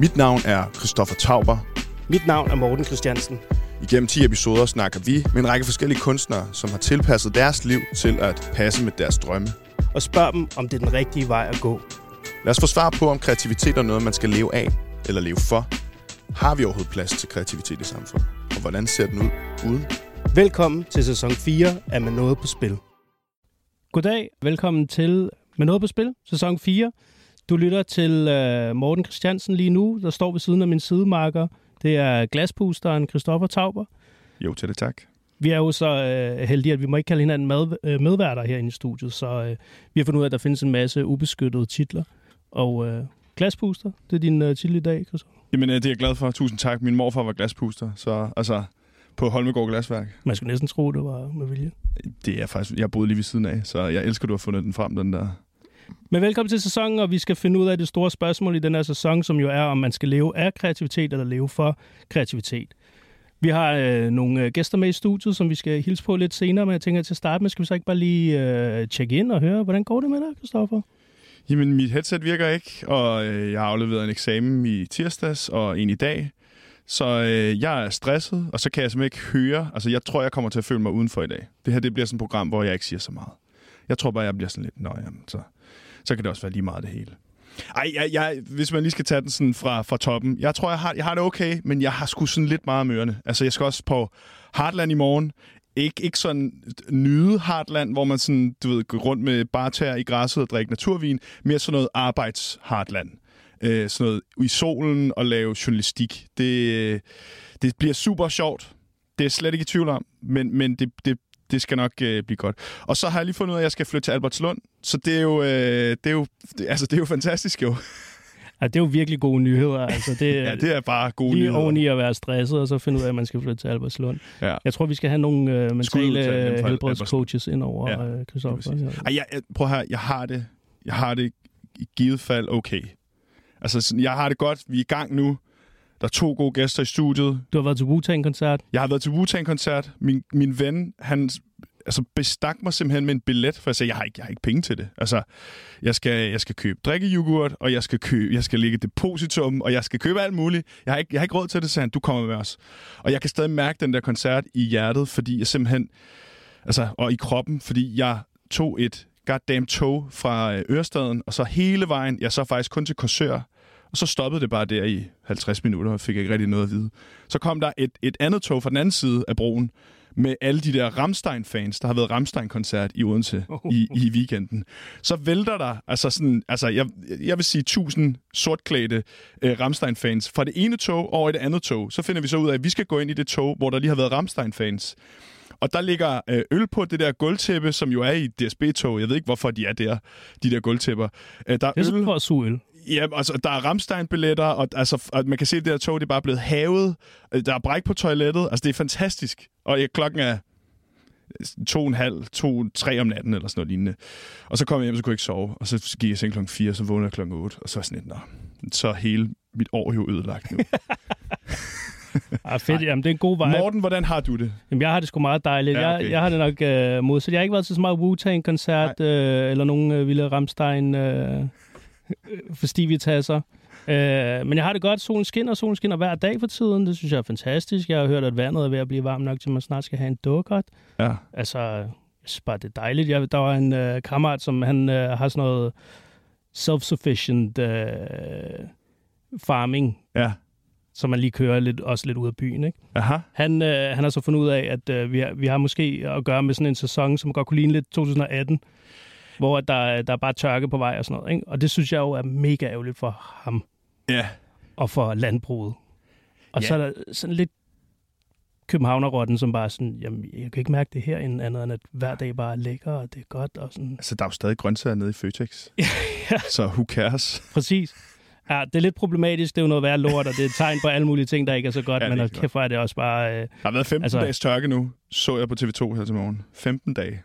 Mit navn er Christoffer Tauber. Mit navn er Morten Christiansen. Igennem 10 episoder snakker vi med en række forskellige kunstnere, som har tilpasset deres liv til at passe med deres drømme. Og spørg dem, om det er den rigtige vej at gå. Lad os få svar på, om kreativitet er noget, man skal leve af eller leve for. Har vi overhovedet plads til kreativitet i samfundet? Og hvordan ser den ud uden? Velkommen til sæson 4 af Med Noget på Spil. Goddag, velkommen til Med Noget på Spil, sæson 4. Du lytter til uh, Morten Christiansen lige nu, der står ved siden af min sidemarker. Det er glaspusteren Christoffer Tauber. Jo, til det tak. Vi er jo så uh, heldige, at vi må ikke kalde hinanden med, uh, medværter herinde i studiet, så uh, vi har fundet ud af, at der findes en masse ubeskyttede titler. Og uh, glaspuster, det er din uh, titel i dag, Christoffer. Jamen, det er jeg glad for. Tusind tak. Min morfar var glaspuster, så altså på Holmegård Glasværk. Man skulle næsten tro, det var med vilje. Det er faktisk, jeg boede lige ved siden af, så jeg elsker, at du har fundet den frem, den der. Men velkommen til sæsonen, og vi skal finde ud af det store spørgsmål i den her sæson, som jo er, om man skal leve af kreativitet eller leve for kreativitet. Vi har øh, nogle øh, gæster med i studiet, som vi skal hilse på lidt senere, men jeg tænker til at starte med, skal vi så ikke bare lige øh, tjekke ind og høre, hvordan går det med dig, Kristoffer? Jamen, mit headset virker ikke, og øh, jeg har afleveret en eksamen i tirsdags og en i dag. Så øh, jeg er stresset, og så kan jeg simpelthen ikke høre. Altså, jeg tror, jeg kommer til at føle mig udenfor i dag. Det her det bliver sådan et program, hvor jeg ikke siger så meget. Jeg tror bare, jeg bliver sådan lidt, nå jamen, så, så kan det også være lige meget det hele. Ej, jeg, jeg, hvis man lige skal tage den sådan fra, fra toppen. Jeg tror, jeg har, jeg har det okay, men jeg har sgu sådan lidt meget mørende. Altså, jeg skal også på Heartland i morgen. Ikke, ikke sådan nyde Heartland, hvor man sådan, du ved, går rundt med bartær i græsset og drikker naturvin. Mere sådan noget arbejds Heartland øh, sådan noget i solen og lave journalistik. Det, det bliver super sjovt. Det er slet ikke i tvivl om, men, men det, det, det skal nok øh, blive godt. Og så har jeg lige fundet ud af, at jeg skal flytte til Albertslund. Så det er jo, øh, det er jo, det, altså, det er jo fantastisk jo. Ja, det er jo virkelig gode nyheder. Altså, det, ja, det er bare gode lige nyheder. i at være stresset, og så finde ud af, at man skal flytte til Albertslund. Ja. Jeg tror, vi skal have nogle øh, mentale helbredscoaches ind over Ja, øh, Christoffer. Lige præcis. Ej, jeg, prøv her, jeg har det, jeg har det i givet fald okay. Altså, jeg har det godt. Vi er i gang nu. Der er to gode gæster i studiet. Du har været til Wu-Tang-koncert. Jeg har været til Wu-Tang-koncert. Min, min ven, han altså, bestak mig simpelthen med en billet, for jeg sagde, jeg har ikke, jeg har ikke penge til det. Altså, jeg skal, jeg skal købe drikkejoghurt, og jeg skal, købe, jeg skal lægge depositum, og jeg skal købe alt muligt. Jeg har ikke, jeg har ikke råd til det, sagde han. Du kommer med os. Og jeg kan stadig mærke den der koncert i hjertet, fordi jeg simpelthen... Altså, og i kroppen, fordi jeg tog et goddamn tog fra øh, Ørestaden, og så hele vejen, jeg så faktisk kun til Korsør, og så stoppede det bare der i 50 minutter, og fik ikke rigtig noget at vide. Så kom der et, et andet tog fra den anden side af broen, med alle de der Ramstein-fans, der har været Ramstein-koncert i Odense i, i weekenden. Så vælter der, altså sådan, altså jeg, jeg vil sige tusind sortklædte øh, Ramstein-fans fra det ene tog over i det andet tog. Så finder vi så ud af, at vi skal gå ind i det tog, hvor der lige har været Ramstein-fans. Og der ligger øh, øl på det der gulvtæppe, som jo er i DSB-tog. Jeg ved ikke, hvorfor de er der, de der gulvtæpper. Øh, der er Det er øl, for at suge øl. Ja, altså, der er Ramstein-billetter, og, altså, og man kan se, at det der tog det er bare blevet havet. Øh, Der er bræk på toilettet. Altså, det er fantastisk. Og ja, klokken er to og en halv, to, tre om natten, eller sådan noget lignende. Og så kom jeg hjem, så kunne jeg ikke sove. Og så gik jeg seng klokken 4, så vågnede jeg klokken 8. Og så var sådan lidt, nå, så er hele mit år jo ødelagt nu. Ah, fedt, jamen det er en god vej. Morten, hvordan har du det? Jamen, jeg har det sgu meget dejligt. Ja, okay. jeg, jeg har det nok øh, modsat. Jeg har ikke været til så meget Wu-Tang-koncert, øh, eller nogen øh, vilde Ramstein øh, festivitasser. Øh, men jeg har det godt. Solen skinner, solen skinner hver dag for tiden. Det synes jeg er fantastisk. Jeg har hørt, at vandet er ved at blive varmt nok, til man snart skal have en dukkert. Ja. Altså, jeg synes bare, det er dejligt. Jeg, der var en øh, kammerat, som han øh, har sådan noget self-sufficient øh, farming, Ja. som man lige kører lidt, også lidt ud af byen, ikke? Aha. Han, øh, han har så fundet ud af, at øh, vi, har, vi har måske at gøre med sådan en sæson, som godt kunne ligne lidt 2018, hvor der, der er bare tørke på vej og sådan noget. Ikke? Og det synes jeg jo er mega ærgerligt for ham Ja. og for landbruget. Og Ja. så er der sådan lidt københavnerrotten, som bare sådan, jamen, jeg kan ikke mærke det her end andet, end at hver dag bare er lækker, og det er godt, og sådan. Altså, der er jo stadig grøntsager nede i Føtex. ja, Så who cares? præcis. Ja, det er lidt problematisk, det er jo noget værd lort, og det er et tegn på alle mulige ting, der ikke er så godt, Ja, men kæft, er det også bare... Øh, Der har været 15 altså... Altså- dages tørke nu, så jeg på TV2 her til morgen. 15 dage.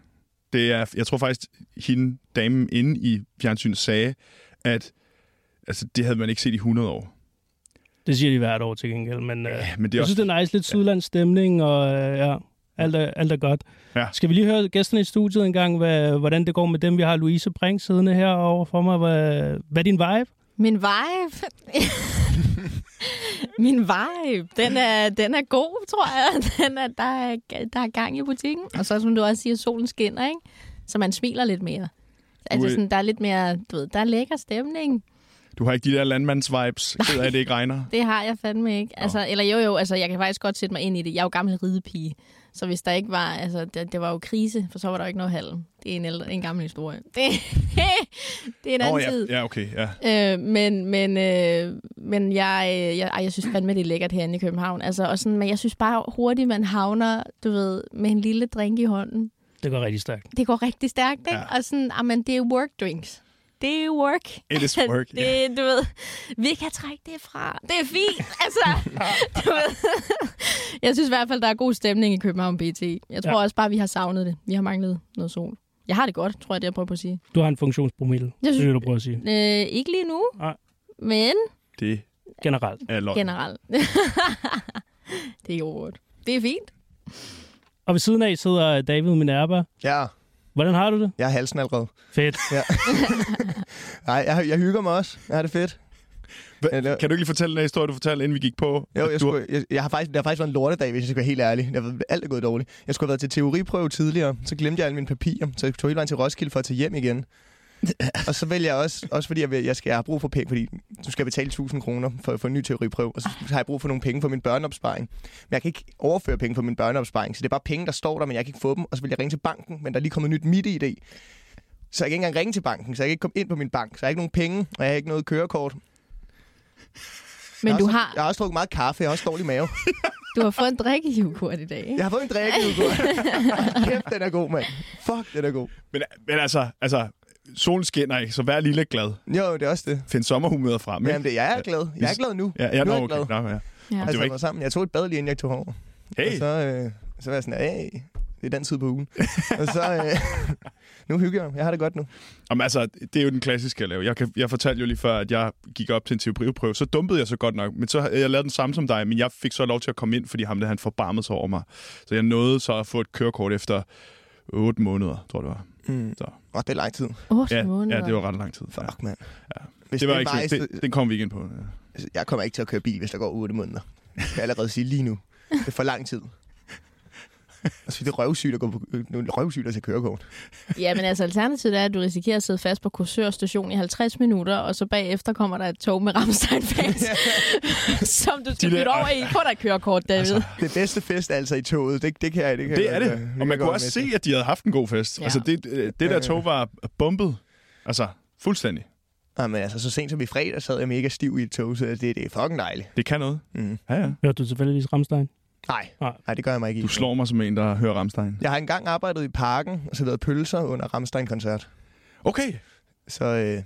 Det er, jeg tror faktisk, hende, damen inde i fjernsynet, sagde, at altså, det havde man ikke set i 100 år. det siger de hvert år til gengæld, men... Øh, Ja, men det er Jeg også... synes, det er nice. Lidt sydlands stemning, og øh, ja, alt er, alt er godt. Ja. Skal vi lige høre gæsterne i studiet en gang, hvad, hvordan det går med dem? Vi har Louise Brink siddende her over for mig. Hvad, hvad er din vibe? Min vibe? Min vibe, den er, den er god, tror jeg. Den er, der, er, der er gang i butikken. Og så, som du også siger, solen skinner, ikke? Så man smiler lidt mere. Altså, sådan, der er lidt mere, du ved, der er lækker stemning. Du har ikke de der landmandsvibes, ked af, at det ikke regner. Det har jeg fandme ikke. Altså, eller jo, jo, altså, jeg kan faktisk godt sætte mig ind i det. Jeg er jo gammel ridepige. Så hvis der ikke var, altså, det, det var jo krise, for så var der jo ikke noget halm. Det er en, ældre, en gammel historie. Det, det er en anden oh, ja. tid. Ja, okay, ja. Øh, men men, øh, men jeg, øh, jeg, ej, jeg synes fandme, det er lækkert herinde i København. Altså, og sådan, men jeg synes bare hurtigt, man havner, du ved, med en lille drink i hånden. Det går rigtig stærkt. Det går rigtig stærkt, ikke? Ja. Og sådan, amen, det er work drinks. Det er work. It is work, det, du ved, vi kan trække det fra. Det er fint, altså. du ved. jeg synes i hvert fald, der er god stemning i København BT. Jeg tror Ja. også bare, vi har savnet det. Vi har manglet noget sol. Jeg har det godt, tror jeg, det jeg prøver på at sige. Du har en funktionspromille. Jeg Det synes- er det, du prøver at sige. Øh, ikke lige nu, Nej. men Det Generelt. er løgn. generelt. det er godt. Det er fint. Og ved siden af sidder David Minerva. Ja, Hvordan har du det? jeg er halsen allerede. Fedt. Nej, jeg, jeg hygger mig også. Jeg har det fedt. Hva, Eller- kan du ikke lige fortælle den her historie, du fortalte, inden vi gik på? Jo, jeg, skulle, jeg, jeg har faktisk, det har faktisk været en lortedag, hvis jeg skal være helt ærlig. Jeg, alt er gået dårligt. Jeg skulle have været til teoriprøve tidligere, så glemte jeg alle mine papirer, så jeg tog hele vejen til Roskilde for at tage hjem igen. og så vælger jeg også, også fordi jeg, vil, jeg, skal, jeg har brug for penge, fordi du skal betale 1000 kroner for, for en ny teoriprøve, og så har jeg brug for nogle penge for min børneopsparing. Men jeg kan ikke overføre penge for min børneopsparing, så det er bare penge, der står der, men jeg kan ikke få dem, og så vil jeg ringe til banken, men der er lige kommet nyt midt i det. Så jeg kan ikke engang ringe til banken, så jeg kan ikke komme ind på min bank, så jeg har ikke nogen penge, og jeg har ikke noget kørekort. Men jeg du også, har, Jeg har også drukket meget kaffe, jeg har også dårlig mave. du har fået en drikkejoghurt i dag, ikke? Jeg har fået en drikke, Kæft, den er god, mand. Fuck, den er god. men, men altså, altså, solen skinner ikke, så vær lille glad. Jo, det er også det. Find sommerhumøret frem, ikke? Jamen, det, jeg er glad. Jeg er glad nu. Ja, ja, nu nå, er jeg okay. glad. Nå, ja. Ja. Jeg var ikke- sammen. Jeg tog et bad lige inden jeg tog over. Hey, Og så, øh, så var jeg sådan, hey, det er den tid på ugen. og så, øh, nu hygger jeg. Jeg har det godt nu. Jamen, altså, det er jo den klassiske jeg lave. Jeg, kan, jeg fortalte jo lige før, at jeg gik op til en teoriprøve. Så dumpede jeg så godt nok. Men så havde jeg lavet den samme som dig, men jeg fik så lov til at komme ind, fordi ham der, han forbarmede sig over mig. Så jeg nåede så at få et kørekort efter 8 måneder, tror jeg det var. Mm. Så. Og det er lang tid. Otte Ja, måneder. ja, det var ret lang tid. Ja. Fuck, mand. Ja. Hvis Det var ikke så, det, den kom vi ikke ind på. Ja. Jeg kommer ikke til at køre bil, hvis der går 8 måneder. Det kan jeg allerede sige lige nu. Det er for lang tid. Altså, det er røvsygt at gå på, øh, røvsygt at tage kørekort. Ja, men altså alternativet er, at du risikerer at sidde fast på Korsør station i 50 minutter, og så bagefter kommer der et tog med Ramstein fans, som du skal bytte over i. Få dig kørekort, David. Altså, Det bedste fest er altså i toget. Det, det kan jeg det kan Det er det. øh, Og man kunne også se, at de havde haft en god fest. Ja. Altså, det, det der tog var bumpet. Altså, fuldstændig. Nej, men altså, så sent som i fredag sad jeg mega stiv i et tog, så det, det er fucking dejligt. Det kan noget. Mm. Ja, ja. Hørte du tilfældigvis Ramstein? Nej, Nej. nej, det gør jeg mig ikke i. Du slår mig som en, der hører Ramstein. Jeg har engang arbejdet i parken og serveret pølser under Ramstein-koncert. Okay. Så, øh,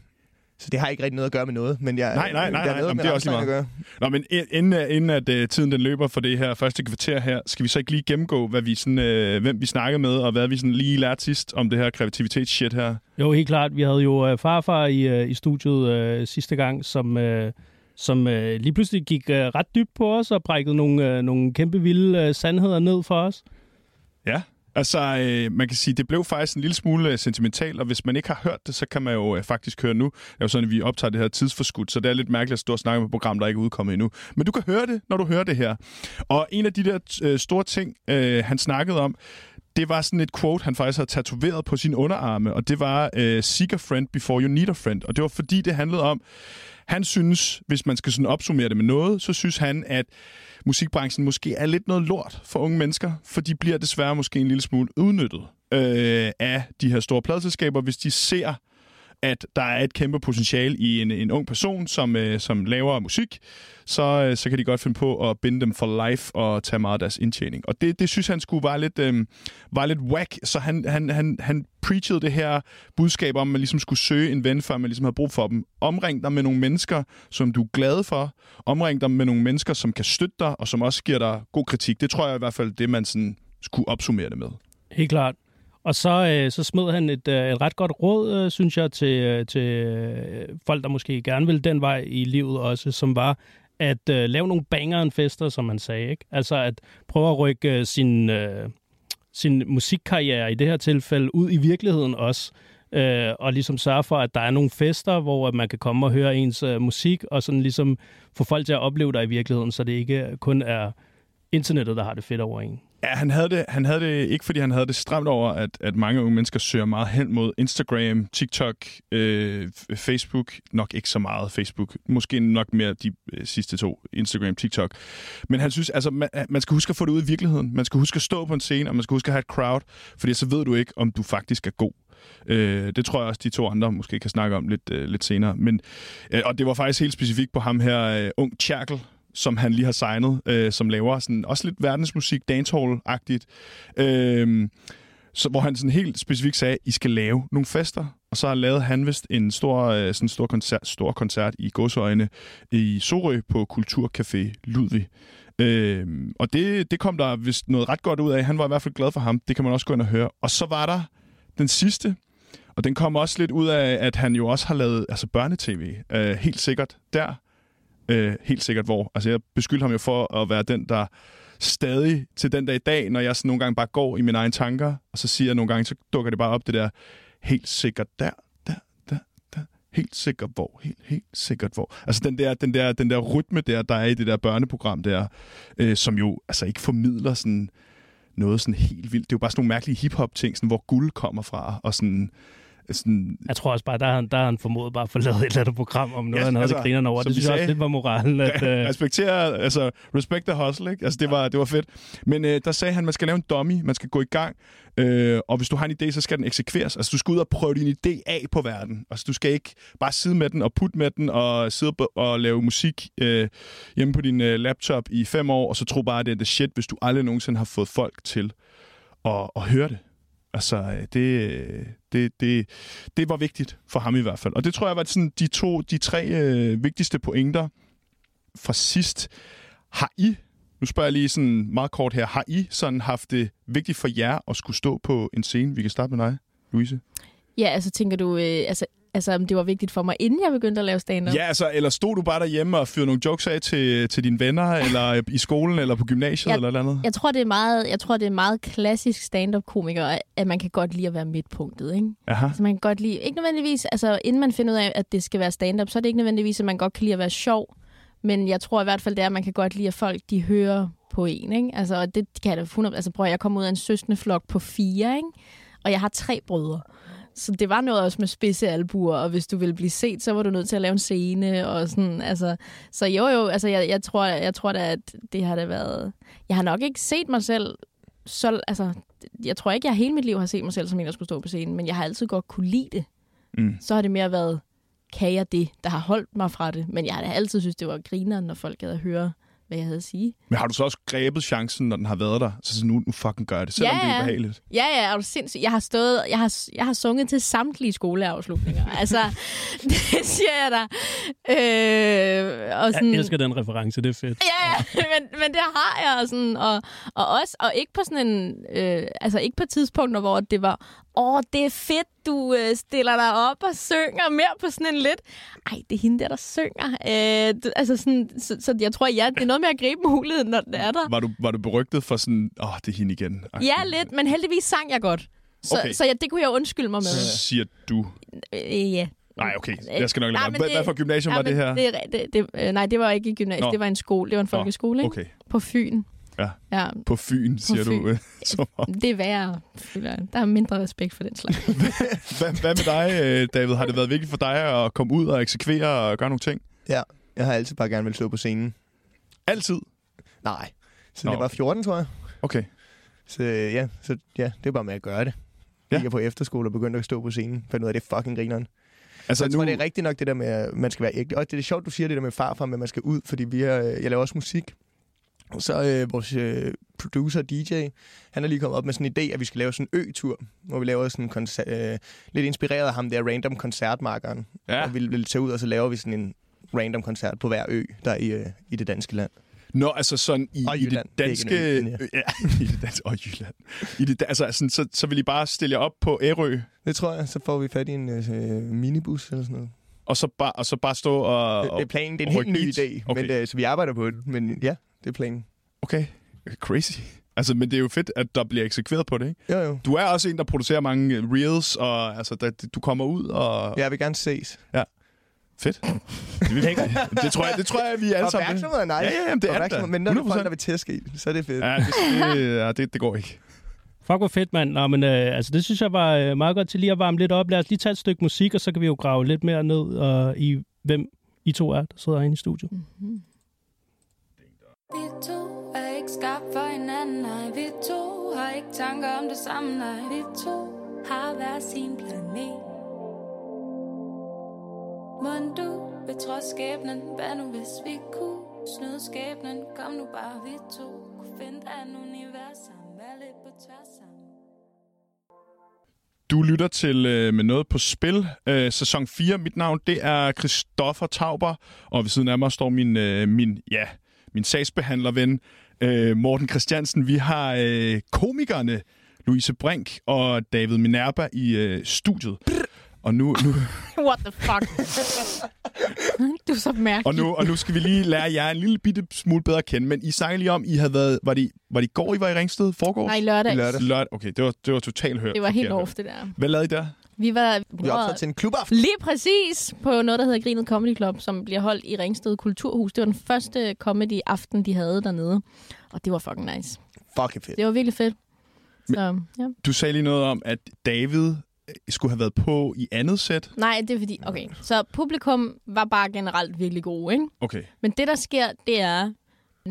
så det har ikke rigtig noget at gøre med noget. Men jeg, Nej, nej, nej, er nej. noget Jamen, med det er også at gøre. Nå, men i- inden, øh, inden at uh, tiden den løber for det her første kvarter her, skal vi så ikke lige gennemgå, hvad vi sådan, uh, hvem vi snakkede med, og hvad vi sådan lige lærte sidst om det her kreativitetsshit her? Jo, helt klart. Vi havde jo øh, farfar i, øh, i studiet øh, sidste gang, som, øh, som øh, lige pludselig gik øh, ret dybt på os og brækkede nogle, øh, nogle kæmpe vilde øh, sandheder ned for os. Ja. Altså, øh, man kan sige, det blev faktisk en lille smule øh, sentimental, og hvis man ikke har hørt det, så kan man jo øh, faktisk høre nu. Det er jo sådan, at vi optager det her tidsforskudt, så det er lidt mærkeligt at stå og snakke med et program, der ikke er udkommet endnu. Men du kan høre det, når du hører det her. Og en af de der øh, store ting, øh, han snakkede om, det var sådan et quote, han faktisk havde tatoveret på sin underarme, og det var øh, Seek a friend before you need a friend. Og det var fordi, det handlede om, han synes, hvis man skal sådan opsummere det med noget, så synes han, at musikbranchen måske er lidt noget lort for unge mennesker, for de bliver desværre måske en lille smule udnyttet øh, af de her store pladselskaber, hvis de ser, at der er et kæmpe potentiale i en, en ung person, som, øh, som laver musik, så, øh, så kan de godt finde på at binde dem for life og tage meget af deres indtjening. Og det, det synes han skulle være lidt, øh, var lidt whack, så han, han, han, han preachede det her budskab om, at man ligesom skulle søge en ven, før man ligesom havde brug for dem. Omring dig med nogle mennesker, som du er glad for. Omring dig med nogle mennesker, som kan støtte dig, og som også giver dig god kritik. Det tror jeg i hvert fald, det man sådan skulle opsummere det med. Helt klart. Og så, øh, så smed han et, øh, et ret godt råd, øh, synes jeg, til, øh, til øh, folk, der måske gerne vil den vej i livet også, som var at øh, lave nogle bangeren fester, som man sagde. Ikke? Altså at prøve at rykke øh, sin, øh, sin musikkarriere i det her tilfælde ud i virkeligheden også. øh, og ligesom sørge for, at der er nogle fester, hvor man kan komme og høre ens øh, musik, og sådan ligesom få folk til at opleve dig i virkeligheden, så det ikke kun er internettet, der har det fedt over en. Ja, han havde det, han havde det ikke, fordi han havde det stramt over, at, at mange unge mennesker søger meget hen mod Instagram, TikTok, øh, Facebook. Nok ikke så meget Facebook. Måske nok mere de øh, sidste to, Instagram, TikTok. Men han synes, altså, man, man skal huske at få det ud i virkeligheden. Man skal huske at stå på en scene, og man skal huske at have et crowd, fordi så ved du ikke, om du faktisk er god. Øh, det tror jeg også, de to andre måske kan snakke om lidt, øh, lidt senere. Men, øh, og det var faktisk helt specifikt på ham her, øh, Ung Tjerkel, som han lige har signet, øh, som laver sådan også lidt verdensmusik, dancehall-agtigt. Øh, så, hvor han sådan helt specifikt sagde, I skal lave nogle fester. Og så har lavet han vist en stor, øh, sådan stor, koncert, stor koncert i godsøjne i Sorø på Kulturcafé Ludvig. Øh, og det, det kom der vist noget ret godt ud af. Han var i hvert fald glad for ham. Det kan man også gå ind og høre. Og så var der den sidste, og den kom også lidt ud af, at han jo også har lavet altså børnetv. Øh, helt sikkert der. Øh, helt sikkert hvor. Altså jeg beskylder ham jo for at være den, der stadig til den dag i dag, når jeg sådan nogle gange bare går i mine egne tanker, og så siger jeg nogle gange, så dukker det bare op det der, helt sikkert der, der, der, der, helt sikkert hvor, helt, helt sikkert hvor. Altså den der, den der, den der rytme der, der er i det der børneprogram der, øh, som jo altså ikke formidler sådan noget sådan helt vildt. Det er jo bare sådan nogle mærkelige hip-hop-ting, sådan, hvor guld kommer fra, og sådan sådan Jeg tror også bare, der har han, der har han formodet bare at få lavet et eller andet program om noget, Ja, han havde altså, grinerne over. Det synes jeg også lidt var moralen. At, øh, respektere, altså respect the hustle, ikke? Altså det var, det var fedt. Men øh, der sagde han, man skal lave en dummy, man skal gå i gang, øh, og hvis du har en idé, så skal den eksekveres. Altså du skal ud og prøve din idé af på verden. Altså du skal ikke bare sidde med den og putte med den og sidde og, lave musik øh, hjemme på din øh, laptop i fem år, og så tro bare, at det er the shit, hvis du aldrig nogensinde har fået folk til at, at høre det. Altså, øh, det, det, det, det var vigtigt for ham i hvert fald. Og det tror jeg var sådan de to, de tre øh, vigtigste pointer fra sidst. Har I, nu spørger jeg lige sådan meget kort her, har I sådan haft det vigtigt for jer at skulle stå på en scene? Vi kan starte med dig, Louise. Ja, altså tænker du, øh, altså, altså om det var vigtigt for mig, inden jeg begyndte at lave stand-up? Ja, altså, eller stod du bare derhjemme og fyrede nogle jokes af til, til dine venner, eller i skolen, eller på gymnasiet, Ja. eller noget andet? Jeg tror, det er meget, jeg tror, det er meget klassisk stand-up-komiker, at man kan godt lide at være midtpunktet, ikke? Aha. Altså, man kan godt lide, ikke nødvendigvis, altså inden man finder ud af, at det skal være stand-up, så er det ikke nødvendigvis, at man godt kan lide at være sjov, men jeg tror i hvert fald, det er, at man kan godt lide, at folk, de hører på en, ikke? Altså, og det kan jeg da 100, altså prøv at jeg kom ud af en søstende flok på fire, ikke? Og jeg har tre brødre. Så det var noget også med spidse albuer, og hvis du ville blive set, så var du nødt til at lave en scene, og sådan, altså, så jo jo, altså jeg, jeg tror, jeg tror da, at det har da været, jeg har nok ikke set mig selv så, altså, jeg tror ikke, jeg hele mit liv har set mig selv som en, der skulle stå på scenen, men jeg har altid godt kunne lide det. Mm. Så har det mere været, kan jeg det, der har holdt mig fra det. Men jeg har da altid synes, det var grineren, når folk gad at høre, hvad jeg havde at sige. Men har du så også grebet chancen, når den har været der? Så sådan, nu, nu fucking gør jeg det, selvom Ja, det er ja. ubehageligt. Ja, ja, er du sindssyg. Jeg har stået, jeg har, jeg har sunget til samtlige skoleafslutninger. altså, det siger jeg da. Øh, og sådan, jeg elsker den reference, det er fedt. Ja, ja, men, men det har jeg. Og, sådan, og, og, også, og ikke på sådan en... Øh, altså ikke på tidspunkter, hvor det var... Åh, det er fedt, du øh, stiller dig op og synger mere på sådan en lidt... Ej, det er hende der, der synger. Øh, du, altså sådan, så, så jeg tror, ja, det er noget med at gribe muligheden, når det er der. Var du, var du berygtet for sådan, åh, det er hende igen? Ja, lidt, men heldigvis sang jeg godt. Så, Okay. så ja, det kunne jeg undskylde mig med. Siger du. Øh, ja. Nej, okay. Jeg skal nok lade Nej, men Hvad, for gymnasium var men det her? Det, det, det, øh, nej, det var ikke i gymnasiet. Nå. Det var en skole. Det var en folkeskole, ikke? Okay. På Fyn. Ja. ja. På Fyn, siger Fyn. du. øh, som om. Det er værre, føler jeg. Der er mindre respekt for den slags. Hvad, hvad med dig, øh, David? Har det været vigtigt for dig at komme ud og eksekvere og gøre nogle ting? Ja, jeg har altid bare gerne vil stå på scenen. Altid? Nej, så Nå. det var 14, tror jeg. Okay. Så øh, ja, så, ja, det er bare med at gøre det. Ja. Jeg på efterskole og begyndte at stå på scenen. Fandt ud af, det er fucking grineren. Altså, Så jeg nu, tror, det er rigtigt nok det der med, at man skal være ægte. Og det er sjovt, du siger det der med farfar, men man skal ud, fordi vi er, øh, jeg laver også musik. Så øh, vores øh, producer, DJ, han er lige kommet op med sådan en idé, at vi skal lave sådan en ø-tur, hvor vi laver sådan en koncert, øh, lidt inspireret af ham der random koncertmarkeren. Ja. Og vi vil tage ud, og så laver vi sådan en random koncert på hver ø, der er i, øh, i det danske land. Nå, altså sådan i, Og i det danske... ø, ja, i det danske... Og Jylland. I det, altså, sådan, så, så vil I bare stille jer op på Ærø, Det tror jeg, så får vi fat i en øh, minibus eller sådan noget. og så bare, og så bare stå og... Det, det er planen, det er en helt ny idé, Okay. men, øh, så vi arbejder på det. Men ja, det er planen. okay, crazy. Altså, men det er jo fedt, at der bliver eksekveret på det, ikke? Jo, jo. Du er også en, der producerer mange øh, reels, og altså, der, du kommer ud og... Jeg vil gerne ses. Fedt. Det, vil, det, tror jeg, det tror jeg, vi alle sammen... Opmærksomhed er nice. Ja, ja, jamen, det er det Men når det er 100%. folk, der vil tæske i, så er det fedt. Ja, det, det, ja, det, det går ikke. Fuck, hvor fedt, mand. Nå, men øh, altså, det synes jeg var øh, meget godt til lige at varme lidt op. Lad os lige tage et stykke musik, og så kan vi jo grave lidt mere ned øh, i, hvem I to er, der sidder inde i studiet. Mm-hmm. Vi to er ikke skabt for hinanden, nej Vi to har ikke tanker om det samme, nej Vi to har hver sin planet Må du betrods skæbnen, hvad nu hvis vi kunne snyde skæbnen Kom nu bare, vi to kunne finde et univers sammen Vær lidt på tværs sammen Du lytter til øh, med noget på spil. Øh, sæson 4. Mit navn, det er Christoffer Tauber. Og ved siden af mig står min, øh, min, ja, min sagsbehandlerven, øh, Morten Christiansen. Vi har øh, komikerne Louise Brink og David Minerva i øh, studiet. Og nu, nu, What the fuck? du er så mærkelig. og, nu, og nu skal vi lige lære jer en lille bitte smule bedre at kende. Men I snakkede lige om, I havde været... Var det, var det i går, I var i Ringsted? Forgårs? Nej, lørdag. I lørdag. Lørdag. Okay, det var, det var totalt hørt. Det var helt off, det der. Hvad lavede I der? Vi var, Vi optaget til en klubaften. Lige præcis på noget, der hedder Grinet Comedy Club, som bliver holdt i Ringsted Kulturhus. Det var den første comedy-aften, de havde dernede. Og det var fucking nice. Fucking fedt. Det var virkelig fedt. Så, ja. Du sagde lige noget om, at David øh, skulle have været på i andet sæt. Nej, det er fordi... Okay, så publikum var bare generelt virkelig gode, ikke? Okay. Men det, der sker, det er,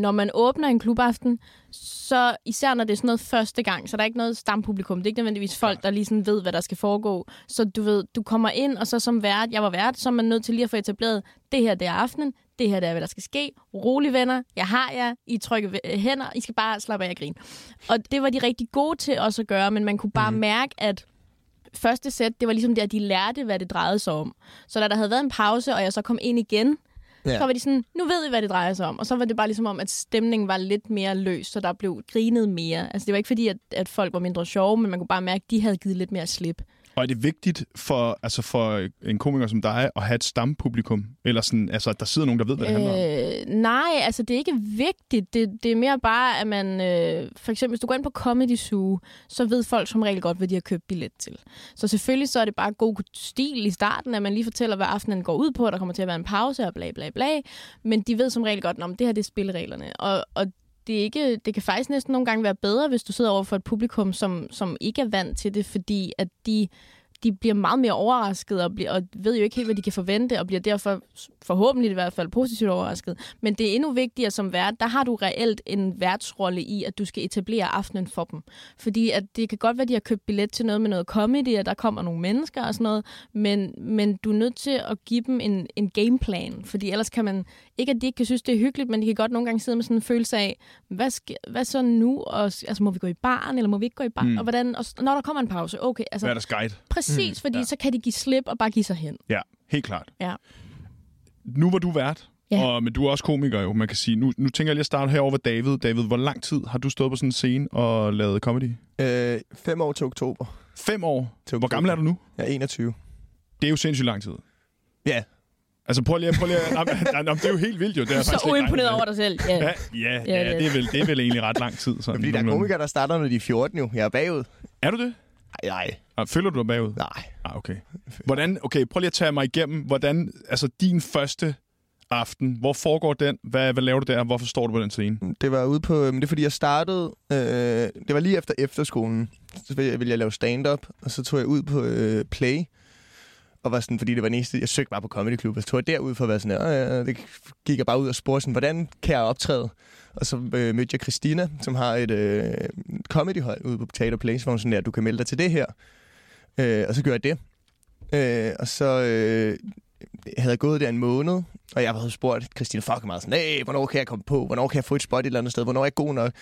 når man åbner en klubaften, så især når det er sådan noget første gang, så der er ikke noget stampublikum. Det er ikke nødvendigvis folk, der lige sådan ved, hvad der skal foregå. Så du ved, du kommer ind, og så som vært, jeg var vært, så er man nødt til lige at få etableret, det her det er aftenen, det her det er, hvad der skal ske. Rolig venner, jeg har jer, I trykker hænder, I skal bare slappe af og grine. Og det var de rigtig gode til også at gøre, men man kunne bare mm. mærke, at første sæt, det var ligesom at de lærte, hvad det drejede sig om. Så da der havde været en pause, og jeg så kom ind igen, Ja. så var de sådan, nu ved vi, hvad det drejer sig om. Og så var det bare ligesom om, at stemningen var lidt mere løs, så der blev grinet mere. Altså det var ikke fordi, at, at folk var mindre sjove, men man kunne bare mærke, at de havde givet lidt mere slip. Og er det vigtigt for, altså for en komiker som dig at have et stampublikum? Eller sådan, altså, at der sidder nogen, der ved, hvad det handler om? Øh, nej, altså det er ikke vigtigt. Det, det er mere bare, at man... Øh, for eksempel, hvis du går ind på Comedy Zoo, så ved folk som regel godt, hvad de har købt billet til. Så selvfølgelig så er det bare god stil i starten, at man lige fortæller, hvad aftenen går ud på. Der kommer til at være en pause og bla bla bla. Men de ved som regel godt, om det her det er spillereglerne. Og, og det, er ikke, det kan faktisk næsten nogle gange være bedre, hvis du sidder over for et publikum, som, som ikke er vant til det, fordi at de, de bliver meget mere overrasket og, bliver, og ved jo ikke helt, hvad de kan forvente, og bliver derfor forhåbentlig i hvert fald positivt overrasket. Men det er endnu vigtigere som vært, der har du reelt en værtsrolle i, at du skal etablere aftenen for dem. Fordi at det kan godt være, at de har købt billet til noget med noget comedy, og der kommer nogle mennesker og sådan noget, men, men du er nødt til at give dem en, en gameplan, fordi ellers kan man, ikke at de ikke kan synes, det er hyggeligt, men de kan godt nogle gange sidde med sådan en følelse af, hvad, sker, hvad så nu? Og, altså, må vi gå i baren, eller må vi ikke gå i baren? Mm. Og, hvordan, og når der kommer en pause, okay, altså Hvad er deres guide? præcis, mm. fordi Ja. så kan de give slip og bare give sig hen. Ja, helt klart. Ja. Nu var du vært, Ja. og, men du er også komiker jo, man kan sige. Nu, nu tænker jeg lige at starte herover ved David. David, hvor lang tid har du stået på sådan en scene og lavet comedy? Øh, fem år til oktober. Fem år. Til Hvor gammel er du nu? Jeg er 21. Det er jo sindssygt lang tid. Ja. Altså prøv lige, prøv lige at... nej, nej, nej, det er jo helt vildt jo. Det er Så uimponeret over dig selv. Ja. Ja, ja, ja, Ja, det, er vel, det er vel egentlig ret lang tid. Men Sådan, fordi der er komikere, der starter, når de er 14 jo. Jeg er bagud. Er du det? Nej. Ah, Føler du dig bagud? Nej. Ah, okay. Hvordan, okay, prøv lige at tage mig igennem, hvordan, altså din første aften, hvor foregår den? Hvad, hvad laver du der? Hvorfor står du på den scene? Det var ude på... Men det er fordi, jeg startede... Øh, det var lige efter efterskolen. Så ville jeg, ville jeg lave stand-up, og så tog jeg ud på øh, Play. Og var sådan, fordi det var den eneste... Jeg søgte bare på Comedy Club, og så tog jeg derud for at være sådan... ja, det gik jeg bare ud og spurgte sådan, hvordan kan jeg optræde? Og så øh, mødte jeg Christina, som har et øh, comedyhold ude på Potato Place, hvor hun sådan der, du kan melde dig til det her. Øh, og så gjorde jeg det. Øh, og så øh, havde gået der en måned, og jeg havde spurgt Christina fucking meget sådan, hey, hvornår kan jeg komme på? Hvornår kan jeg få et spot et eller andet sted? Hvornår er jeg god nok?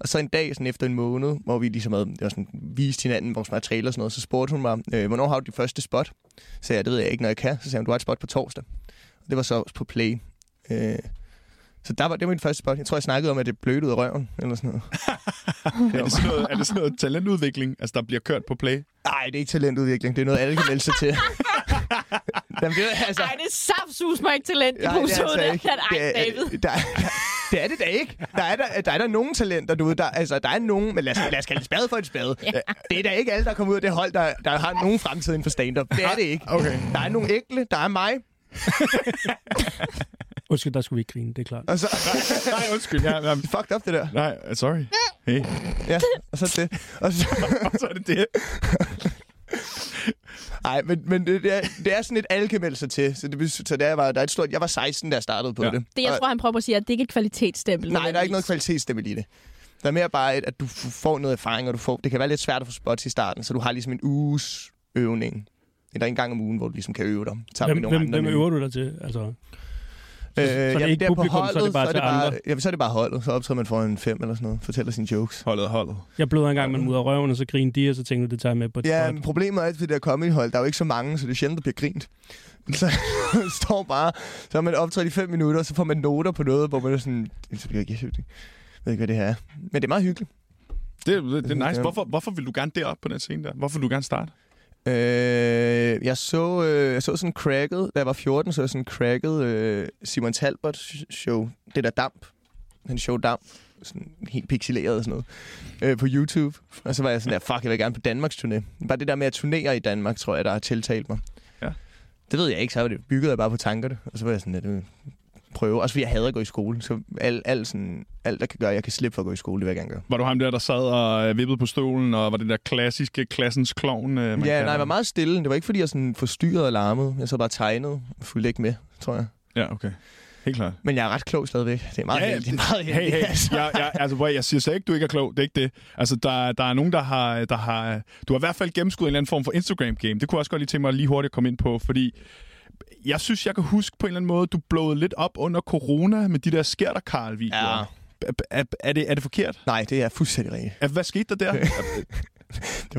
Og så en dag, sådan efter en måned, hvor vi ligesom havde det var sådan, vist hinanden vores materiale og sådan noget, så spurgte hun mig, øh, hvornår har du dit første spot? Så sagde jeg, det ved jeg ikke, når jeg kan. Så sagde hun, du har et spot på torsdag. Og det var så på Play. Øh, så der var, det var min første spot. Jeg tror, jeg snakkede om, at det blødte ud af røven, eller sådan noget. Er det, sådan noget, er det sådan noget talentudvikling, altså der bliver kørt på play? Nej, det er ikke talentudvikling. Det er noget, alle kan melde sig til. Jamen, det, er, altså, Ej, det er saftsus mig ikke talent i Nej, det er positionen. altså ikke. Ej, Det er- David. Der, Det er det da ikke. Der er der, der, er der nogle talenter derude. Der, altså, der er nogen, men lad os, lad os kalde spade for et spade. Ja. Det er da ikke alle, der kommer ud af det hold, der, der har nogen fremtid inden for stand-up. Det er det ikke. Okay. Der er nogle enkle, der er mig. Undskyld, der skulle vi ikke grine, det er klart. Og så, Nej, undskyld. Ja, ja, fucked up det der. nej, sorry. Hey. Ja, og så det. Og så, så er det det. Nej, men, men det, det, er, det er sådan et, alle kan melde sig til. Så det, så det er, var, der er et stort, jeg var 16, da jeg startede på Ja. det. Det, jeg tror, han prøver at sige, at det ikke er et kvalitetsstempel. Nej, der er ikke noget kvalitetsstempel i det. Der er mere bare, et, at du får noget erfaring, og du får, det kan være lidt svært at få spots i starten, så du har ligesom en uges øvning. Eller en gang om ugen, hvor du ligesom kan øve dig Hvem, hvem, hvem øver du dig til? Altså, Øh, så er det jamen, ikke publikum, så er det bare så er til det bare, andre? jamen, så er det bare holdet. Så optræder man foran en fem eller sådan noget. Fortæller sine jokes. Holdet, holdet. jeg bløder engang med ud af røven, og så griner de, og så tænker du, det tager jeg med på et Ja, men problemet er, at det der comedy-hold, der er jo ikke så mange, så det er sjældent, der bliver grint. Så står bare, så har man optrådt i fem minutter, så får man noter på noget, hvor man er sådan, så bliver jeg ikke, jeg ved ikke, hvad det her er. Men det er meget hyggeligt. Det, det, det er nice. Hvorfor, hvorfor vil du gerne derop på den scene der? Hvorfor vil du gerne starte? Øh, jeg så, øh, jeg så sådan cracket, da jeg var 14, så jeg sådan cracket øh, Simon Talbot show. Det der damp. Han show damp. Sådan helt pixeleret og sådan noget. Øh, på YouTube. Og så var jeg sådan der, fuck, jeg vil gerne på Danmarks turné. Bare det der med at turnere i Danmark, tror jeg, der har tiltalt mig. Ja. Det ved jeg ikke, så var det bygget jeg bare på tankerne. Og så var jeg sådan, at det prøve. Også fordi jeg hader at gå i skole. Så alt, alt, sådan, alt der kan gøre, at jeg kan slippe for at gå i skole, det vil jeg gerne gøre. Var du ham der, der sad og øh, vippede på stolen, og var det der klassiske klassens klovn? Øh, man Ja, nej, jeg var meget stille. Det var ikke, fordi jeg sådan forstyrrede og larmede. Jeg så bare tegnede og fulgte ikke med, tror jeg. Ja, okay. Helt klart. Men jeg er ret klog stadigvæk. Det er meget Ja, heldigt. Det er meget Hey, heldigt. hey, altså. jeg, jeg, altså, at- jeg siger så ikke, du ikke er klog. Det er ikke det. Altså, der, der er nogen, der har, der har... Du har i hvert fald gennemskuddet en eller anden form for Instagram-game. Det kunne jeg også godt lige tænke mig lige hurtigt at komme ind på, fordi jeg synes, jeg kan huske på en eller anden måde, du blåede lidt op under corona med de der sker der karl videoer Ja. Er, er, det, er det forkert? Nej, det er fuldstændig rigtigt. Hvad skete der der?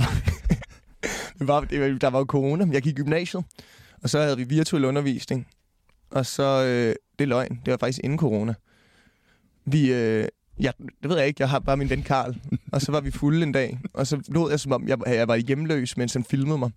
Det var, det var, det der var jo corona. Jeg gik i gymnasiet, og så havde vi virtuel undervisning. Og så, øh, det er løgn, det var faktisk inden corona. Vi, øh, ja, det ved jeg ikke, jeg har bare min ven Karl. Og så var vi fulde en dag, og så lod jeg som om, jeg, jeg var hjemløs, mens han filmede mig.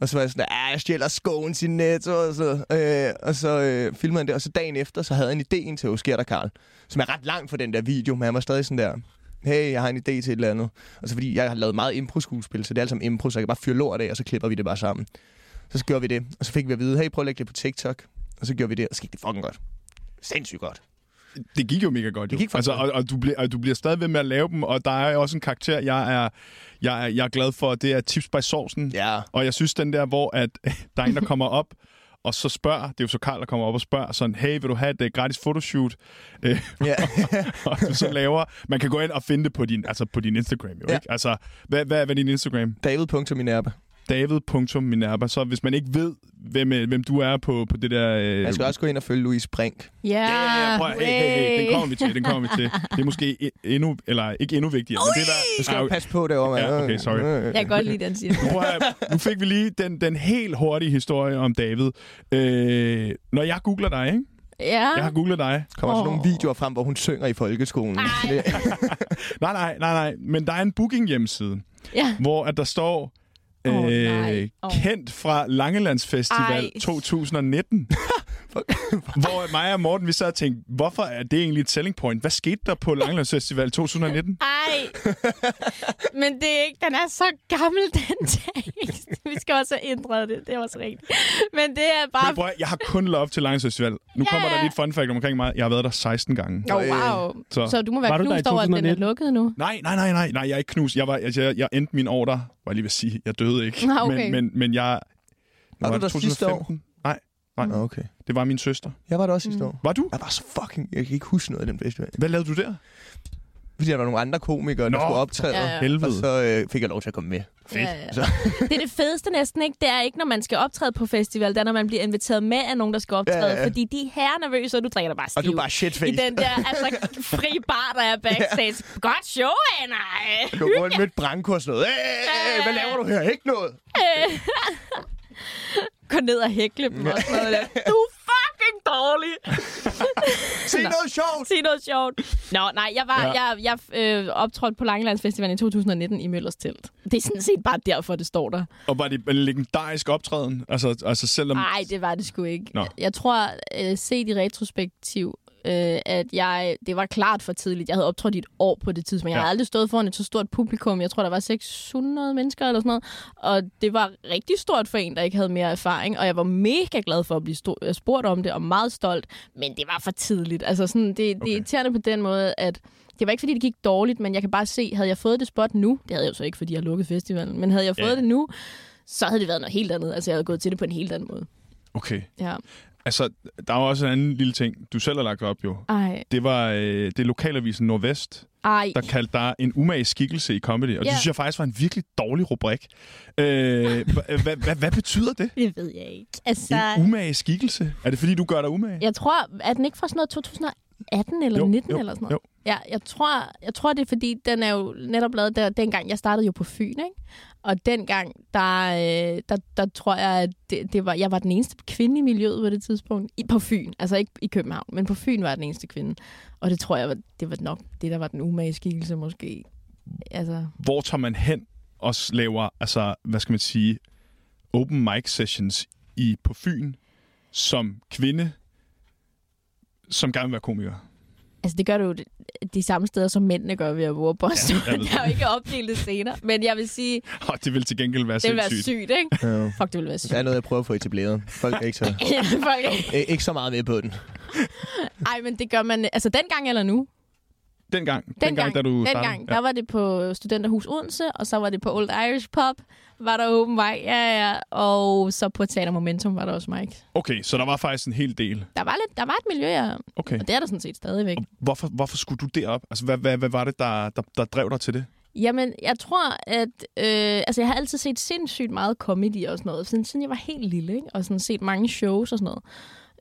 Og så var jeg sådan, ah, jeg stjæler skoen sin netto, og så, øh, og så øh, filmede han det. Og så dagen efter, så havde han en idé til Hos Sker der Karl, som er ret langt fra den der video, men han var stadig sådan der, hey, jeg har en idé til et eller andet. Og så fordi jeg har lavet meget impro-skuespil, så det er alt sammen impro, så jeg kan bare fyre lort af, og så klipper vi det bare sammen. Så gjorde vi det, og så fik vi at vide, hey, prøv at lægge det på TikTok. Og så gjorde vi det, og så gik det fucking godt. Sindssygt godt. Det gik jo mega godt. Det jo. gik faktisk altså, og, og, du bliver, og du bliver stadig ved med at lave dem, og der er også en karakter, jeg er, jeg er, jeg er glad for, det er Tips by Sovsen. Ja. Og jeg synes, den der, hvor at, der er en, der kommer op, og så spørger, det er jo så Karl, der kommer op og spørger, sådan, hey, vil du have et uh, gratis fotoshoot? Øh, ja. og du så laver, man kan gå ind og finde det på din, altså på din Instagram, jo, Ja. ikke? Altså, hvad, hvad, hvad er din Instagram? David.minerva. David.minerva. Så hvis man ikke ved, hvem, øh, hvem du er på, på det der... Øh, Man skal også gå ind og følge Louise Brink. Ja, prøv, at- hey, hey, hey, den kommer vi til, den kommer vi til. Det er måske e- endnu, eller ikke endnu vigtigere, men det der... Du skal jo passe på derovre. Ja, okay, sorry. Jeg kan godt lide den siger. Prøv at, nu fik vi lige den, den helt hurtige historie om David. Øh, når jeg googler dig, ikke? Ja. Jeg har googlet dig. kommer også Åh. nogle videoer frem, hvor hun synger i folkeskolen. Nej, nej, nej, nej. Men der er en booking hjemmeside, ja. hvor at der står... Åh, Øh, nej. Åh. kendt fra Langelandsfestival Ej. 2019. hvor mig og Morten, vi sad og tænkte, hvorfor er det egentlig et selling point? Hvad skete der på Langelandsfestival 2019? Ej, men det er ikke, den er så gammel, den tekst. Vi skal også have ændret det, det er også rigtigt. Men det er bare... Men prøv, at- jeg har kun op til Langelandsfestival. Nu Ja, kommer der lige et fun fact omkring mig. Jeg har været der 16 gange. Oh, wow. Så- Så, så du må være knust over, at den er 2019? lukket nu? Nej, nej, nej, nej, nej, jeg er ikke knust. Jeg, var, altså, jeg, jeg endte min år der, var jeg lige ved at sige. Jeg døde ikke. Nå, okay. men, men, men jeg... Var du der sidste år? 2015? Nej. Nå, okay. Det var min søster. Jeg var der også sidste Mm. år. Var du? Jeg var så fucking... Jeg kan ikke huske noget af den festival. Hvad lavede du der? Fordi der var nogle andre komikere, der Nå. skulle optræde. Ja, ja. Helvede. Og så øh, fik jeg lov til at komme med. Ja, ja. Så, Det er det fedeste næsten, ikke? Det er ikke, når man skal optræde på festival. Det er, når man bliver inviteret med af nogen, der skal optræde. Ja, ja, ja. Fordi de er her nervøse, og du drikker dig bare stiv. og du er bare I shitface. den der altså, fri bar, der er backstage. Godt show, Anna! Du går rundt med et branko og sådan noget. Øh, øh, hvad laver du her? Ikke noget. Gå ned og hækle dem og sådan noget der. Du er fucking dårlig! Se noget sjovt. Sig noget sjovt. Nå, nej, jeg var Ja. jeg, jeg øh, optrådte på Langelandsfestivalen i 2019 i Møllers Telt. Det er sådan set bare derfor, det står der. Og var det en legendarisk optræden? Altså, altså selvom... Nej, det var det sgu ikke. Nå. Jeg tror, øh, set i retrospektiv, øh, at jeg, det var klart for tidligt. Jeg havde optrådt i et år på det tidspunkt. Jeg Ja. havde aldrig stået foran et så stort publikum. Jeg tror, der var 600 mennesker eller sådan noget. Og det var rigtig stort for en, der ikke havde mere erfaring. Og jeg var mega glad for at blive øh, spurgt om det, og meget stolt. Men det var for tidligt. Altså sådan, det, det Okay. er irriterende på den måde, at det var ikke, fordi det gik dårligt, men jeg kan bare se, havde jeg fået det spot nu, det havde jeg jo så ikke, fordi jeg lukket festivalen, men havde jeg fået Ja. det nu, så havde det været noget helt andet. Altså, jeg havde gået til det på en helt anden måde. Okay. Ja. Altså, der er jo også en anden lille ting, du selv har lagt op jo. Ej, Det var øh, det lokalavisen Nordvest, ej. der kaldte dig en umage skikkelse i comedy. Og det Ja. synes jeg faktisk var en virkelig dårlig rubrik. Øh, hva- hva- hva- hvad betyder det? Det ved jeg ikke. Altså, En umage skikkelse? Er det fordi, du gør dig umage? jeg tror, er den ikke fra sådan noget 2018 eller Jo, 19 jo, eller sådan noget? jo. Ja, jeg tror, jeg tror, det er fordi, den er jo netop lavet der, dengang, jeg startede jo på Fyn, ikke? Og dengang, der, øh, der, der tror jeg, at det, det var, jeg var den eneste kvinde i miljøet på det tidspunkt. I, på Fyn, altså ikke i København, men på Fyn var jeg den eneste kvinde. Og det tror jeg, det var nok det, der var den umage skikkelse måske. Altså, Hvor tager man hen og laver, altså, hvad skal man sige, open mic sessions i, på Fyn som kvinde, som gerne vil være komiker? Altså, det gør du de, samme steder, som mændene gør ved at våge på. Ja, der er jo ikke opdelte scener. Men jeg vil sige, Og det vil til gengæld være det vil være sygt, ikke? Ja. Fuck, det vil være sygt. Det er noget, jeg prøver at få etableret. Folk er ikke så, Folk- øh, ikke så meget med på den. Ej, men det gør man... Altså, dengang eller nu? Dengang, dengang, Dengang, da du startede. dengang der var det på Studenterhus Odense, og så var det på Old Irish Pub, var der open mic, ja, ja, og så på Teater Momentum var der også mic. Okay, så der var faktisk en hel del. Der var, lidt, der var et miljø, ja, Okay. og det er der sådan set stadigvæk. Og hvorfor, hvorfor skulle du derop? Altså, hvad, hvad, hvad var det, der, der, der drev dig til det? Jamen, jeg tror, at... Øh, altså, jeg har altid set sindssygt meget comedy og sådan noget, siden, siden jeg var helt lille, ikke? Og sådan set mange shows og sådan noget.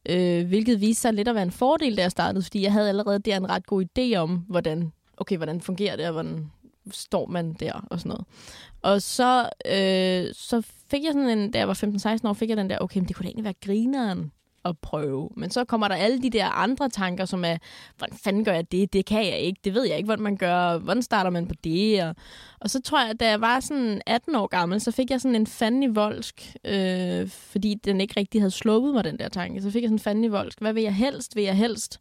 Øh, hvilket viste sig lidt at være en fordel, da jeg startede, fordi jeg havde allerede der en ret god idé om, hvordan, okay, hvordan fungerer det, og hvordan står man der og sådan noget. Og så, øh, så fik jeg sådan en, da jeg var 15-16 år, fik jeg den der, okay, men det kunne da egentlig være grineren at prøve. Men så kommer der alle de der andre tanker, som er, hvordan fanden gør jeg det? Det kan jeg ikke. Det ved jeg ikke, hvordan man gør. Hvordan starter man på det? Og, og så tror jeg, at da jeg var sådan 18 år gammel, så fik jeg sådan en fanden i voldsk, øh, fordi den ikke rigtig havde sluppet mig, den der tanke. Så fik jeg sådan en fanden i voldsk. Hvad vil jeg helst? Vil jeg helst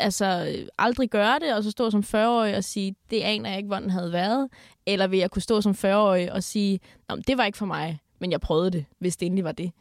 altså, aldrig gøre det, og så stå som 40-årig og sige, det aner jeg ikke, hvordan havde været? Eller vil jeg kunne stå som 40-årig og sige, Nå, men det var ikke for mig, men jeg prøvede det, hvis det endelig var det.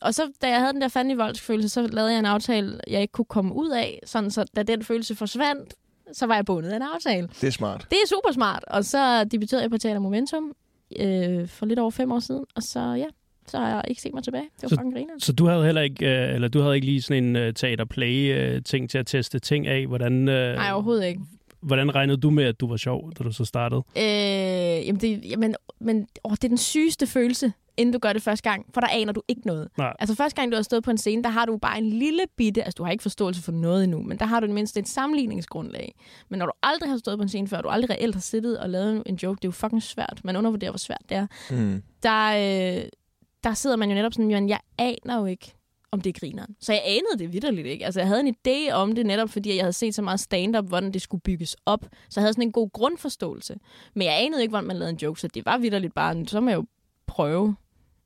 Og så, da jeg havde den der fanden i voldsk følelse, så lavede jeg en aftale, jeg ikke kunne komme ud af, sådan så da den følelse forsvandt, så var jeg bundet af en aftale. Det er smart. Det er super smart. Og så debuterede jeg på Teater Momentum øh, for lidt over fem år siden, og så ja, så har jeg ikke set mig tilbage. Det var Så- fucking griner. Så du havde heller ikke, øh, eller du havde ikke lige sådan en øh, teater-play-ting til at teste ting af. Hvordan, øh, Nej, overhovedet ikke. hvordan regnede du med, at du var sjov, da du så startede? Øh, jamen, det, jamen, men åh, det er den sygeste følelse, inden du gør det første gang, for der aner du ikke noget. Nej. Altså første gang, du har stået på en scene, der har du bare en lille bitte, altså du har ikke forståelse for noget endnu, men der har du i mindst et sammenligningsgrundlag. Men når du aldrig har stået på en scene før, du aldrig reelt har siddet og lavet en joke, det er jo fucking svært. Man undervurderer, hvor svært det er. Mm. Der, øh, der sidder man jo netop sådan, Jørgen, jeg aner jo ikke, om det er grineren. Så jeg anede det vidderligt ikke. Altså, jeg havde en idé om det netop, fordi jeg havde set så meget stand-up, hvordan det skulle bygges op. Så jeg havde sådan en god grundforståelse. Men jeg anede ikke, hvordan man lavede en joke, så det var vidderligt bare, så må jeg jo prøve.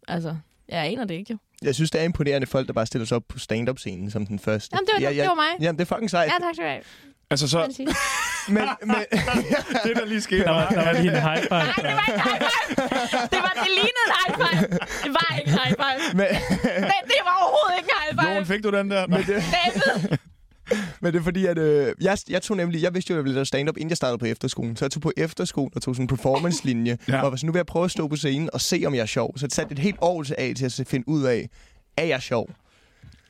Altså, jeg aner det ikke jo. Jeg synes, det er imponerende folk, der bare stiller sig op på stand-up-scenen som den første. Jamen, det var, ja, det ja, var mig. Jamen, det er fucking sejt. Ja, tak skal du have. Altså så, jeg. Men, men, det der lige skete, Der var, der var lige en high five. Nej, det var ikke en high five. Det var, det lignede en high five. Det var ikke en high five. men, Det, det var overhovedet ikke en high five. Jon, fik du den der? men, det, David. men det er fordi, at øh, jeg, jeg tog nemlig, jeg vidste jo, at jeg ville lave stand-up, inden jeg startede på efterskolen. Så jeg tog på efterskole og tog sådan en performance-linje. Ja. Og var sådan, nu vil jeg prøve at stå på scenen og se, om jeg er sjov. Så jeg satte et helt år til af til at se- finde ud af, er jeg sjov?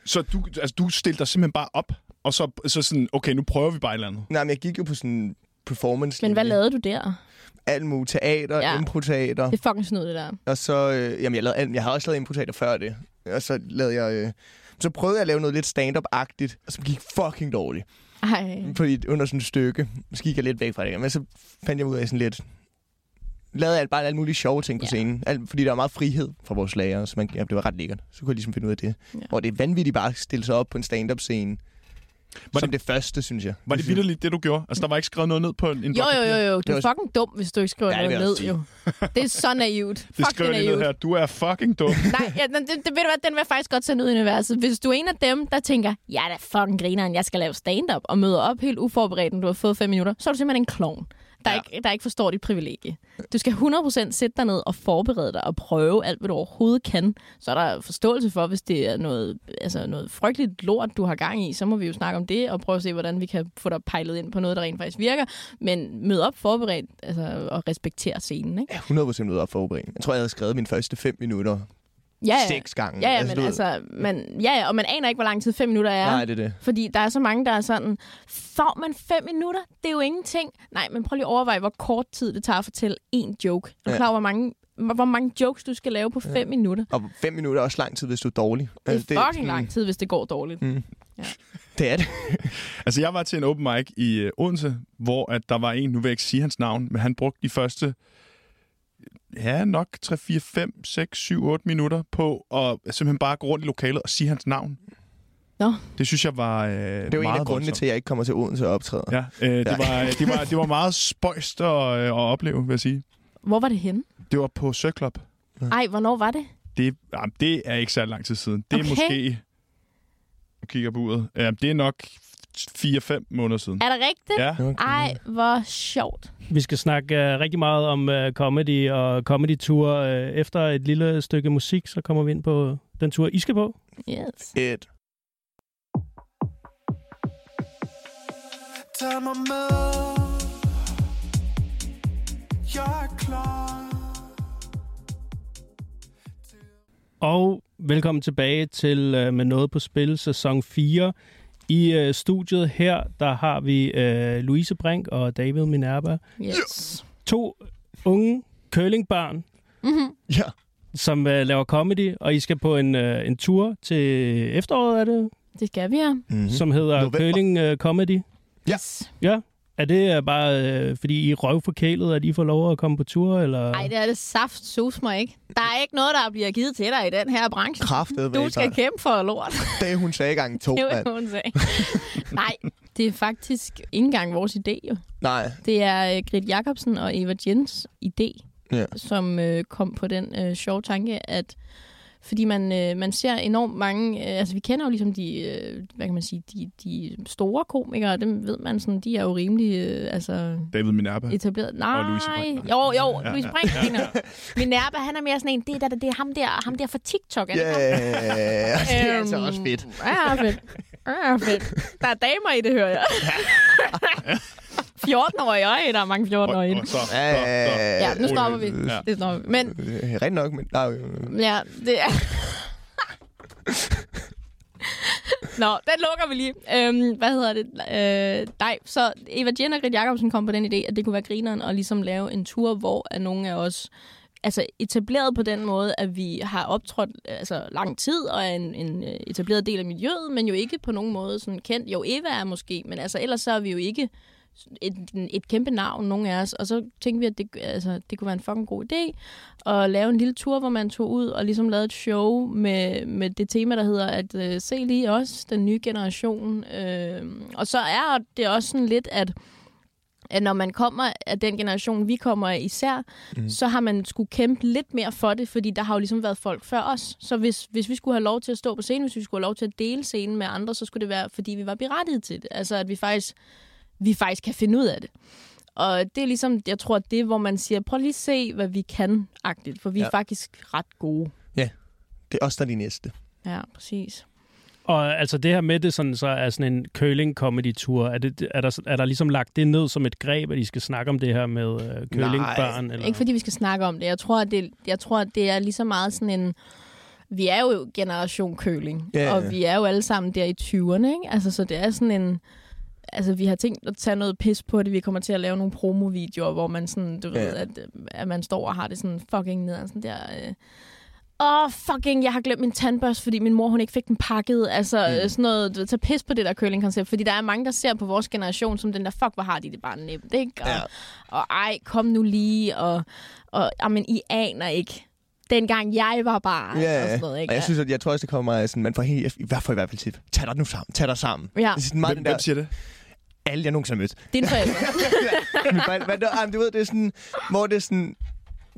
Så du, altså, du stillede dig simpelthen bare op, og så, så sådan, okay, nu prøver vi bare et eller andet. Nej, men jeg gik jo på sådan en performance Men hvad lavede du der? Alt muligt teater, Ja. ja. improteater. Det er fucking snyd, det der. Og så, øh, jamen jeg, lavede, alt- jeg har også lavet improteater før det. Og så lavede jeg, øh, så prøvede jeg at lave noget lidt stand-up-agtigt, og så gik fucking dårligt. Ej. Fordi under sådan et stykke, så gik jeg lidt væk fra det. Men så fandt jeg ud af sådan lidt, lavede jeg bare alle mulige sjove ting på Ja. scenen. Alt, fordi der var meget frihed fra vores lærer, så man, ja, det var ret lækkert. Så kunne jeg ligesom finde ud af det. Ja. Hvor det er vanvittigt bare at stille sig op på en stand-up scene Var som det- det første, synes jeg. Var det vidderligt, det du gjorde? Altså, der var ikke skrevet noget ned på en, en Jo, jo, jo, jo. Du Det er fucking dum, hvis du ikke skriver Ja, det noget ned, jeg jo. Det er så naivt. Det Fuck, skriver det de er ned her. Du er fucking dum. Nej, ja, det, det, ved du hvad, den vil jeg faktisk godt sende ud i universet. Hvis du er en af dem, der tænker, ja, da fucking grineren, jeg skal lave stand-up, og møder op helt uforberedt, når du har fået fem minutter, så er du simpelthen en klovn, der, Ja. ikke, der ikke forstår dit privilegie. Du skal 100% sætte dig ned og forberede dig og prøve alt, hvad du overhovedet kan. Så er der forståelse for, hvis det er noget, altså noget frygteligt lort, du har gang i, så må vi jo snakke om det og prøve at se, hvordan vi kan få dig pejlet ind på noget, der rent faktisk virker. Men mød op forberedt altså, og respektere scenen, ikke? Ja, 100% ud af forberedt. Jeg tror, jeg havde skrevet mine første fem minutter Ja, ja. seks gange. Ja, ja, du men altså, man, ja, ja, og man aner ikke, hvor lang tid fem minutter er. Nej, det er det. Fordi der er så mange, der er sådan, får man fem minutter? Det er jo ingenting. Nej, men prøv lige at overveje, hvor kort tid det tager at fortælle én joke. Er du Ja. klar hvor mange, hvor mange jokes du skal lave på fem minutter? Og fem minutter er også lang tid, hvis du er dårlig. Det Altså, er fucking lang tid, hvis det går dårligt. Det er det. Altså, jeg var til en open mic i øh, Odense, hvor at der var en, nu vil jeg ikke sige hans navn, men han brugte de første, ja, nok 3, 4, 5, 6, 7, 8 minutter på at simpelthen bare gå rundt i lokalet og sige hans navn. Nå. Det synes jeg var øh, Det er jo en meget af grundene voldsomt. til, at jeg ikke kommer til Odense og optræder. Ja, øh, det, var, det, var, det var meget spøjst at, øh, at opleve, vil jeg sige. Hvor var det henne? Det var på Sø Club. Ej, hvornår var det? Det, jamen, det er ikke så lang tid siden. Det er Okay. måske... Nu kigger jeg på uret. Ja, det er nok 4-5 måneder siden. Er det rigtigt? Ja, Okay. Ej, hvor sjovt. Vi skal snakke uh, rigtig meget om uh, comedy og comedy-tour. Uh, efter et lille stykke musik, så kommer vi ind på den tur, I skal på. Yes. Et. Tag mig med Jeg er klar Og velkommen tilbage til uh, Med Noget på Spil, sæson 4. I uh, studiet her, der har vi uh, Louise Brink og David Minerva. Yes. To unge curlingbørn, Mm-hmm. Ja. som uh, laver comedy, og I skal på en, uh, en tur til efteråret, er det? Det skal vi, ja. Mm-hmm. Som hedder November. Curling uh, Comedy. Ja. Yes. Ja. Er det uh, bare, uh, fordi I er røvforkælet, at I får lov at komme på tur? Eller? Ej, det er det saft sus mig ikke. Der er ikke noget, der bliver givet til dig i den her branche. Kraftet, Du skal kæmpe for lort. Det hun sagde gang to, Det mand. hvad hun sagde. Nej, det er faktisk ikke engang vores idé, jo. Nej. Det er øh, Grit Jacobsen og Eva Jens idé, Ja. som øh, kom på den øh, sjove tanke, at fordi man, øh, man ser enormt mange, øh, altså vi kender jo ligesom de, øh, hvad kan man sige, de, de store komikere, dem ved man sådan, de er jo rimelig, øh, altså David Minerva. etableret. Nej, Og Louise Brink. jo, jo, Ja, Louise ja, Brink griner. Minerva, han er mere sådan en, det, er- det er ham der, ham der fra TikTok, er det Ja, ham? det er altså også fedt. Ja, fedt. Ja, fedt. Der er damer i det, hører jeg. 14-årige, øje, der er mange 14-årige. i Og, og det. så, så, så. Ja, nu stopper vi. Ja. Det stopper vi. Men Øh, Rent nok, men... Nej, øh, ja, det er... Nå, den lukker vi lige. Øhm, hvad hedder det? Øh, nej, så Eva Jen og Grit Jacobsen kom på den idé, at det kunne være grineren at ligesom lave en tur, hvor at nogle af os altså etableret på den måde, at vi har optrådt altså, lang tid og er en, en øh, etableret del af miljøet, men jo ikke på nogen måde sådan kendt. Jo, Eva er måske, men altså ellers så er vi jo ikke et, et kæmpe navn, nogen af os. Og så tænkte vi, at det, altså, det kunne være en fucking god idé at lave en lille tur, hvor man tog ud og ligesom lavede et show med, med det tema, der hedder at øh, se lige os, den nye generation. Øh, og så er det også sådan lidt, at at når man kommer af den generation, vi kommer af især, mm. så har man skulle kæmpe lidt mere for det, fordi der har jo ligesom været folk før os. Så hvis, hvis vi skulle have lov til at stå på scenen, hvis vi skulle have lov til at dele scenen med andre, så skulle det være, fordi vi var berettiget til det. Altså, at vi faktisk, vi faktisk kan finde ud af det. Og det er ligesom, jeg tror, det hvor man siger, prøv lige at se, hvad vi kan, agtigt, for vi ja. Ja. er faktisk ret gode. det er også der er de næste. Ja, præcis. Og altså det her med det sådan, så er sådan en curling comedy tour, er, det, er, der, er der ligesom lagt det ned som et greb, at I skal snakke om det her med uh, curlingbørn? Eller? Ikke fordi vi skal snakke om det. Jeg tror, at det, jeg tror, at det er lige så meget sådan en... Vi er jo generation køling, Ja, ja. og vi er jo alle sammen der i 20'erne, ikke? Altså, så det er sådan en... Altså, vi har tænkt at tage noget pis på det. Vi kommer til at lave nogle promovideoer, hvor man sådan, du Ja. ved, at, at man står og har det sådan fucking ned, sådan der... Øh, Åh, oh, fucking, jeg har glemt min tandbørste, fordi min mor, hun ikke fik den pakket. Altså, mm. sådan noget, du ved, tag pis på det der curling-koncept. Fordi der er mange, der ser på vores generation som den der, fuck, hvor har de det bare nemt, ikke? Og, Ja. og ej, kom nu lige, og, og jamen, I aner ikke, dengang jeg var barn. Ja, og sådan noget, og ikke? jeg, synes, at jeg tror også, det kommer meget sådan, man får helt, i hvert fald i hvert fald til, tag dig nu sammen, tag dig sammen. ja, Det er sådan meget Hvem, den der, hvem siger det? alle jeg nogensinde har mødt. dine forældre. Men, det- ej, men du ved, det er sådan, hvor det er sådan,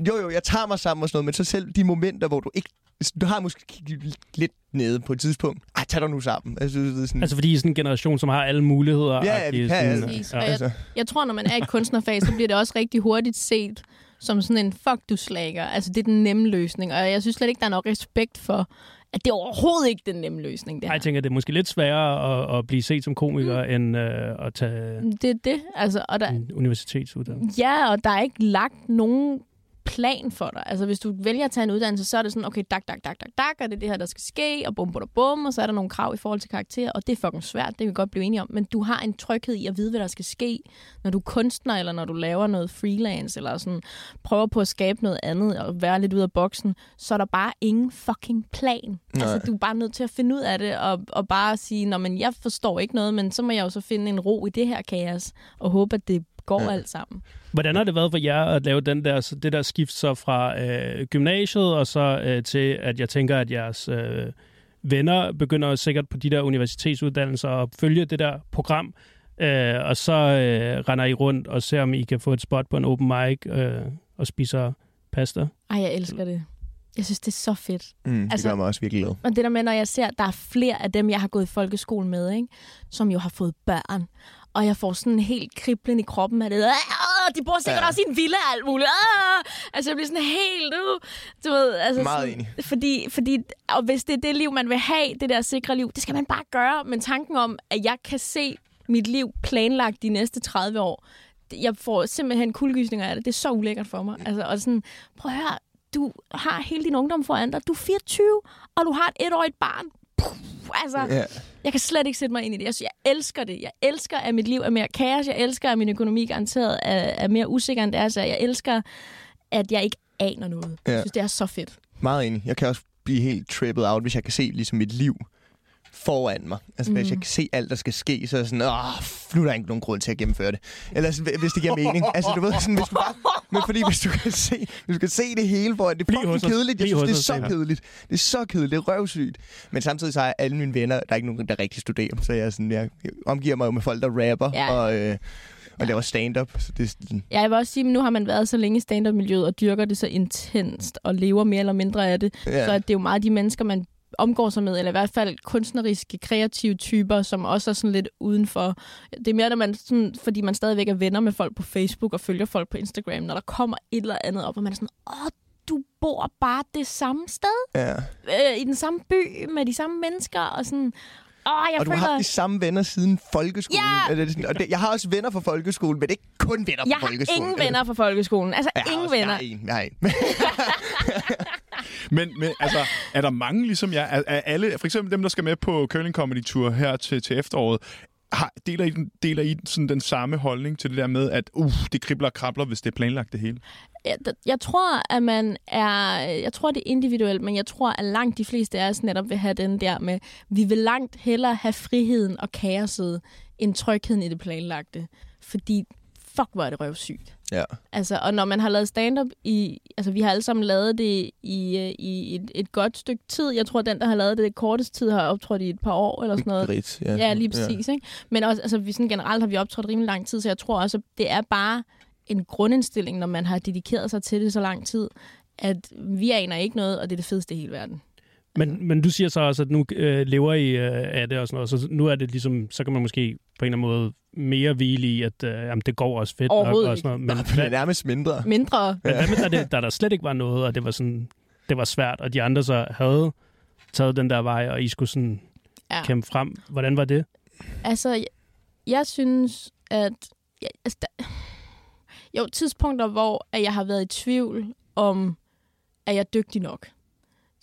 jo jo, jeg tager mig sammen og sådan noget, men så selv de momenter, hvor du ikke, du har måske kigget lidt nede på et tidspunkt. Ej, tag dig nu sammen. Altså, du ved, sådan, Altså fordi I er sådan en generation, som har alle muligheder. Ja, ja, vi kan sådan, alt. Præcis. ja. Og jeg, altså, jeg tror, når man er i kunstnerfag, så bliver det også rigtig hurtigt set som sådan en fuck du slager. Altså, det er den nemme løsning. Og jeg synes slet ikke, der er nok respekt for, at det er overhovedet ikke den nemme løsning, det her. Jeg tænker, det er måske lidt sværere at, at blive set som komiker, mm. end øh, at tage Det er det. Altså, og der, en universitetsuddannelse. Ja, og der er ikke lagt nogen plan for dig. Altså, hvis du vælger at tage en uddannelse, så er det sådan, okay, dak, dak, dak, dak, dak, og det er det her, der skal ske, og bum, bum, bum, og så er der nogle krav i forhold til karakter, og det er fucking svært, det kan vi godt blive enige om, men du har en tryghed i at vide, hvad der skal ske, når du er kunstner, eller når du laver noget freelance, eller sådan prøver på at skabe noget andet, og være lidt ud af boksen, så er der bare ingen fucking plan. Nej. Altså, du er bare nødt til at finde ud af det, og, og bare sige, Nå, men jeg forstår ikke noget, men så må jeg jo så finde en ro i det her kaos, og håbe, at det går Ja. ja. alt sammen. Hvordan har det været for jer at lave den der, det der skift så fra øh, gymnasiet, og så øh, til, at jeg tænker, at jeres øh, venner begynder sikkert på de der universitetsuddannelser og følge det der program, øh, og så øh, render I rundt og ser, om I kan få et spot på en open mic øh, og spiser pasta. Ej, jeg elsker det. Jeg synes, det er så fedt. mm, det altså- gør mig også virkelig glad. Og det der med, når jeg ser, at der er flere af dem, jeg har gået i folkeskole med, ikke? som jo har fået børn. Og jeg får sådan en helt kriblen i kroppen af det. "Ah, de bor sikkert Ja. også i en villa og alt muligt. Ah! Altså, jeg bliver sådan helt... Uh, du ved, altså, Meget sådan, enig. Fordi, fordi, og hvis det er det liv, man vil have, det der sikre liv, det skal man bare gøre. Men tanken om, at jeg kan se mit liv planlagt de næste 30 år, jeg får simpelthen kuldegysninger af det. Det er så ulækkert for mig. Altså, og sådan, prøv at høre, du har hele din ungdom foran dig. Du er 24, og du har et etårigt barn. Puh, altså, Ja. Jeg kan slet ikke sætte mig ind i det. Jeg, synes, jeg elsker det. Jeg elsker, at mit liv er mere kaos. Jeg elsker, at min økonomi garanteret er, er mere usikker, end det er. Så jeg elsker, at jeg ikke aner noget. Ja. Jeg synes, det er så fedt. Meget enig. Jeg kan også blive helt trippet out, hvis jeg kan se ligesom mit liv foran mig. Altså, mm. hvis jeg kan se alt, der skal ske, så er jeg sådan, åh, nu er der ikke nogen grund til at gennemføre det. Eller hvis det giver mening. Altså, du ved, sådan, hvis du bare... Men fordi hvis du kan se, hvis du kan se det hele foran, det er Bliv fucking kedeligt. Jeg synes, det er så kedeligt. Det er så kedeligt. Det er røvsygt. Men samtidig så jeg alle mine venner, der er ikke nogen, der rigtig studerer. Så jeg, er sådan, jeg omgiver mig jo med folk, der rapper Ja. og, øh, og laver stand-up. Så det er sådan, Ja, jeg vil også sige, at nu har man været så længe i stand-up-miljøet og dyrker det så intenst og lever mere eller mindre af det. ja. Så at det er jo meget de mennesker, man omgår sig med, eller i hvert fald kunstneriske, kreative typer, som også er sådan lidt udenfor. Det er mere, når man sådan, fordi man stadigvæk er venner med folk på Facebook og følger folk på Instagram, når der kommer et eller andet op, og man er sådan, åh, du bor bare det samme sted, ja. øh, i den samme by, med de samme mennesker, og sådan, åh, jeg og du har haft de samme venner siden folkeskolen. Ja! Sådan- Og det, jeg har også venner fra folkeskolen, men det er ikke kun venner jeg fra har folkeskolen. ingen venner fra folkeskolen. Altså, Jeg har ingen også, venner. Jeg har en. Jeg har en. Men, men altså, er der mange ligesom jer? Er, er alle, for eksempel dem, der skal med på Curling Comedy Tour her til, til efteråret, har, deler, I, den- deler I sådan den samme holdning til det der med, at uh, det kribler og krabler, hvis det er planlagt det hele? jeg, jeg tror, at man er... Jeg tror, det er individuelt, men jeg tror, at langt de fleste af os netop vil have den der med, vi vil langt hellere have friheden og kaoset, end trygheden i det planlagte. Fordi, fuck, hvor er det røvsygt. Ja. Altså, og når man har lavet stand-up i... Altså, vi har alle sammen lavet det i, øh, i et, et godt stykke tid. Jeg tror, den, der har lavet det kortest tid, har optrådt i et par år eller sådan noget. Grit, ja. Ja, lige præcis. Ja. Ikke? Men også, altså, vi sådan generelt har vi optrådt rimelig lang tid, så jeg tror også, at det er bare en grundindstilling, når man har dedikeret sig til det så lang tid, at vi aner ikke noget, og det er det fedeste i hele verden. Men, men du siger så også, at nu øh, lever I øh, af det og sådan noget, så nu er det ligesom, så kan man måske på en eller anden måde mere hvile i, at øh, jamen, det går også fedt nok Overhovedet og sådan noget. Men, Men, det er hvad, nærmest mindre. Mindre. men hvad med, der, det, der der slet ikke var noget, og det var sådan, det var svært, og de andre så havde taget den der vej, og I skulle sådan Ja. kæmpe frem. Hvordan var det? Altså, jeg, jeg synes, at... Jeg, altså, der, jo, tidspunkter, hvor at jeg har været i tvivl om, at jeg er dygtig nok.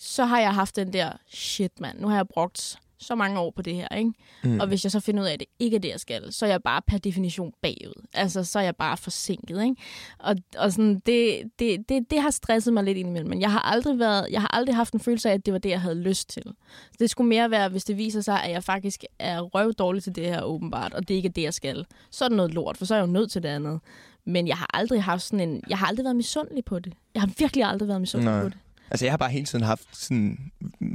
Så har jeg haft den der, shit mand, nu har jeg brugt så mange år på det her, ikke? Mm. Og hvis jeg så finder ud af, at det ikke er det, jeg skal, så er jeg bare per definition bagud. Altså, så er jeg bare forsinket, ikke? Og, og sådan, det, det, det, det har stresset mig lidt indimellem, men jeg har aldrig været, jeg har aldrig haft en følelse af, at det var det, jeg havde lyst til. Så det skulle mere være, hvis det viser sig, at jeg faktisk er røvdårlig til det her åbenbart, og det ikke er det, jeg skal. Så er det noget lort, for så er jeg jo nødt til det andet. Men jeg har aldrig haft sådan en, jeg har aldrig været misundelig på det. Jeg har virkelig aldrig været misundelig Nej. på det. Altså, jeg har bare hele tiden haft sådan,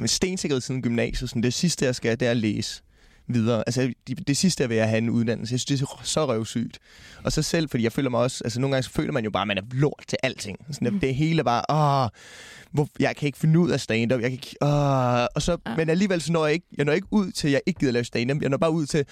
stensikkerhed siden gymnasiet. Sådan, det sidste, jeg skal, det er at læse videre. Altså, det, det sidste, jeg vil have en uddannelse. Jeg synes, det er så røvsygt. Og så selv, fordi jeg føler mig også... Altså, nogle gange så føler man jo bare, at man er lort til alting. Sådan, mm. Det hele bare... Åh, hvor, jeg kan ikke finde ud af stand-up. Jeg kan ikke, åh, og så, Ja. Men alligevel så når jeg ikke, jeg når ikke ud til, at jeg ikke gider lave stand-up. Jeg når bare ud til,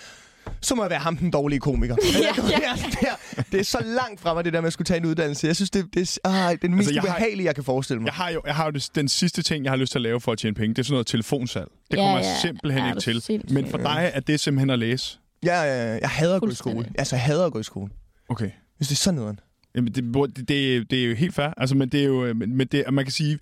så må jeg være ham den dårlige komiker. Ja, ja. Det, er, det, er, det er så langt fra mig, det der med at skulle tage en uddannelse. Jeg synes, det, det er ah, den mest Altså, jeg altså, har- ubehagelige, jeg kan forestille mig. Jeg har jo, jeg har jo det, den sidste ting, jeg har lyst til at lave for at tjene penge. Det er sådan noget telefonsalg. Det Ja, kommer jeg ja. simpelthen Ja, ikke til. sindssygt. Men for dig er det simpelthen at læse. Ja, ja, ja. jeg hader at gå i skole. Altså, jeg hader at gå i skole. Okay. Hvis det er sådan noget. Jamen, det, det, det, det er jo helt fair. Altså, men det er jo, men men det, man kan sige,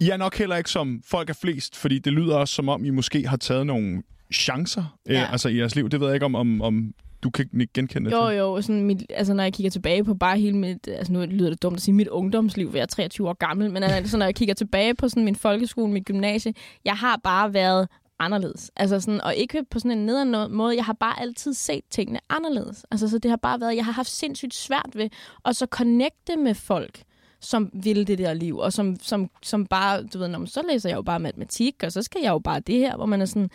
I er nok heller ikke som folk er flest, fordi det lyder også som om, I måske har taget nogle chancer ja. Ja. øh, altså, i jeres liv. Det ved jeg ikke, om, om, om du kan ikke genkende det Jo, til. jo, sådan mit, altså når jeg kigger tilbage på bare hele mit, altså nu lyder det dumt at sige mit ungdomsliv, for jeg er 23 år gammel, men altså, når jeg kigger tilbage på sådan min folkeskole, mit gymnasie, jeg har bare været anderledes. Altså sådan, og ikke på sådan en nederen måde, jeg har bare altid set tingene anderledes. Altså så det har bare været, jeg har haft sindssygt svært ved at så connecte med folk, som vil det der liv, og som, som, som bare, du ved, når man, så læser jeg jo bare matematik, og så skal jeg jo bare det her, hvor man er sådan,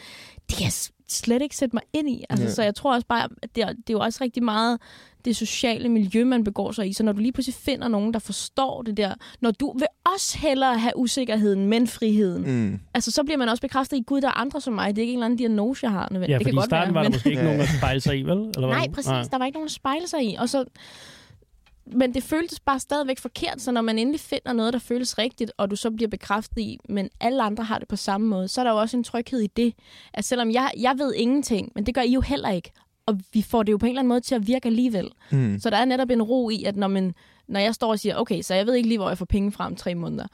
det kan jeg slet ikke sætte mig ind i. Altså, Ja. Så jeg tror også bare, at det er, det er jo også rigtig meget det sociale miljø, man begår sig i. Så når du lige pludselig finder nogen, der forstår det der, når du vil også hellere have usikkerheden, men friheden. Mm. Altså, så bliver man også bekræftet i, gud, der er andre som mig. Det er ikke en eller anden diagnose, jeg har. nødvendigt. Ja, det kan i godt starten være, var der men... måske ikke nogen at spejle sig i, vel? Eller Nej, præcis. Der var ikke nogen at spejle sig i. Og så... Men det føltes bare stadigvæk forkert, så når man endelig finder noget, der føles rigtigt, og du så bliver bekræftet i, men alle andre har det på samme måde, så er der jo også en tryghed i det. At selvom jeg, jeg ved ingenting, men det gør I jo heller ikke, og vi får det jo på en eller anden måde til at virke alligevel. Mm. Så der er netop en ro i, at når, man, når jeg står og siger, okay, så jeg ved ikke lige, hvor jeg får penge fra om tre måneder,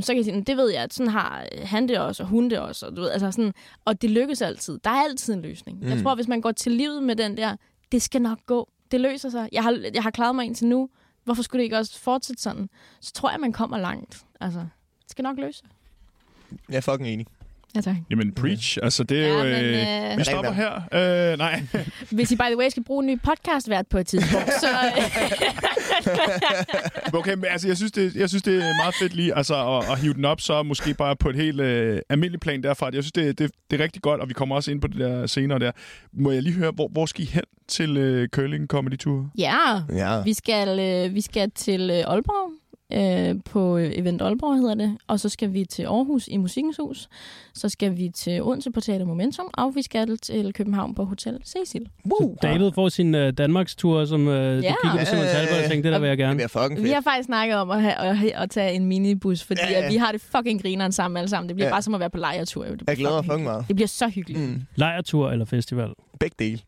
så kan jeg sige, "Men det ved jeg, at sådan har han det også, og hun det også, og, du ved, altså sådan, og det lykkes altid. Der er altid en løsning. Mm. Jeg tror, hvis man går til livet med den der, det skal nok gå, det løser sig. Jeg har, jeg har klaret mig indtil nu, hvorfor skulle det ikke også fortsætte sådan? Så tror jeg, man kommer langt. Altså, det skal nok løse sig. Jeg er fucking enig. Ja, tak. Jamen, preach. Altså, det er Ja, jo... men, Øh, øh, vi stopper her. Øh, nej. Hvis I, by the way, skal bruge en ny podcast vært på et tidspunkt, så... Okay, men altså, jeg synes, det, jeg synes, det er meget fedt lige altså, at, at hive den op, så måske bare på et helt øh, almindeligt plan derfra. Jeg synes, det, det, det er rigtig godt, og vi kommer også ind på det der senere der. Må jeg lige høre, hvor, hvor skal I hen til øh, Curling Comedy Tour? ja, Ja. Vi skal, øh, vi skal til øh, Aalborg, øh, på øh, Event Aalborg hedder det, og så skal vi til Aarhus i Musikkens Hus, så skal vi til Odense på Teater Momentum, og vi skal til København på Hotel Cecil. Woo. David får sin uh, Danmarks tur, som uh, Ja. du kiggede på Simon. Talbot og tænkte, det der vil jeg Det gerne. bliver fucking Vi fedt. har faktisk snakket om at, have, at, at tage en minibus, fordi Ja. At vi har det fucking grineren sammen alle sammen. Det bliver Ja. bare som at være på lejretur. jo. Det bliver Jeg glæder mig fucking meget. Det bliver så hyggeligt. Mm. Lejretur eller festival? Begge dele.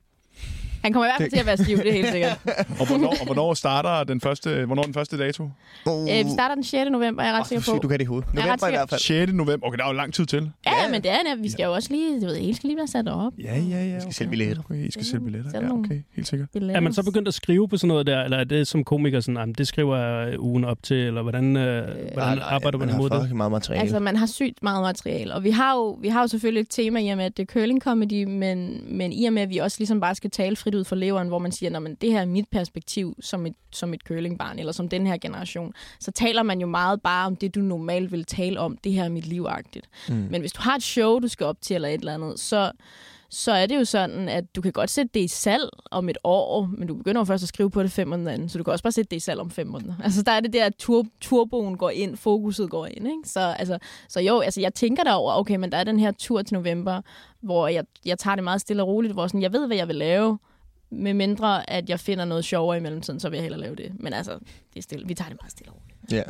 Han kommer i hvert fald til at være stiv, det er helt sikkert. Og hvornår, og hvornår starter den første, hvornår den første dato? Oh. Øh, vi starter den 6. november, jeg er ret oh, sikker på. du kan det i hovedet. Jeg er November i hvert fald. 6. november. Okay, der er jo lang tid til. Ja, Ja. ja, men det er det. Vi skal jo også lige, du ved, hele skal lige være sat op. Ja, ja, ja. Vi skal sælge billetter. Okay, I skal sælge billetter. Ja, okay, helt sikkert. Er man så begyndt at skrive på sådan noget der, eller er det som komiker sådan, "Jamen, det skriver jeg ugen op til, eller hvordan, øh, hvordan arbejder man har imod det? meget materiale. Altså, man har sygt meget materiale. Og vi har jo, vi har jo selvfølgelig et tema i og med, at det er curling comedy, men, men i og med, at vi også ligesom bare skal tale frit ud fra leveren, hvor man siger, at det her er mit perspektiv som et, som et curlingbarn, eller som den her generation, så taler man jo meget bare om det, du normalt vil tale om. Det her er mit livagtigt. Mm. Men hvis du har et show, du skal op til, eller et eller andet, så, så er det jo sådan, at du kan godt sætte det i salg om et år, men du begynder jo først at skrive på det fem måneder anden, så du kan også bare sætte det i salg om fem måneder. Altså, der er det der, at tur, turboen går ind, fokuset går ind, ikke? Så, altså, så jo, altså, jeg tænker derover, okay, men der er den her tur til november, hvor jeg, jeg tager det meget stille og roligt, hvor sådan, jeg ved, hvad jeg vil lave, med mindre, at jeg finder noget sjovere i mellemtiden, så vil jeg hellere lave det. Men altså, det er stille. vi tager det meget stille og roligt. Ja.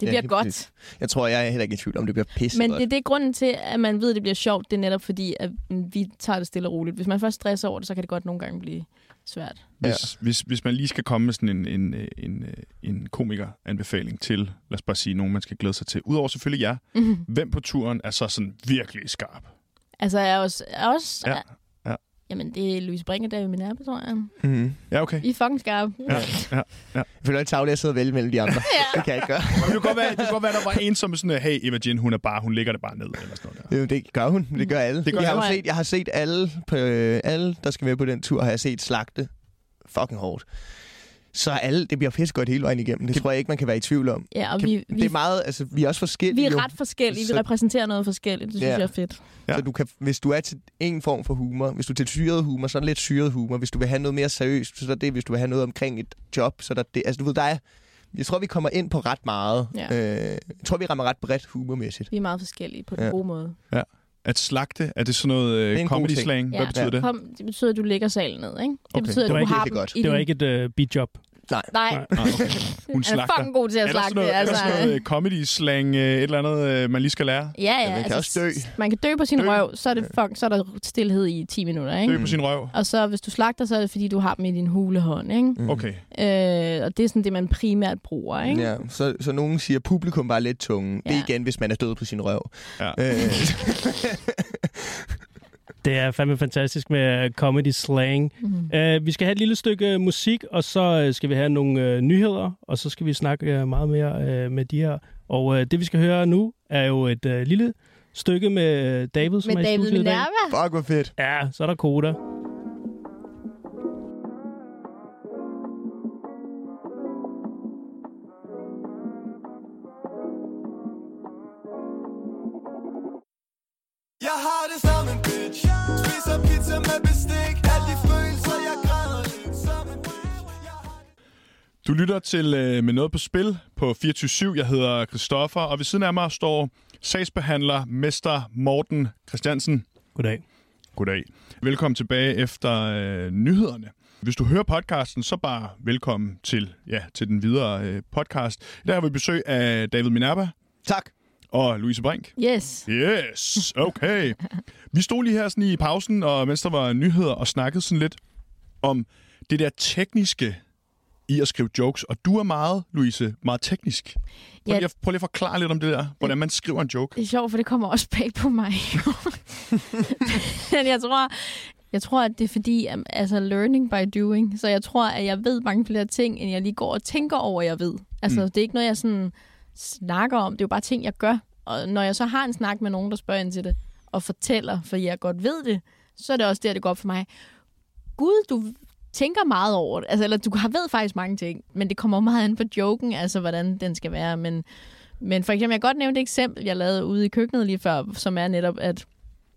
Det Ja, bliver godt. præcis. Jeg tror, jeg er heller ikke i tvivl om, det bliver pisse Men det, det er grunden til, at man ved, at det bliver sjovt. Det er netop fordi, at vi tager det stille og roligt. Hvis man først stresser over det, så kan det godt nogle gange blive svært. Hvis, ja. hvis, hvis man lige skal komme med sådan en, en, en, en komiker-anbefaling til, lad os bare sige, nogen, man skal glæde sig til. Udover selvfølgelig jer, Mhm. hvem på turen er så sådan virkelig skarp? altså, jeg er også... Er også ja. Jamen, det er Louise Brink og David Minerva, tror jeg. Mm-hmm. Ja, okay. I er fucking skarpe. Ja, ja. Jeg føler ikke tavle, at jeg sidder og vælge mellem de andre. Det kan jeg ikke gøre. Det kunne godt være, det kunne godt være der var en, som er sådan, hey, Jean, hun er bare, hun ligger det bare ned, eller sådan noget der. Jo, det gør hun. Det gør alle. Det gør jeg, har set, jeg har set alle, på, øh, alle, der skal med på den tur, har jeg set slagte fucking hårdt. Så er alle, det bliver pisse godt hele vejen igennem. Det tror jeg ikke, man kan være i tvivl om. Ja, og Kan, vi, vi, det er meget, altså, vi er også forskellige. vi er jo. ret forskellige. Vi Så- repræsenterer noget forskelligt. Det synes Ja. jeg er fedt. Ja. Så du kan, hvis du er til en form for humor, hvis du er til syret humor, så er det lidt syret humor. Hvis du vil have noget mere seriøst, så er det. Hvis du vil have noget omkring et job, så er der det. Altså, du ved, der er... Jeg tror, vi kommer ind på ret meget. Ja. Øh, jeg tror, vi rammer ret bredt humormæssigt. Vi er meget forskellige på den Ja. gode måde. At slagte, er det sådan noget Det god comedy slang? Hvad betyder det? Kom, det betyder, at du lægger salen ned, ikke? Det Okay. betyder, Det var at du ikke har dem godt. Det var ikke et uh, bidjob. Nej, Nej. Ah, okay. Hun han er slagter. fucking god til at Er der sådan slagte. noget, er der altså. sådan noget øh, comedy-slang, øh, et eller andet, øh, man lige skal lære? Ja, ja. Ja, man kan altså, også dø. Man kan dø på sin Dø. røv, så er, det fuck, så er der stillhed i 10 minutter, ikke? Dø på sin røv? Og så hvis du slagter, så er det fordi, du har dem i din hulehånd, ikke? Mm. Okay. Øh, og det er sådan det, man primært bruger, ikke? Ja, så, så nogen siger, at publikum var lidt tunge. Det er Ja. igen, hvis man er død på sin røv. Ja. Øh, Det er fandme fantastisk med øh, comedy slang. Mm. Uh, vi skal have et lille stykke musik, og så skal vi have nogle uh, nyheder, og så skal vi snakke uh, meget mere uh, med de her. Og uh, det, vi skal høre nu, er jo et uh, lille stykke med uh, David, som Med er i David. Minerva. fuck, hvor fedt. Ja, så er der koder. Jeg har det som Spiser pizza med bestik Alle de følelser, jeg græder Du lytter til øh, Med Noget på Spil på 24 Jeg hedder Christoffer, og ved siden af mig står sagsbehandler Mester Morten Christiansen. Goddag. Goddag. Velkommen tilbage efter øh, nyhederne. Hvis du hører podcasten, så bare velkommen til, ja, til den videre øh, podcast. I dag har vi besøg af David Minerva Tak. Og Louise Brink. Yes. Yes, okay. Vi stod lige her sådan i pausen, og mens der var nyheder, og snakkede sådan lidt om det der tekniske i at skrive jokes. Og du er meget, Louise, meget teknisk. Prøv, Ja. lige, at, prøv lige at forklare lidt om det der, hvordan man skriver en joke. Det er sjovt, for det kommer også bag på mig. Men jeg tror, jeg tror, at det er fordi, at- altså learning by doing. Så jeg tror, at jeg ved mange flere ting, end jeg lige går og tænker over, jeg ved. Altså, mm. det er ikke noget, jeg sådan snakker om. Det er jo bare ting, jeg gør. Og når jeg så har en snak med nogen, der spørger ind til det, og fortæller, for jeg godt ved det, så er det også der, det går op for mig. Gud, du tænker meget over det. Altså, eller du har ved faktisk mange ting, men det kommer meget an på joken, altså hvordan den skal være. Men, men for eksempel, jeg kan godt nævne et eksempel, jeg lavede ude i køkkenet lige før, som er netop, at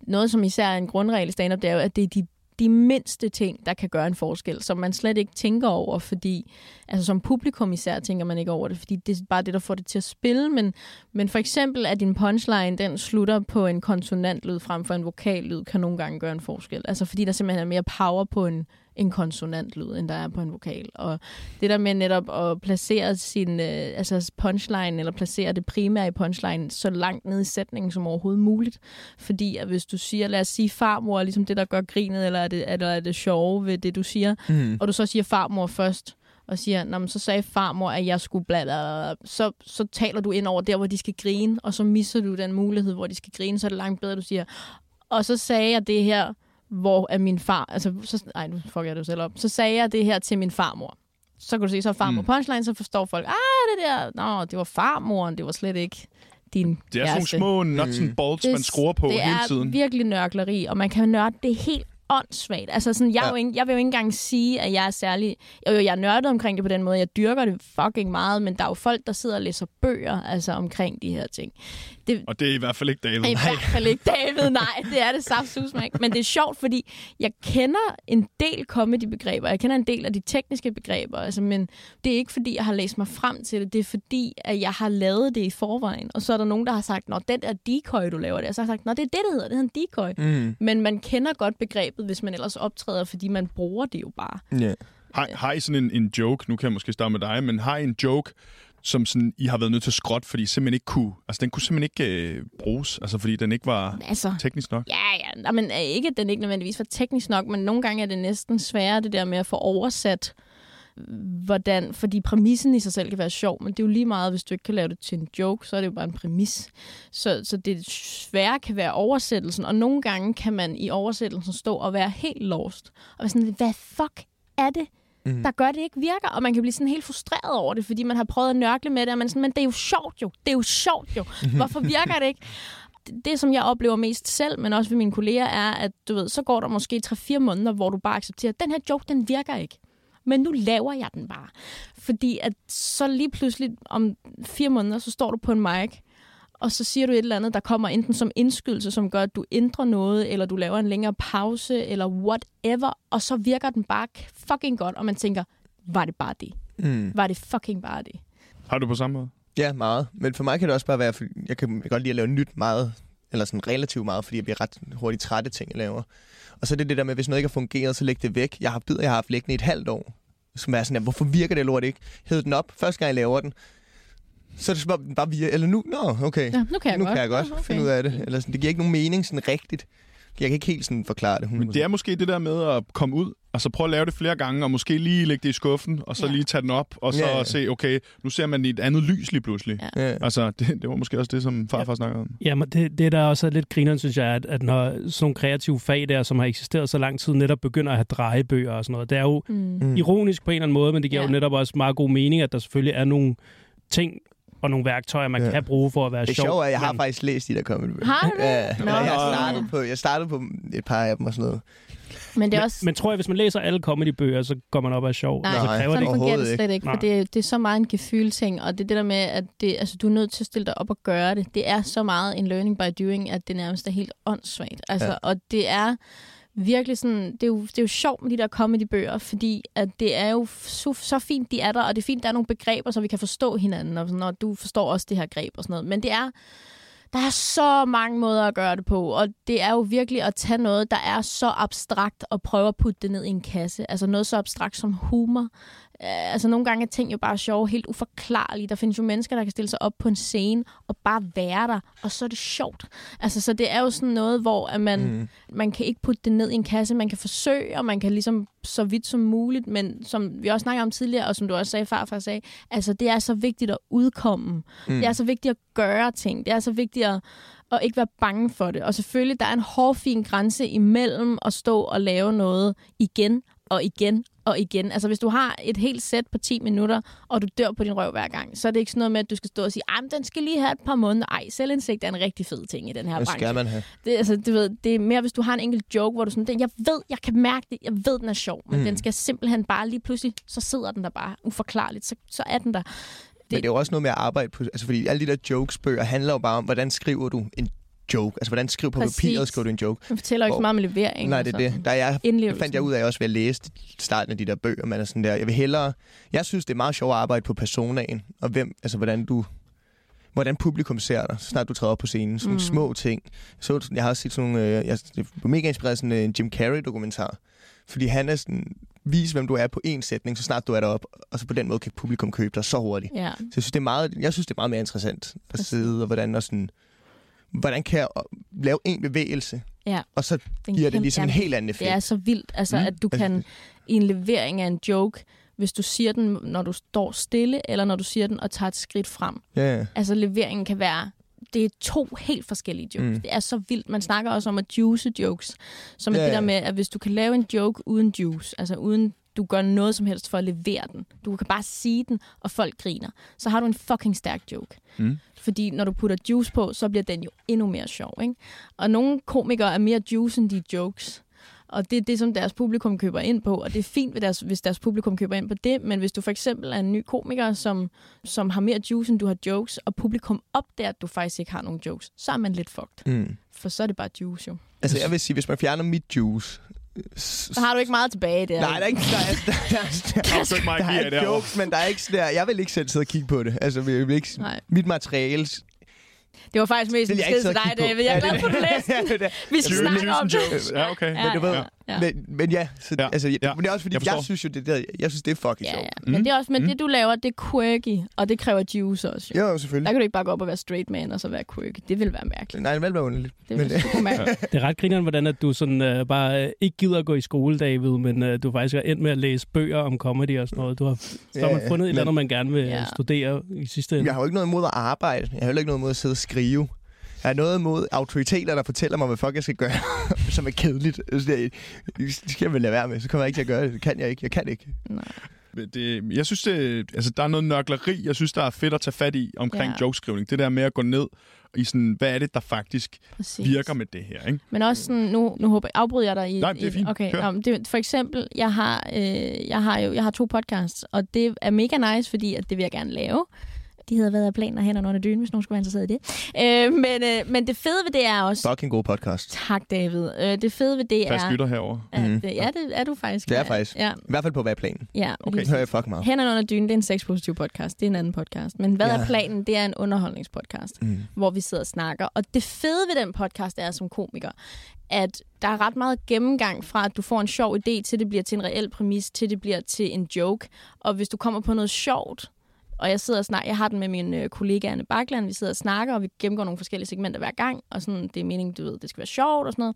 noget, som især er en grundregel i stand-up, det er jo, at det er de, de mindste ting, der kan gøre en forskel, som man slet ikke tænker over, fordi, altså som publikum især tænker man ikke over det, fordi det er bare det, der får det til at spille, men, men for eksempel, at din punchline, den slutter på en konsonantlyd frem for en vokallyd, kan nogle gange gøre en forskel. Altså fordi der simpelthen er mere power på en, en konsonantlyd, end der er på en vokal. Og det der med netop at placere sin øh, altså punchline, eller placere det primære i punchline, så langt ned i sætningen som overhovedet muligt. Fordi at hvis du siger, lad os sige farmor, er ligesom det, der gør grinet, eller er det, eller er det sjove ved det, du siger, Mm. og du så siger farmor først, og siger, Nå, men så sagde farmor, at jeg skulle bla, bla, bla, så, så taler du ind over der, hvor de skal grine, og så misser du den mulighed, hvor de skal grine, så er det langt bedre, du siger, og så sagde jeg det her, hvor er min far, altså, så, ej, nu fucker jeg det jo selv op, så sagde jeg det her til min farmor. Så kan du se, så er farmor Mm. mm. punchline, så forstår folk, ah, det der, nå, det var farmoren, det var slet ikke din Det er sådan nogle kæreste." små nuts and bolts, man skruer på det hele er tiden. virkelig nørkleri, og man kan nørde det helt åndssvagt. Altså sådan, jeg, ja. jo ikke, jeg vil jo ikke engang sige, at jeg er særlig... Jo, jo, jeg er nørdet omkring det på den måde. Jeg dyrker det fucking meget, men der er jo folk, der sidder og læser bøger altså omkring de her ting. Det, Og det er i hvert fald ikke David. i hvert fald ikke David, nej. Det er det saftsusme ikke. Men det er sjovt, fordi jeg kender en del comedy-begreber. Jeg kender en del af de tekniske begreber. Altså, men det er ikke, fordi jeg har læst mig frem til det. Det er, fordi at jeg har lavet det i forvejen. Og så er der nogen, der har sagt, Nå, den der decoy, du laver det. Og så har jeg sagt, Nå, det er det, der hedder. Det hedder en decoy. Mm. Men man kender godt begrebet, hvis man ellers optræder, fordi man bruger det jo bare. Yeah. Har, har I sådan en, en joke, nu kan jeg måske starte med dig, men har I en joke, som sådan, I har været nødt til at skrotte, fordi I simpelthen ikke kunne, altså den kunne simpelthen ikke øh, bruges, altså fordi den ikke var Altså, teknisk nok? Ja, ja. Men øh, ikke, at den ikke nødvendigvis var teknisk nok, men nogle gange er det næsten sværere, det der med at få oversat, hvordan, fordi præmissen i sig selv kan være sjov, men det er jo lige meget, hvis du ikke kan lave det til en joke, så er det jo bare en præmis. Så, så det svære kan være oversættelsen, og nogle gange kan man i oversættelsen stå og være helt lost. Og være sådan, hvad fuck er det, Mhm. der gør, det ikke virker? Og man kan blive sådan helt frustreret over det, fordi man har prøvet at nørkle med det, og man sådan, men det er jo sjovt jo, det er jo sjovt jo. Hvorfor virker det ikke? det- det, som jeg oplever mest selv, men også ved mine kolleger, er, at du ved, så går der måske 3-4 måneder, hvor du bare accepterer, at den her joke, den virker ikke. Men nu laver jeg den bare. Fordi at så lige pludselig om fire måneder, så står du på en mic, og så siger du et eller andet, der kommer enten som indskydelse, som gør, at du ændrer noget, eller du laver en længere pause, eller whatever, og så virker den bare fucking godt, og man tænker, var det bare det? Mm. Var det fucking bare det? Har du på samme måde? Ja, meget. Men for mig kan det også bare være, fordi jeg kan godt lide at lave nyt meget, eller sådan relativt meget, fordi jeg bliver ret hurtigt træt af ting, jeg laver. Og så er det det der med, hvis noget ikke har fungeret, så læg det væk. Jeg har bidder, jeg har haft liggende i et halvt år, som er sådan, at, hvorfor virker det lort ikke? Hed den op, første gang jeg laver den, så er det den bare virker, eller nu, nå, okay. Ja, nu kan jeg nu godt. kan jeg godt okay. finde ud af det. Eller sådan, det giver ikke nogen mening sådan rigtigt. Jeg kan ikke helt sådan forklare det. 100%. Men det er måske det der med at komme ud, og så prøve at lave det flere gange, og måske lige lægge det i skuffen, og så Ja. lige tage den op, og så Ja, ja. se, okay, nu ser man i et andet lys lige pludselig. Ja. Ja. Altså, det, det var måske også det, som farfar snakkede om. Jamen, det, det der også er lidt grineren, synes jeg, at, at når sådan nogle kreative fag der, som har eksisteret så lang tid, netop begynder at have drejebøger og sådan noget. Det er jo Mm. mm. ironisk på en eller anden måde, men det giver ja. Ja. jo netop også meget god mening, at der selvfølgelig er nogle ting og nogle værktøjer, man Ja. kan bruge for at være Det sjov. sjove er, at jeg har men- faktisk læst de der comedy bøger. Har du det? Ja, Nå. Nå, jeg, startede på, jeg startede på et par af dem og sådan noget. Men det er men, også... men tror jeg, hvis man læser alle comedybøger, så går man op af sjov. Nej, så Nej, kræver Sådan det fungerer det slet ikke, for Nej. det, er- det er så meget en gefyl-ting, og det er det der med, at det, altså, du er nødt til at stille dig op og gøre det. Det er så meget en learning by doing, at det nærmest er helt åndssvagt. Altså, ja. Og det er virkelig sådan, det er, jo, det er jo sjovt med de der comedy-bøger, fordi at det er jo så, så fint, de er der, og det er fint, der er nogle begreber, så vi kan forstå hinanden, og, sådan, og du forstår også det her greb og sådan noget. Men det er, der er så mange måder at gøre det på, og det er jo virkelig at tage noget, der er så abstrakt, og prøve at putte det ned i en kasse. Altså noget så abstrakt som humor. Øh, Altså nogle gange er ting jo bare sjove, helt uforklarlige. Der findes jo mennesker, der kan stille sig op på en scene og bare være der, og så er det sjovt. Altså, så det er jo sådan noget, hvor at man, Mm. man kan ikke putte det ned i en kasse. Man kan forsøge, og man kan ligesom så vidt som muligt, men som vi også snakkede om tidligere, og som du også sagde, farfar sagde, altså det er så vigtigt at udkomme. Mm. Det er så vigtigt at gøre ting. Det er så vigtigt at, at ikke være bange for det. Og selvfølgelig, der er en hårfin grænse imellem at stå og lave noget igen og igen og igen. Altså hvis du har et helt sæt på 10 minutter, og du dør på din røv hver gang, så er det ikke sådan noget med, at du skal stå og sige, at den skal lige have et par måneder. Ej, selvindsigt er en rigtig fed ting i den her Det branche. skal man have. Det, altså, du ved, det er mere, hvis du har en enkelt joke, hvor du sådan, "Den- jeg ved, jeg kan mærke det, jeg ved, den er sjov, men Mm. den skal simpelthen bare lige pludselig, så sidder den der bare uforklarligt, så, så er den der. Men det er jo også noget med at arbejde på... Altså, fordi alle de der jokes-bøger handler jo bare om, hvordan skriver du en joke? Altså, hvordan skriver på Præcis. papiret skriver du en joke? Den fortæller ikke så meget om levering. Nej, det er det. Der er jeg, fandt jeg ud af også ved at læse starten af de der bøger. Man er sådan der, jeg vil hellere... Jeg synes, det er meget sjovt at arbejde på personaen, og hvem, altså, hvordan du hvordan publikum ser dig, så snart du træder op på scenen. Sådan mm. Små ting. Så, jeg har også set sådan nogle... Øh, jeg blev mega inspireret af sådan en Jim Carrey-dokumentar. Fordi han er sådan... Vis, hvem du er på en sætning, så snart du er deroppe. Og så på den måde kan publikum købe dig så hurtigt. Ja, Så jeg synes, det er meget, jeg synes, det er meget mere interessant at sidde, og hvordan, og sådan, hvordan kan jeg lave en bevægelse, ja. og så Den giver det ligesom en helt anden effekt. Det er så vildt, altså, Mm. at du Altså, kan i en levering af en joke, hvis du siger den, når du står stille, eller når du siger den og tager et skridt frem. Ja, ja. Altså, leveringen kan være... Det er to helt forskellige jokes. Mm. Det er så vildt. Man snakker også om at juice jokes. Som er Ja, det der med, at hvis du kan lave en joke uden juice, altså uden du gør noget som helst for at levere den. Du kan bare sige den, og folk griner. Så har du en fucking stærk joke. Mm. Fordi når du putter juice på, så bliver den jo endnu mere sjov. Ikke? Og nogle komikere er mere juice end de jokes. Og det er det, som deres publikum køber ind på. Og det er fint, hvis deres, hvis deres publikum køber ind på det. Men hvis du for eksempel er en ny komiker, som, som har mere juice, end du har jokes, og publikum opdager, at du faktisk ikke har nogen jokes, så er man lidt fucked. Mm. For så er det bare juice jo. Altså, jeg vil sige, hvis man fjerner mit juice... Så har du ikke meget tilbage der. Nej, der er ikke... Der er, der, der, der, Afsøg mig der er ikke ikke derovre. jokes, men der er ikke sådan der... Jeg vil ikke selv sidde og kigge på det. Altså, jeg vil ikke, Nej. mit materiale... Det var faktisk mest Vil en jeg ikke besked til sidde og dig, kigge på. David. Jeg er glad det- for, at du læste den. Ja, er. Vi skal snakke om det. Ja, okay. Ja, Men du ved- ja, ja. Men, men ja, så, Ja. ja. Altså, Ja. men det er også fordi, Jeg jeg, synes jo, det der, jeg synes, det er fucking Ja, sjovt. ja. Men det er også, men Mm. det du laver, det er quirky, og det kræver juice også. Jo. Der selvfølgelig. kan du ikke bare gå op og være straight man, og så være quirky. Det vil være mærkeligt. Nej, det vil være underligt. Det Men, super mærkeligt. Det er ret grineren, hvordan at du sådan, øh, bare øh, ikke gider at gå i skole, David, men øh, du faktisk har endt med at læse bøger om comedy og sådan noget. Du har, så har Ja, man ja. fundet et eller andet, man gerne vil Ja. ja. studere i sidste ende. Jeg har jo ikke noget imod at arbejde. Jeg har heller ikke noget imod at sidde og skrive. Jeg har noget imod autoriteter, der fortæller mig, hvad fuck jeg skal gøre, som er kedeligt. Det det skal jeg vel lade være med. Så kommer jeg ikke til at gøre det. Det kan jeg ikke. Jeg kan ikke. Nej. det, jeg synes, det, altså, der er noget nørkleri, jeg synes, der er fedt at tage fat i omkring Ja. jokeskrivning. Det der med at gå ned i sådan, hvad er det, der faktisk Præcis. virker med det her, ikke? Men også sådan, nu, nu håber jeg, afbryder jeg dig i... Nej, det er i- fint. Okay, um, det, for eksempel, jeg har, øh, jeg har jo jeg har to podcasts, og det er mega nice, fordi at det vil jeg gerne lave. De hedder Hvad er planer hen under dynen, hvis nogen skulle være interesseret i det. Øh, men, øh, men det fede ved det er også... Fucking god podcast. Tak, David. Øh, det fede ved det Fast er... lytter herover. At, øh, ja, det er du faktisk. Det er faktisk. Ja, I hvert fald på hvad er planen. ja. Okay. Det hører jeg fucking meget. Hænderne under dynen, det er en sexpositiv podcast. Det er en anden podcast. Men hvad Ja. er planen? Det er en underholdningspodcast, Mm. hvor vi sidder og snakker. Og det fede ved den podcast er som komiker, at der er ret meget gennemgang fra, at du får en sjov idé, til det bliver til en reel præmis, til det bliver til en joke. Og hvis du kommer på noget sjovt, og jeg sidder og snakker, jeg har den med min øh, kollega Anne Bakland, vi sidder og snakker, og vi gennemgår nogle forskellige segmenter hver gang, og sådan, det er meningen, du ved, det skal være sjovt og sådan noget.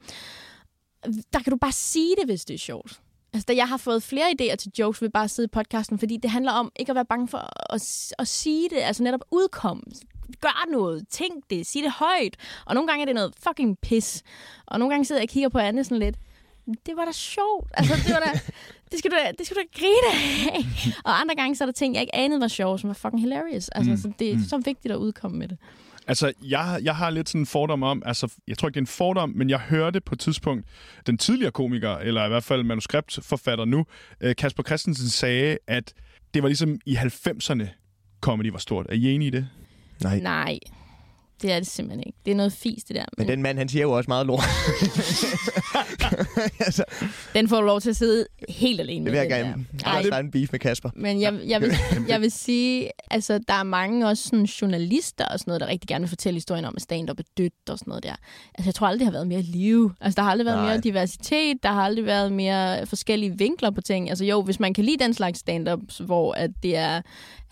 Der kan du bare sige det, hvis det er sjovt. Altså, da jeg har fået flere idéer til jokes ved bare at sidde i podcasten, fordi det handler om ikke at være bange for at, at sige det, altså netop udkomme. Gør noget, tænk det, sig det højt. Og nogle gange er det noget fucking pis. Og nogle gange sidder jeg og kigger på Anne sådan lidt, det var da sjovt. Altså, det var da, det skal du det skal du grine af. Og andre gange så er der ting, jeg ikke anede var sjov, som var fucking hilarious. Altså, mm. så det er så vigtigt at udkomme med det. Altså, jeg, jeg har lidt sådan en fordom om, altså, jeg tror ikke, det er en fordom, men jeg hørte på et tidspunkt, den tidligere komiker, eller i hvert fald manuskriptforfatter nu, øh, Kasper Christensen sagde, at det var ligesom i 90'erne, comedy var stort. Er I enige i det? Nej. Nej, det er det simpelthen ikke. Det er noget fis, det der. Men den mand, han siger jo også meget lort. altså, Den får du lov til at sidde helt alene det vil jeg gerne. der. Ej, også en beef med Kasper. Men jeg, jeg, vil, jeg vil sige, altså der er mange også sådan journalister og sådan noget, der rigtig gerne vil fortælle historien om, at stand-up er dødt og sådan noget der. Altså jeg tror aldrig, det har været mere liv. Altså der har aldrig været Nej. mere diversitet, der har aldrig været mere forskellige vinkler på ting. Altså jo, hvis man kan lide den slags stand-up, hvor at det er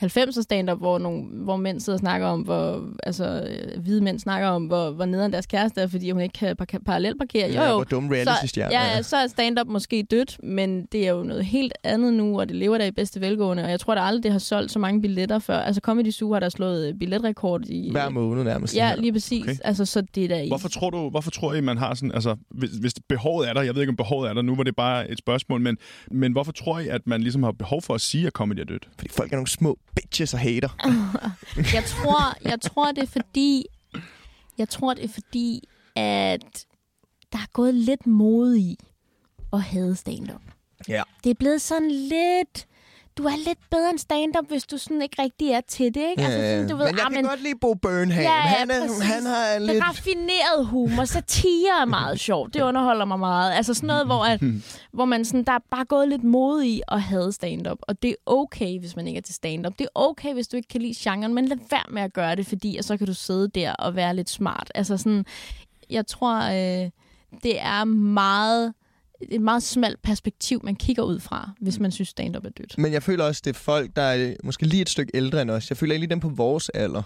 90'er stand-up, hvor, nogle, hvor mænd sidder og snakker om, hvor, altså øh, hvide mænd snakker om, hvor, hvor nederen deres kæreste er, fordi hun ikke kan parka- parallelparkere. Jo, Ja, jo, hvor dumme reality-stjerner ja, er. ja, så er stand-up måske dødt, men det er jo noget helt andet nu, og det lever der i bedste velgående, og jeg tror da aldrig, det har solgt så mange billetter før. Altså Comedy Zoo har der slået øh, billetrekord i... Hver måned nærmest. Ja, lige præcis. Okay. Altså, så det er der i... Hvorfor tror du, hvorfor tror I, man har sådan, altså, hvis, hvis behovet er der, jeg ved ikke, om behovet er der, nu var det bare et spørgsmål, men, men hvorfor tror I, at man ligesom har behov for at sige, at comedy er dødt? Fordi folk er nogle små bitches og hater. Jeg tror, jeg tror, det er fordi... Jeg tror, det er fordi, at der er gået lidt mode i at hade stand-up. Ja. Det er blevet sådan lidt... Du er lidt bedre end stand-up, hvis du sådan ikke rigtig er til det, ikke? Altså, sådan, du ved, men jeg ah, kan godt lide Bo Burnham. Ja, ja, han, er, præcis. han har Det lidt... er raffineret humor. Satire er meget sjovt. Det underholder mig meget. Altså sådan noget, hvor, at, hvor man sådan, der er bare gået lidt mod i at have stand-up. Og det er okay, hvis man ikke er til stand-up. Det er okay, hvis du ikke kan lide genren, men lad være med at gøre det, fordi og så kan du sidde der og være lidt smart. Altså sådan, jeg tror, øh, det er meget et meget smalt perspektiv, man kigger ud fra, hvis man synes, stand-up er dødt. Men jeg føler også, det er folk, der er måske lige et stykke ældre end os. Jeg føler ikke lige dem på vores alder.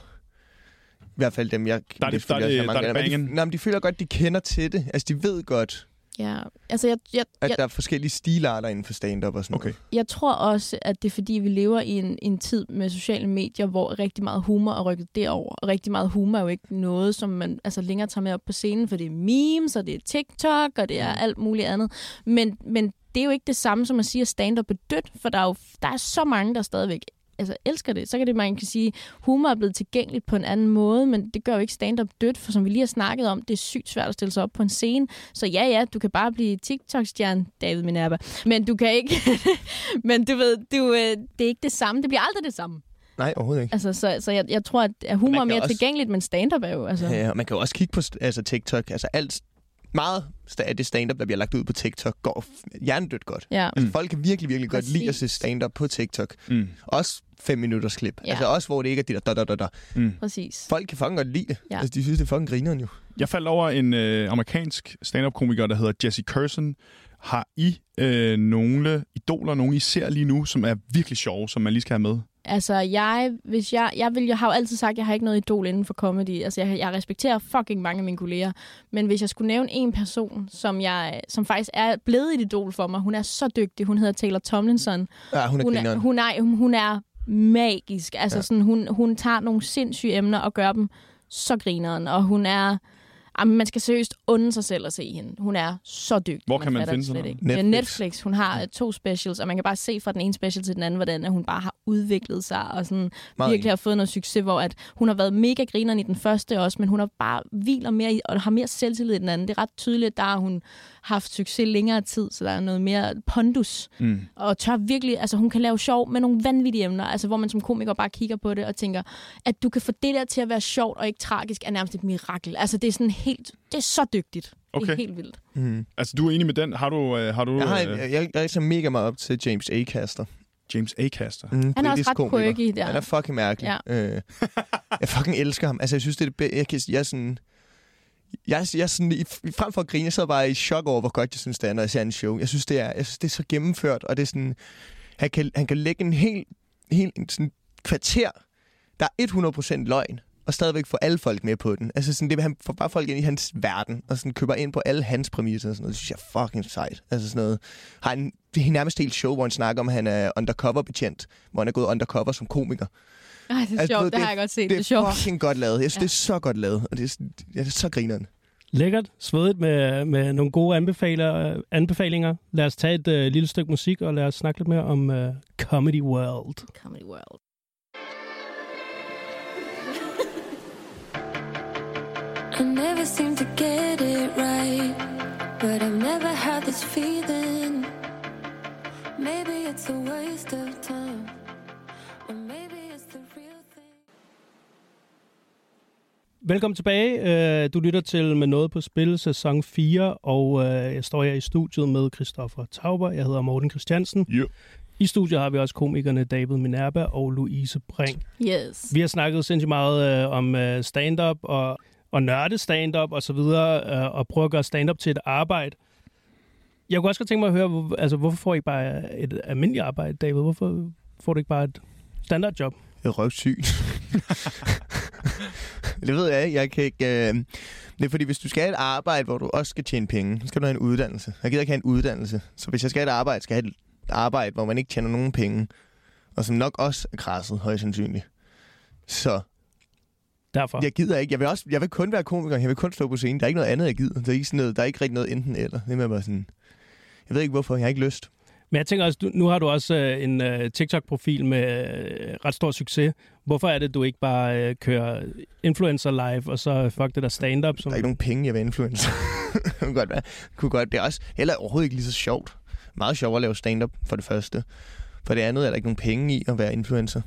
I hvert fald dem, jeg... Der er det- der er jeg det- også der er det mange af. Men bangen. de, nej, men de føler godt, de kender til det. Altså, de ved godt, Ja, altså jeg, jeg, at jeg, der er forskellige stilarter inden for stand-up og sådan Okay. noget. Jeg tror også, at det er fordi, vi lever i en, en tid med sociale medier, hvor rigtig meget humor er rykket derover. Og rigtig meget humor er jo ikke noget, som man altså, længere tager med op på scenen, for det er memes, og det er TikTok, og det er alt muligt andet. Men, men det er jo ikke det samme som at sige, at stand-up er dødt, for der er jo der er så mange, der stadigvæk altså, elsker det. Så kan det, man kan sige, humor er blevet tilgængeligt på en anden måde, men det gør jo ikke stand-up dødt, for som vi lige har snakket om, det er sygt svært at stille sig op på en scene. Så ja, ja, du kan bare blive TikTok-stjerne, David Minerva, men du kan ikke... men du ved, du, øh, det er ikke det samme. Det bliver aldrig det samme. Nej, overhovedet ikke. Altså, så, så jeg, jeg tror, at humor er mere også- tilgængeligt, men stand-up er jo... Altså, Ja, og man kan jo også kigge på altså TikTok. Altså alt, meget af det stand-up, der bliver lagt ud på TikTok, går hjernedødt godt. ja. Altså, folk kan virkelig, virkelig godt lide at se Præcis. stand-up på TikTok. Mm. Også fem minutters klip. Ja. Altså også, hvor det ikke er det der, da, da, da, da. Mm. præcis. Folk kan fucking godt lide det. Ja. Altså, de synes, det er fucking grineren jo. Jeg faldt over en øh, amerikansk stand-up-komiker, der hedder Jesse Curson. Har I øh, nogle idoler, nogle I ser lige nu, som er virkelig sjove, som man lige skal have med? Altså, jeg, hvis jeg, jeg, vil, jeg har jo altid sagt, at jeg har ikke noget idol inden for comedy. Altså, jeg, jeg respekterer fucking mange af mine kolleger. Men hvis jeg skulle nævne en person, som, jeg, som faktisk er blevet et idol for mig, hun er så dygtig. Hun hedder Taylor Tomlinson. Ja, hun er Hun er, hun er, hun er magisk. Altså, ja. sådan, hun, hun tager nogle sindssyge emner og gør dem så grineren. Og hun er... Jamen, man skal seriøst unde sig selv at se hende. Hun er så dygtig. Hvor kan man finde sådan. Det er Netflix. Netflix. Hun har to specials, og man kan bare se fra den ene special til den anden, hvordan hun bare har udviklet sig, og sådan Meget virkelig har fået noget succes, hvor at hun har været mega grineren i den første også, men hun har bare hviler mere i, og har mere selvtillid i den anden. Det er ret tydeligt, at der har hun haft succes længere tid, så der er noget mere pondus, Mm. og tør virkelig, altså hun kan lave sjov med nogle vanvittige emner, altså hvor man som komiker bare kigger på det og tænker, at du kan få det der til at være sjovt og ikke tragisk, er nærmest et mirakel. Altså det er sådan helt, det er så dygtigt. Det Okay. er helt vildt. Mm. Altså, du er enig med den. Har du, øh, har du Jeg, har, øh, jeg, jeg, jeg er så mega meget op til James A. Caster. James A-Caster? Mm, Han er også ret komiker. quirky der. Han er fucking mærkelig. Ja. Øh, jeg fucking elsker ham. Altså, jeg synes, det er det bedste. Jeg, kan- jeg er sådan... Jeg, jeg sådan, i, frem for at grine, så var bare i chok over, hvor godt jeg synes, det er, når jeg ser en show. Jeg synes, det er, jeg synes, det er så gennemført, og det er sådan... Han kan, han kan lægge en helt hel, en sådan kvarter, der er 100% løgn, og stadigvæk få alle folk med på den. Altså sådan, det, han får bare folk ind i hans verden, og sådan køber ind på alle hans præmisser og sådan noget. Det synes jeg er fucking sejt. Altså sådan noget. Har en, det er nærmest helt show, hvor han snakker om, at han er undercover-betjent, hvor han er gået undercover som komiker. Ej, det er Altså, sjovt, det- det, har jeg godt set. Det Det, er, sjovt. fucking godt lavet. Jeg synes, Ja. det er så godt lavet, og det er, ja, det er så grineren. Lækkert, svedigt med, med nogle gode anbefaler, anbefalinger. Lad os tage et uh, lille stykke musik, og lad os snakke lidt mere om uh, Comedy World. Comedy World. I never seem to get it right, but I've never had this feeling. Maybe it's a waste of time, or maybe Velkommen tilbage. Øh, Du lytter til Med Noget på Spil, sæson 4, og øh, jeg står her i studiet med Christoffer Tauber. Jeg hedder Morten Christiansen. Jo. I studiet har vi også komikerne David Minerva og Louise Brink. Yes. Vi har snakket sindssygt meget øh, om øh, stand-up og, og nørde stand-up og så videre, øh, og prøve at gøre stand-up til et arbejde. Jeg kunne også godt tænke mig at høre, hvor, altså, hvorfor får I ikke bare et almindeligt arbejde, David? Hvorfor får du ikke bare et standardjob? Jeg er røvsyg. det ved jeg ikke. Jeg kan ikke... Øh... Det er fordi, hvis du skal have et arbejde, hvor du også skal tjene penge, så skal du have en uddannelse. Jeg gider ikke have en uddannelse. Så hvis jeg skal have et arbejde, skal jeg have et arbejde, hvor man ikke tjener nogen penge. Og som nok også er krasset, højst sandsynligt. Så Derfor. jeg gider ikke. Jeg vil, også, jeg vil kun være komiker. Jeg vil kun stå på scenen. Der er ikke noget andet, jeg gider. Der er ikke, sådan noget, der er ikke rigtig noget enten eller. Det er bare sådan... Jeg ved ikke hvorfor. Jeg har ikke lyst. Men jeg tænker også, du, nu har du også øh, en øh, TikTok-profil med øh, ret stor succes. Hvorfor er det, du ikke bare øh, kører influencer live, og så fuck det der stand-up? Som... Der er ikke nogen penge i at være influencer. det kunne godt være. Kunne godt. Det er også heller overhovedet ikke lige så sjovt. Meget sjovt at lave stand-up, for det første. For det andet er der ikke nogen penge i at være influencer.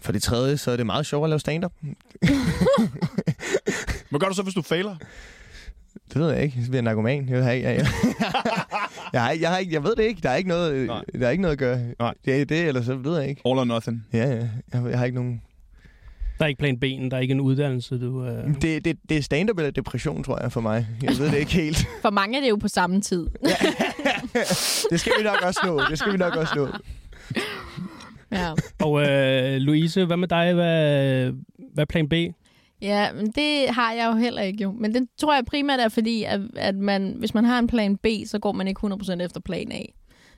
For det tredje, så er det meget sjovt at lave stand-up. Hvad gør du så, hvis du fejler? Det ved jeg ikke. Så bliver jeg narkoman. Jeg, har, ikke- jeg, jeg, jeg, har, jeg, har ikke, jeg ved det ikke. Der er ikke noget, Nej. der er ikke noget at gøre. Nej. Det er det, eller så ved jeg ikke. All or nothing. Ja, ja. Jeg, jeg har ikke nogen... Der er ikke plan B, der er ikke en uddannelse, du... Øh... Det, det, det er stand-up eller depression, tror jeg, for mig. Jeg ved det ikke helt. For mange er det jo på samme tid. Det skal vi nok også nå. Det skal vi nok også nå. ja. Og øh, Louise, hvad med dig? Hvad, hvad er plan B? Ja, men det har jeg jo heller ikke jo. Men det tror jeg primært er fordi, at, at man, hvis man har en plan B, så går man ikke 100% efter plan A.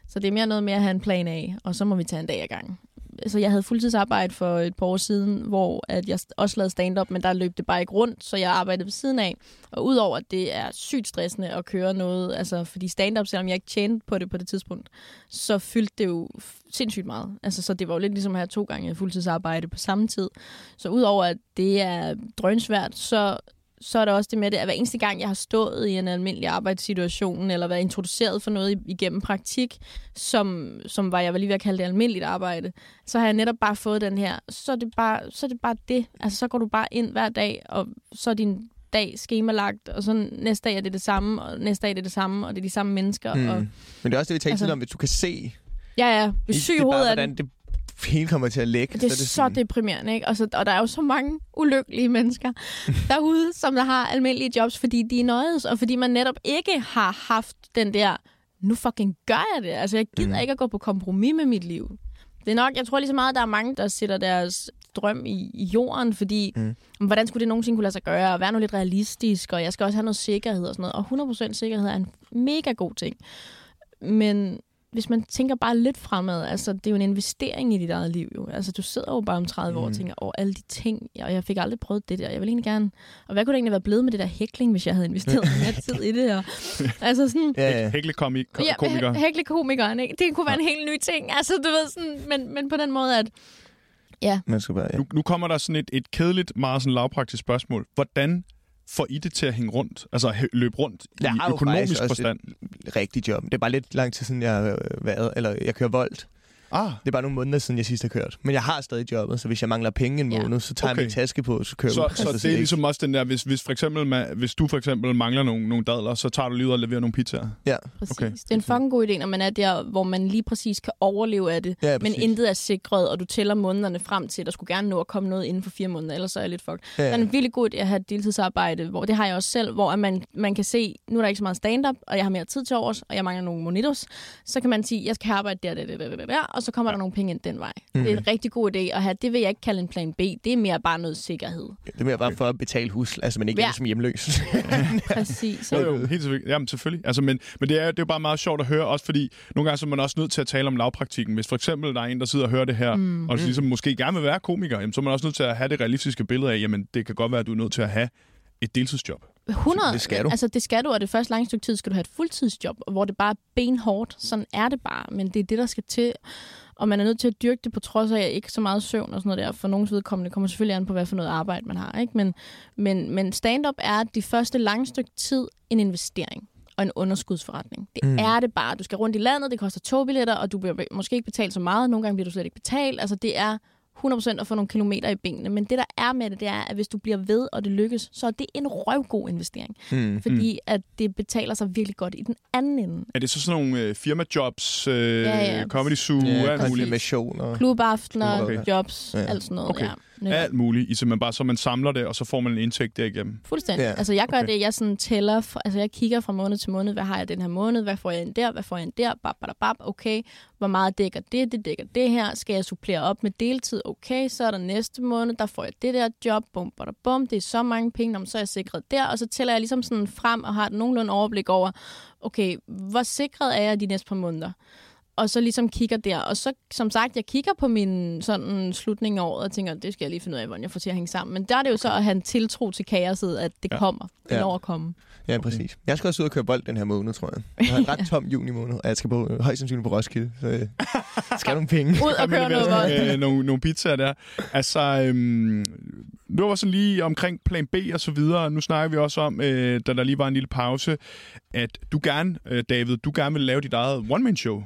Så det er mere noget med at have en plan A, og så må vi tage en dag ad gangen. Så jeg havde fuldtidsarbejde for et par år siden, hvor at jeg også lavede stand-up, men der løb det bare ikke rundt, så jeg arbejdede ved siden af. Og udover at det er sygt stressende at køre noget, altså fordi stand-up, selvom jeg ikke tjente på det på det tidspunkt, så fyldte det jo sindssygt meget. Altså, så det var jo lidt ligesom at have to gange fuldtidsarbejde på samme tid. Så udover at det er drønsvært, så, så er der også det med det, at hver eneste gang, jeg har stået i en almindelig arbejdssituation, eller været introduceret for noget igennem praktik, som, som var jeg var lige ved at kalde det almindeligt arbejde, så har jeg netop bare fået den her, så er det bare, så er det, bare det. Altså, så går du bare ind hver dag, og så er din dag skemalagt, og så næste dag er det det samme, og næste dag er det det samme, og det er de samme mennesker. Mm. Og, Men det er også det, vi talte Altså- om, hvis du kan se... ja, ja, er syg i er hovedet det. hvordan det hele kommer til at lægge. Det er så, så deprimerende, ikke? Og, så, og der er jo så mange ulykkelige mennesker derude, som der har almindelige jobs, fordi de er nøjes, og fordi man netop ikke har haft den der, nu fucking gør jeg det. Altså, jeg gider Mm. ikke at gå på kompromis med mit liv. Det er nok, jeg tror lige så meget, at der er mange, der sætter deres drøm i, i jorden, fordi mm. hvordan skulle det nogensinde kunne lade sig gøre, og være nu lidt realistisk, og jeg skal også have noget sikkerhed og sådan noget. Og 100% sikkerhed er en mega god ting. Men hvis man tænker bare lidt fremad, altså det er jo en investering i dit eget liv jo. Altså du sidder jo bare om 30 år og Mm. tænker, over alle de ting, og jeg fik aldrig prøvet det der. Jeg vil egentlig gerne... Og hvad kunne det egentlig være blevet med det der hækling, hvis jeg havde investeret mere tid i det? Og, altså sådan... Ja, ja. Hæklekomiker. Ja, komiker. hæklekomikeren, ikke? Det kunne være en helt ny ting. Altså, du ved sådan... Men, men på den måde, at... Ja, Man skal bare, ja. Nu, nu kommer der sådan et, et kedeligt, meget sådan lavpraktisk spørgsmål. Hvordan får I det til at hænge rundt? Altså løbe rundt Jeg i har jo økonomisk faktisk også forstand? rigtig job. Det er bare lidt lang tid siden, jeg har været, eller jeg kører voldt. Ah, Det er bare nogle måneder siden, jeg sidst har kørt. Men jeg har stadig jobbet, så hvis jeg mangler penge en Ja. måned, så tager jeg Okay. min taske på, så kører så, jeg ud. så Altså, det er ligesom også den der, hvis, hvis, for eksempel, hvis du for eksempel mangler nogle, nogle dadler, så tager du lige ud og leverer nogle pizzaer. Ja, præcis. Okay. Det er en fucking god idé, når man er der, hvor man lige præcis kan overleve af det. ja Men intet er sikret, og du tæller månederne frem til, der skulle gerne nå at komme noget inden for fire måneder, ellers så er jeg lidt fucked. ja, Ja. Det er en virkelig god idé at have et deltidsarbejde, hvor det har jeg også selv, hvor at man, man kan se, nu er der ikke så meget stand-up, og jeg har mere tid til overs, og jeg mangler nogle monitos. Så kan man sige, jeg skal arbejde der, der, der, der, der, der og så kommer ja. der nogle penge ind den vej. Mm. Det er en rigtig god idé at have. Det vil jeg ikke kalde en plan B. Det er mere bare noget sikkerhed. Det er mere bare for at betale hus, altså man ikke Ja. ja. som hjemløs. Præcis. Jo, jo, helt selvfølgelig. Jamen, selvfølgelig. Altså, men, men det, er, det er jo bare meget sjovt at høre, også fordi nogle gange så er man også nødt til at tale om lavpraktikken. Hvis for eksempel der er en, der sidder og hører det her, mm. og ligesom måske gerne vil være komiker, jamen, så er man også nødt til at have det realistiske billede af, jamen det kan godt være, at du er nødt til at have et deltidsjob. 100. Det skal du. Altså, det skal du, og det første lange stykke tid skal du have et fuldtidsjob, hvor det bare er benhårdt. Sådan er det bare, men det er det, der skal til. Og man er nødt til at dyrke det på trods af ikke så meget søvn og sådan noget der. For nogens vedkommende kommer selvfølgelig an på, hvad for noget arbejde man har. Ikke? Men, men, men stand-up er de første lange stykke tid en investering og en underskudsforretning. Det mm. er det bare. Du skal rundt i landet, det koster togbilletter, og du bliver måske ikke betalt så meget. Nogle gange bliver du slet ikke betalt. Altså, det er 100% at få nogle kilometer i benene. Men det, der er med det, det er, at hvis du bliver ved, og det lykkes, så er det en røvgod investering. mm. Fordi at det betaler sig virkelig godt i den anden ende. Er det så sådan nogle øh, firmajobs, øh, Ja, ja. comedy zoo, Ja, alt muligt? konfirmationer. Klubaftener, Okay. jobs, ja. alt sådan noget. Okay. Ja, netop. Alt muligt, i simpelthen bare så man samler det, og så får man en indtægt derigennem. Fuldstændig. Ja. Altså, jeg gør Okay. det, jeg sådan tæller, fra, altså jeg kigger fra måned til måned, hvad har jeg den her måned, hvad får jeg ind der, hvad får jeg ind der, bap, bap, bap, okay, hvor meget dækker det, det dækker det her, skal jeg supplere op med deltid, okay, så er der næste måned, der får jeg det der job, bum, bada, bum, det er så mange penge, om så er jeg sikret der, og så tæller jeg ligesom sådan frem og har et nogenlunde overblik over, okay, hvor sikret er jeg de næste par måneder? Og så ligesom kigger der. Og så, som sagt, jeg kigger på min sådan slutning af året og tænker, det skal jeg lige finde ud af, hvordan jeg får til at hænge sammen. Men der er det jo så at have en tiltro til kaoset, at det Ja. kommer. Det Ja. når at komme. Ja, præcis. Jeg skal også ud og køre bold den her måned, tror jeg. Jeg har en ret tom juni måned, og jeg skal på, højst sandsynligt på Roskilde. Så øh, skal nogle penge. Ud og køre noget nogle, vold. øh, nogle, nogle pizzaer der. Altså, øhm, nu var sådan lige omkring plan B og så videre. Nu snakker vi også om, øh, da der lige var en lille pause, at du gerne, øh, David, du gerne vil lave dit eget one-man-show.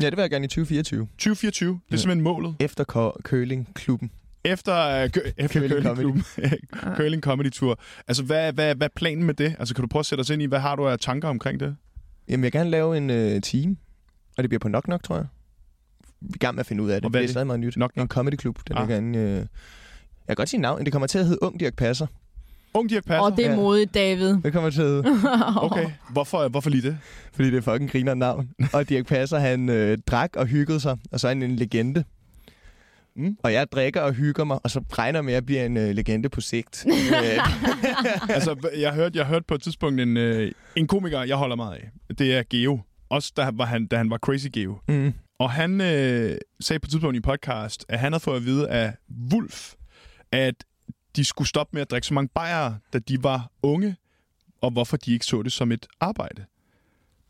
Ja, det vil jeg gerne i 2024. 2024, det er Ja. simpelthen målet. Efter Kø- Køling-klubben. Efter, øh, kø- efter Curling Curling, Curling Comedy Tour. Altså, hvad, hvad, hvad er planen med det? Altså, kan du prøve at sætte os ind i, hvad har du af tanker omkring det? Jamen, jeg vil gerne lave en øh, team, og det bliver på Knock Knock, tror jeg. Vi er i gang med at finde ud af det, Og hvad er det er det? stadig meget nyt. Knock En comedy klub, den Ah. ah. gerne... Øh, jeg kan godt sige navn. Det kommer til at hedde Ung Dirk Passer. Ung Dirk Passer? Og det er modigt, David. Det kommer til at Okay, hvorfor, hvorfor lige det? fordi det er fucking griner navn. Og Dirk Passer, han øh, drak og hyggede sig, og så er han en legende. Mm. Og jeg drikker og hygger mig, og så regner jeg med, at jeg bliver en øh, legende på sigt. øh, altså, jeg hørte, jeg hørte på et tidspunkt en, øh, en komiker, jeg holder meget af. Det er Geo. Også da, var han, da han var Crazy Geo. mm. Og han øh, sagde på et tidspunkt i en podcast, at han havde fået at vide af Wulf, at de skulle stoppe med at drikke så mange bajere, da de var unge, og hvorfor de ikke så det som et arbejde.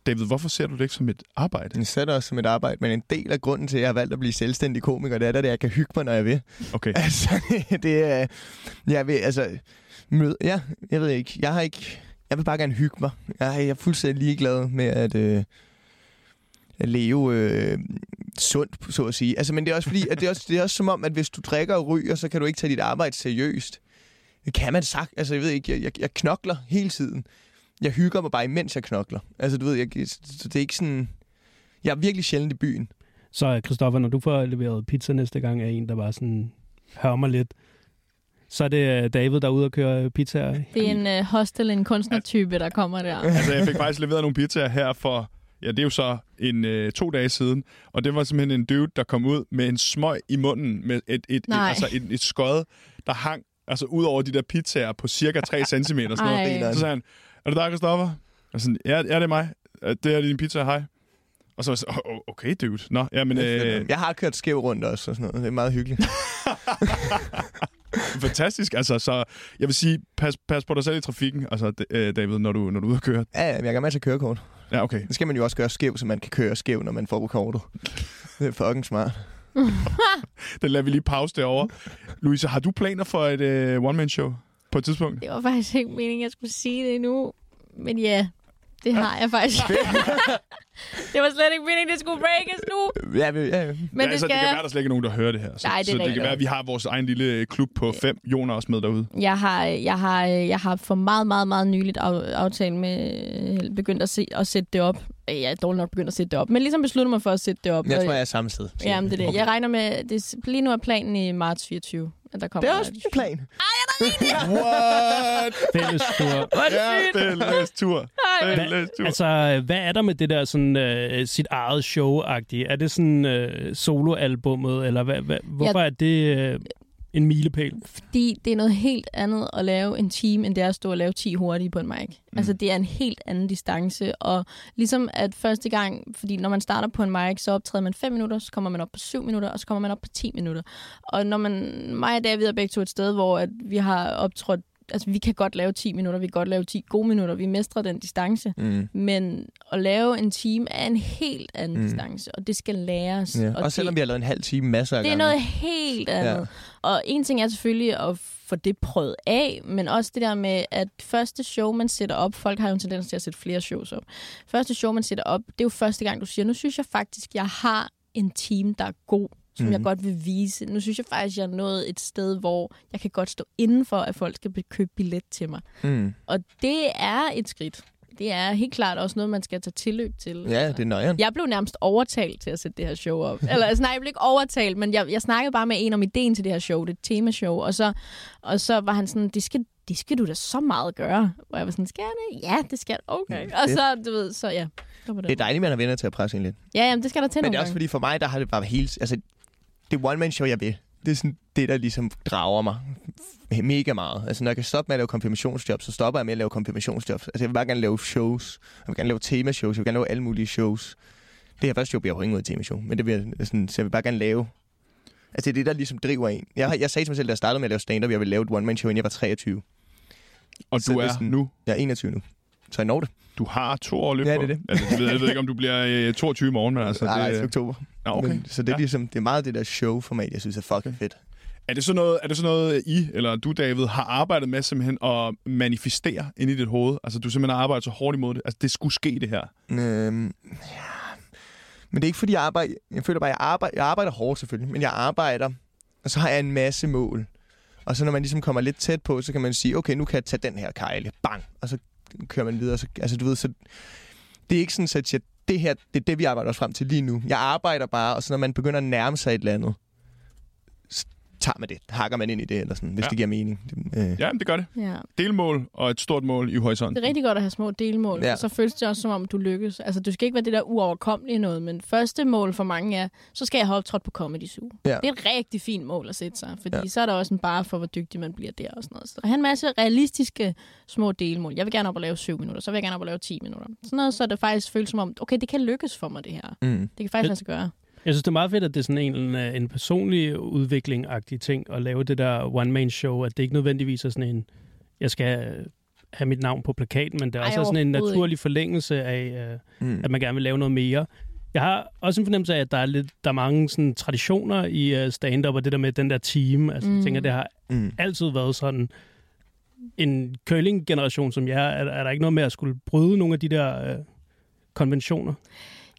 David, hvorfor ser du det ikke som et arbejde? Jeg ser det også som et arbejde, men en del af grunden til, at jeg har valgt at blive selvstændig komiker, det er, at jeg kan hygge mig, når jeg vil. Okay. Altså, det er... Jeg vil, altså... Møde, ja, jeg ved ikke. Jeg har ikke... Jeg vil bare gerne hygge mig. Jeg, er- jeg er fuldstændig ligeglad med at, øh, at leve øh, sundt, så at sige. Altså, men det er også fordi, at det er også, det er også som om, at hvis du drikker og ryger, så kan du ikke tage dit arbejde seriøst. Det kan man sagt. Altså, jeg ved ikke, jeg, jeg, jeg knokler hele tiden. Jeg hygger mig bare, imens jeg knokler. Altså, du ved, jeg, så det er ikke sådan... Jeg er virkelig sjældent i byen. Så Christoffer, når du får leveret pizza næste gang af en, der bare sådan hørmer lidt, så er det øh, David, der er ude og køre pizza. Det er en uh, hostel, en kunstnertype, der kommer der. Altså, jeg fik faktisk leveret nogle pizzaer her for, ja, det er jo så en øh, to dage siden, og det var simpelthen en dude, der kom ud med en smøg i munden, med et, et, et, altså et, et skod, der hang altså ud over de der pizzaer på cirka 3 cm. Sådan noget. Ej. Så sagde han, er det dig, Christoffer? Og sådan, ja, ja, det er mig. Det er din pizza, hej. Og så var jeg så, "Åh, okay, dude. Nå, ja, men øh, Jeg har kørt skæv rundt også og sådan noget. Det er meget hyggeligt. fantastisk. Altså, så jeg vil sige, pas, pas på dig selv i trafikken, altså, øh, David, når du, når du er ude at køre. Ja, jeg kan masser af kørekort. Ja, okay. Det skal man jo også gøre skæv, så man kan køre skæv, når man får kortet. Det er fucking smart. Den lader vi lige pause derovre. Louise, har du planer for et øh, one-man-show på et tidspunkt? Det var faktisk ikke meningen, at jeg skulle sige det endnu. Men ja, det har jeg faktisk. det var slet ikke meningen, det skulle breakes nu. Ja, men, ja, ja. Men ja, det altså, skal det kan være, der slet ikke er nogen, der hører det her. Så, Nej, det er så det rigtigt. kan være, at vi har vores egen lille øh, klub på fem. Jon er også med derude. Jeg har, jeg har, jeg har for meget, meget, meget nyligt af- aftalt med, begyndt at, se, at sætte det op. Øh, Jeg er dårlig nok begyndt at sætte det op, men ligesom besluttet mig for at sætte det op. Jeg tror, jeg er samme sted. Jamen, det er det. Jeg regner med, det, lige nu er planen i marts 24, at der kommer... Det er også en plan. What? Fælles tur. ja, fælles tur. Fælles tur. Altså, hvad er der med det der sådan, øh, sit eget show-agtige? Er det sådan øh, soloalbummet, eller hvad, hvad, hvorfor er det øh, en milepæl? Fordi det er noget helt andet at lave en team, end det er at stå og lave 10 hurtige på en mic. Mm. Altså, det er en helt anden distance. Og ligesom at første gang, fordi når man starter på en mic, så optræder man 5 minutter, så kommer man op på 7 minutter, og så kommer man op på 10 minutter. Og når man, mig og David er begge to et sted, hvor at vi har optrådt Altså, vi kan godt lave 10 minutter, vi kan godt lave 10 gode minutter, vi mestrer den distance. Mm. Men at lave en team er en helt anden Mm. distance, og det skal læres. Ja. Og det- selvom vi har lavet en halv time masser af det er gange. noget helt andet. Ja. Og en ting er selvfølgelig at få det prøvet af, men også det der med, at første show, man sætter op, folk har jo en tendens til at sætte flere shows op. Første show, man sætter op, det er jo første gang, du siger, nu synes jeg faktisk, jeg har en team, der er god, som mm. jeg Mhm. godt vil vise. Nu synes jeg faktisk, jeg er nået et sted, hvor jeg kan godt stå inden for, at folk skal be- købe billet til mig. Mm. Og det er et skridt. Det er helt klart også noget, man skal tage tilløb til. Ja, det er nøjeren. Jeg blev nærmest overtalt til at sætte det her show op. Eller altså, nej, jeg blev ikke overtalt, men jeg, jeg snakkede bare med en om ideen til det her show, det er et temashow, og så, og så var han sådan, det skal, det skal du da så meget gøre. Og jeg var sådan, skal jeg det? Ja, det skal jeg. Okay. Og så, du ved, så ja. Det. Er dejligt, man har venner til at presse en lidt. Ja, jamen, det skal der til Men det er også fordi, for mig, der har det bare helt... Altså, det one-man-show, jeg vil. Det er sådan det, der ligesom drager mig mega meget. Altså, når jeg kan stoppe med at lave konfirmationsjobs, så stopper jeg med at lave konfirmationsjobs. Altså, jeg vil bare gerne lave shows. Jeg vil gerne lave temashows. Jeg vil gerne lave alle mulige shows. Det her første show bliver jo ikke noget temashow, men det bliver sådan, så jeg vil bare gerne lave... Altså, det er det, der ligesom driver en. Jeg, jeg sagde til mig selv, da jeg startede med at lave stand-up, jeg ville lave et one-man-show, inden jeg var 23. Og Så du det er er sådan- nu, Jeg er 21 nu. Så jeg når det. du har to år løb Ja, det er det. Altså, jeg, ved, jeg ved ikke, om du bliver øh, 22 i morgen, men altså... nej, nej, det, til oktober. Nå, okay. Men, så det er, Ja. ligesom, det er meget det der show-format, jeg synes er fucking fedt. Er det, sådan noget, er det sådan noget, I, eller du, David, har arbejdet med simpelthen at manifestere ind i dit hoved? Altså, du simpelthen har arbejdet så hårdt imod det. Altså, det skulle ske, det her. Øhm, ja. Men det er ikke fordi, jeg arbejder... Jeg føler bare, jeg arbejder, jeg arbejder hårdt selvfølgelig, men jeg arbejder, og så har jeg en masse mål. Og så når man ligesom kommer lidt tæt på, så kan man sige, okay, nu kan jeg tage den her kejle. Bang! Og så kører man videre. Så, altså, du ved, så... Det er ikke sådan, at jeg det her, det er det, vi arbejder os frem til lige nu. Jeg arbejder bare, og så når man begynder at nærme sig et eller andet, tager man det. Hakker man ind i det, eller sådan, hvis Ja. det giver mening. Det, øh. Ja, det gør det. Ja. Delmål og et stort mål i horisonten. Det er rigtig godt at have små delmål, Ja. så føles det også som om, du lykkes. Altså, du skal ikke være det der uoverkommelige noget, men første mål for mange er, så skal jeg have optrådt på Comedy Zoo. Ja. Det er et rigtig fint mål at sætte sig, fordi ja. så er der også en bare for, hvor dygtig man bliver der og sådan noget. Så der er en masse realistiske små delmål. Jeg vil gerne op og lave 7 minutter, så vil jeg gerne op og lave 10 minutter. Sådan noget, så det faktisk føles som om, okay, det kan lykkes for mig, det her. Mm. Det kan faktisk lade sig gøre. Jeg synes, det er meget fedt, at det er sådan en, øh, en personlig udvikling-agtig ting at lave det der one-man-show, at det ikke nødvendigvis er sådan en, jeg skal øh, have mit navn på plakaten, men det er Ej, også sådan en naturlig forlængelse af, øh, Mm. at man gerne vil lave noget mere. Jeg har også en fornemmelse af, at der er, lidt, der er mange sådan, traditioner i uh, stand-up, og det der med den der team. Altså, mm. jeg Mm. tænker, det har Mm. altid været sådan en curling-generation som jeg. Er, er der ikke noget med at skulle bryde nogle af de der øh, konventioner?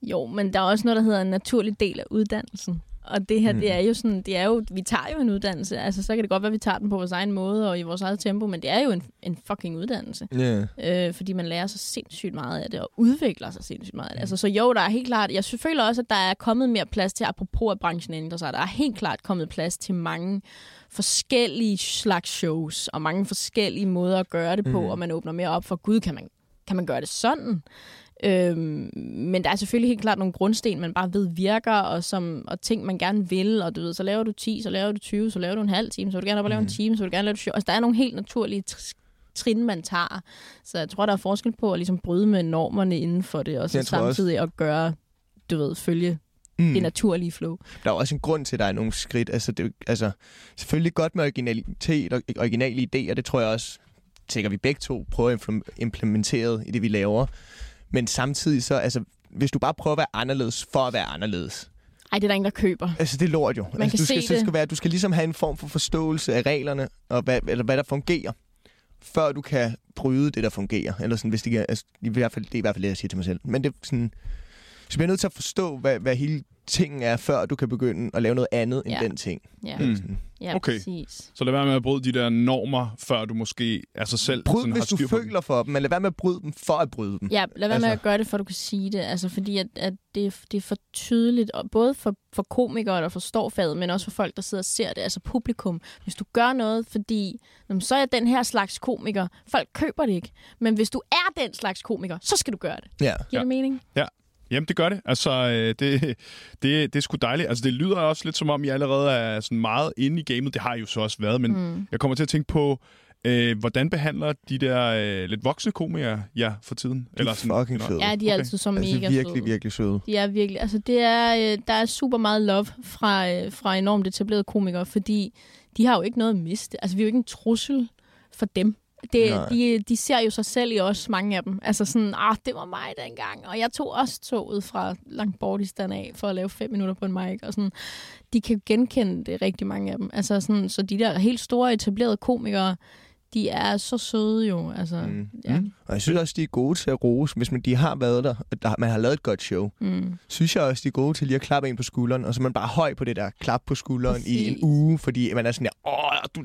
Jo, men der er også noget, der hedder en naturlig del af uddannelsen. Og det her, Mm. det er jo sådan, det er jo, vi tager jo en uddannelse. Altså, så kan det godt være, at vi tager den på vores egen måde og i vores eget tempo, men det er jo en, en fucking uddannelse. Yeah. Øh, fordi man lærer så sindssygt meget af det, og udvikler sig sindssygt meget af det. Altså, så jo, der er helt klart, jeg føler også, at der er kommet mere plads til, apropos at branchen ændrer sig, der er helt klart kommet plads til mange forskellige slags shows, og mange forskellige måder at gøre det på, mm. og man åbner mere op for, gud, kan man, kan man gøre det sådan? Øhm, men der er selvfølgelig helt klart nogle grundsten, man bare ved virker, og, som, og ting, man gerne vil, og du ved, så laver du 10, så laver du 20, så laver du en halv time, så vil du gerne op og lave Mhm. en time, så vil du gerne lave et show. Altså, der er nogle helt naturlige tr- trin, man tager. Så jeg tror, der er forskel på at ligesom bryde med normerne inden for det, og så tror også- samtidig at gøre, du ved, følge Mm. det naturlige flow. Der er også en grund til, at der er nogle skridt. Altså, det, altså, selvfølgelig godt med originalitet og originale idéer. Det tror jeg også, sikkert vi begge to prøver at implement- implementere i det, vi laver. Men samtidig så, altså, hvis du bare prøver at være anderledes for at være anderledes, Ej, det er der ingen, der køber. Altså, det er lort jo. Man altså, du skal, så skal være, du skal ligesom have en form for forståelse af reglerne, og hvad, eller hvad der fungerer, før du kan bryde det, der fungerer. Eller sådan, hvis det, altså, i hvert fald, det er i hvert fald det, jeg siger til mig selv. Men det er sådan, så bliver nødt til at forstå, hvad, hvad hele tingen er, før du kan begynde at lave noget andet end Ja. den ting. Ja, Mm. Ja Okay. præcis. Så lad være med at bryde de der normer, før du måske er sig selv Bryd sådan dem, har hvis du styr på dem. føler for dem, men lad være med at bryde dem for at bryde dem. Ja, lad være med Altså- at gøre det, for du kan sige det. Altså, fordi at, at det, er- det er for tydeligt, og både for, for komikere, der forstår faget, men også for folk, der sidder og ser det, altså publikum. Hvis du gør noget, fordi jamen, så er jeg den her slags komiker. Folk køber det ikke. Men hvis du er den slags komiker, så skal du gøre det. Ja. Giver Ja. det mening? Jamen, det gør det. Altså, øh, det, det, det er sgu dejligt. Altså, det lyder også lidt som om, I allerede er sådan meget inde i gamet. Det har I jo så også været, men Mm. jeg kommer til at tænke på, øh, hvordan behandler de der øh, lidt voksne komikere jer for tiden? De er fucking eller- fede. Ja, de er Okay. altid så Altså, mega virkelig, søde. virkelig søde. De er virkelig, altså det er, øh, der er super meget love fra, øh, fra enormt etablerede komikere, fordi de har jo ikke noget at miste. Altså vi er jo ikke en trussel for dem. Det, Nej. de, de ser jo sig selv i os, mange af dem. Altså sådan, ah, det var mig dengang, og jeg tog også toget fra langt bort i stand af for at lave fem minutter på en mic. Og sådan. De kan genkende det, rigtig mange af dem. Altså sådan, så de der helt store etablerede komikere, de er så søde jo. Altså, Mm. ja. Mm. Og jeg synes også, de er gode til at rose, hvis man, de har været der, og der, man har lavet et godt show. Mm. synes jeg også, de er gode til lige at klappe en på skulderen, og så er man bare høj på det der klap på skulderen i en Præcis. uge, fordi man er sådan der, åh, du,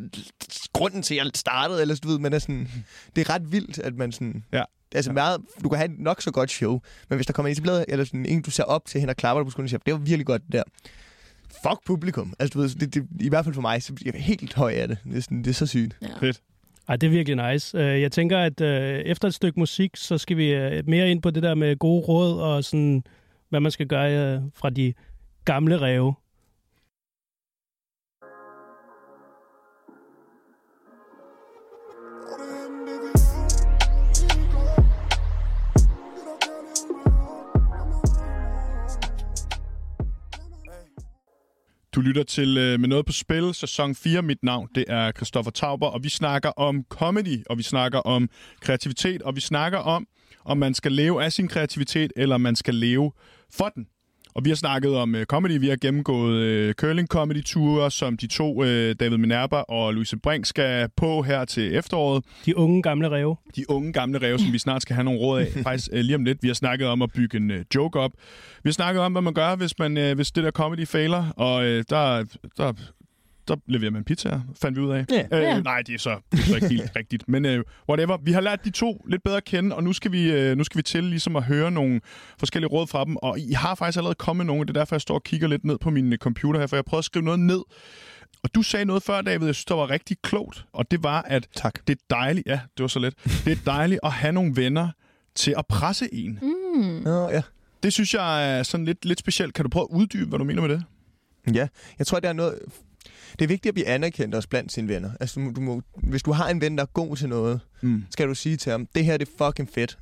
grunden til, at jeg startede, eller du ved, man er sådan, det er ret vildt, at man sådan, Ja. altså meget, du kan have et nok så godt show, men hvis der kommer en etableret, eller sådan en, du ser op til hende og klapper dig på skulderen, og siger, det var virkelig godt der. Fuck publikum. Altså, du ved, det, det, i hvert fald for mig, så bliver jeg helt høj af det. Det er, sådan, det er så sygt. Ja. Fedt. Ej, det er virkelig nice. Øh, jeg tænker, at øh, efter et stykke musik, så skal vi øh, mere ind på det der med gode råd og sådan, hvad man skal gøre fra de gamle ræve. Du lytter til øh, Med Noget på Spil, sæson 4. Mit navn, det er Christoffer Tauber, og vi snakker om comedy, og vi snakker om kreativitet, og vi snakker om, om man skal leve af sin kreativitet, eller man skal leve for den. Og vi har snakket om øh, comedy, vi har gennemgået øh, curling comedy ture, som de to, øh, David Minerva og Louise Brink, skal på her til efteråret. De unge gamle ræve. De unge gamle ræve, som vi snart skal have nogle råd af, faktisk øh, lige om lidt. Vi har snakket om at bygge en øh, joke op. Vi har snakket om, hvad man gør, hvis, man, øh, hvis det der comedy fejler, og øh, der, der, der leverer man pizza, fandt vi ud af. Ja. Øh. Nej, det er så, det er så ikke helt rigtigt. Men øh, whatever. Vi har lært de to lidt bedre at kende, og nu skal, vi, øh, nu skal vi til ligesom at høre nogle forskellige råd fra dem. Og I har faktisk allerede kommet nogle, det er derfor, jeg står og kigger lidt ned på min øh, computer her, for jeg prøvede at skrive noget ned. Og du sagde noget før, David, jeg synes, der var rigtig klogt. Og det var, at Tak. det er dejligt, ja, det var så let. Det er dejligt at have nogle venner til at presse en. Mm. Nå, ja. Det synes jeg er sådan lidt, lidt specielt. Kan du prøve at uddybe, hvad du mener med det? Ja, jeg tror, det er noget... Det er vigtigt at blive anerkendt også blandt sine venner. Altså, du må, hvis du har en ven, der er god til noget, Mm. skal du sige til ham, det her det er fucking fedt.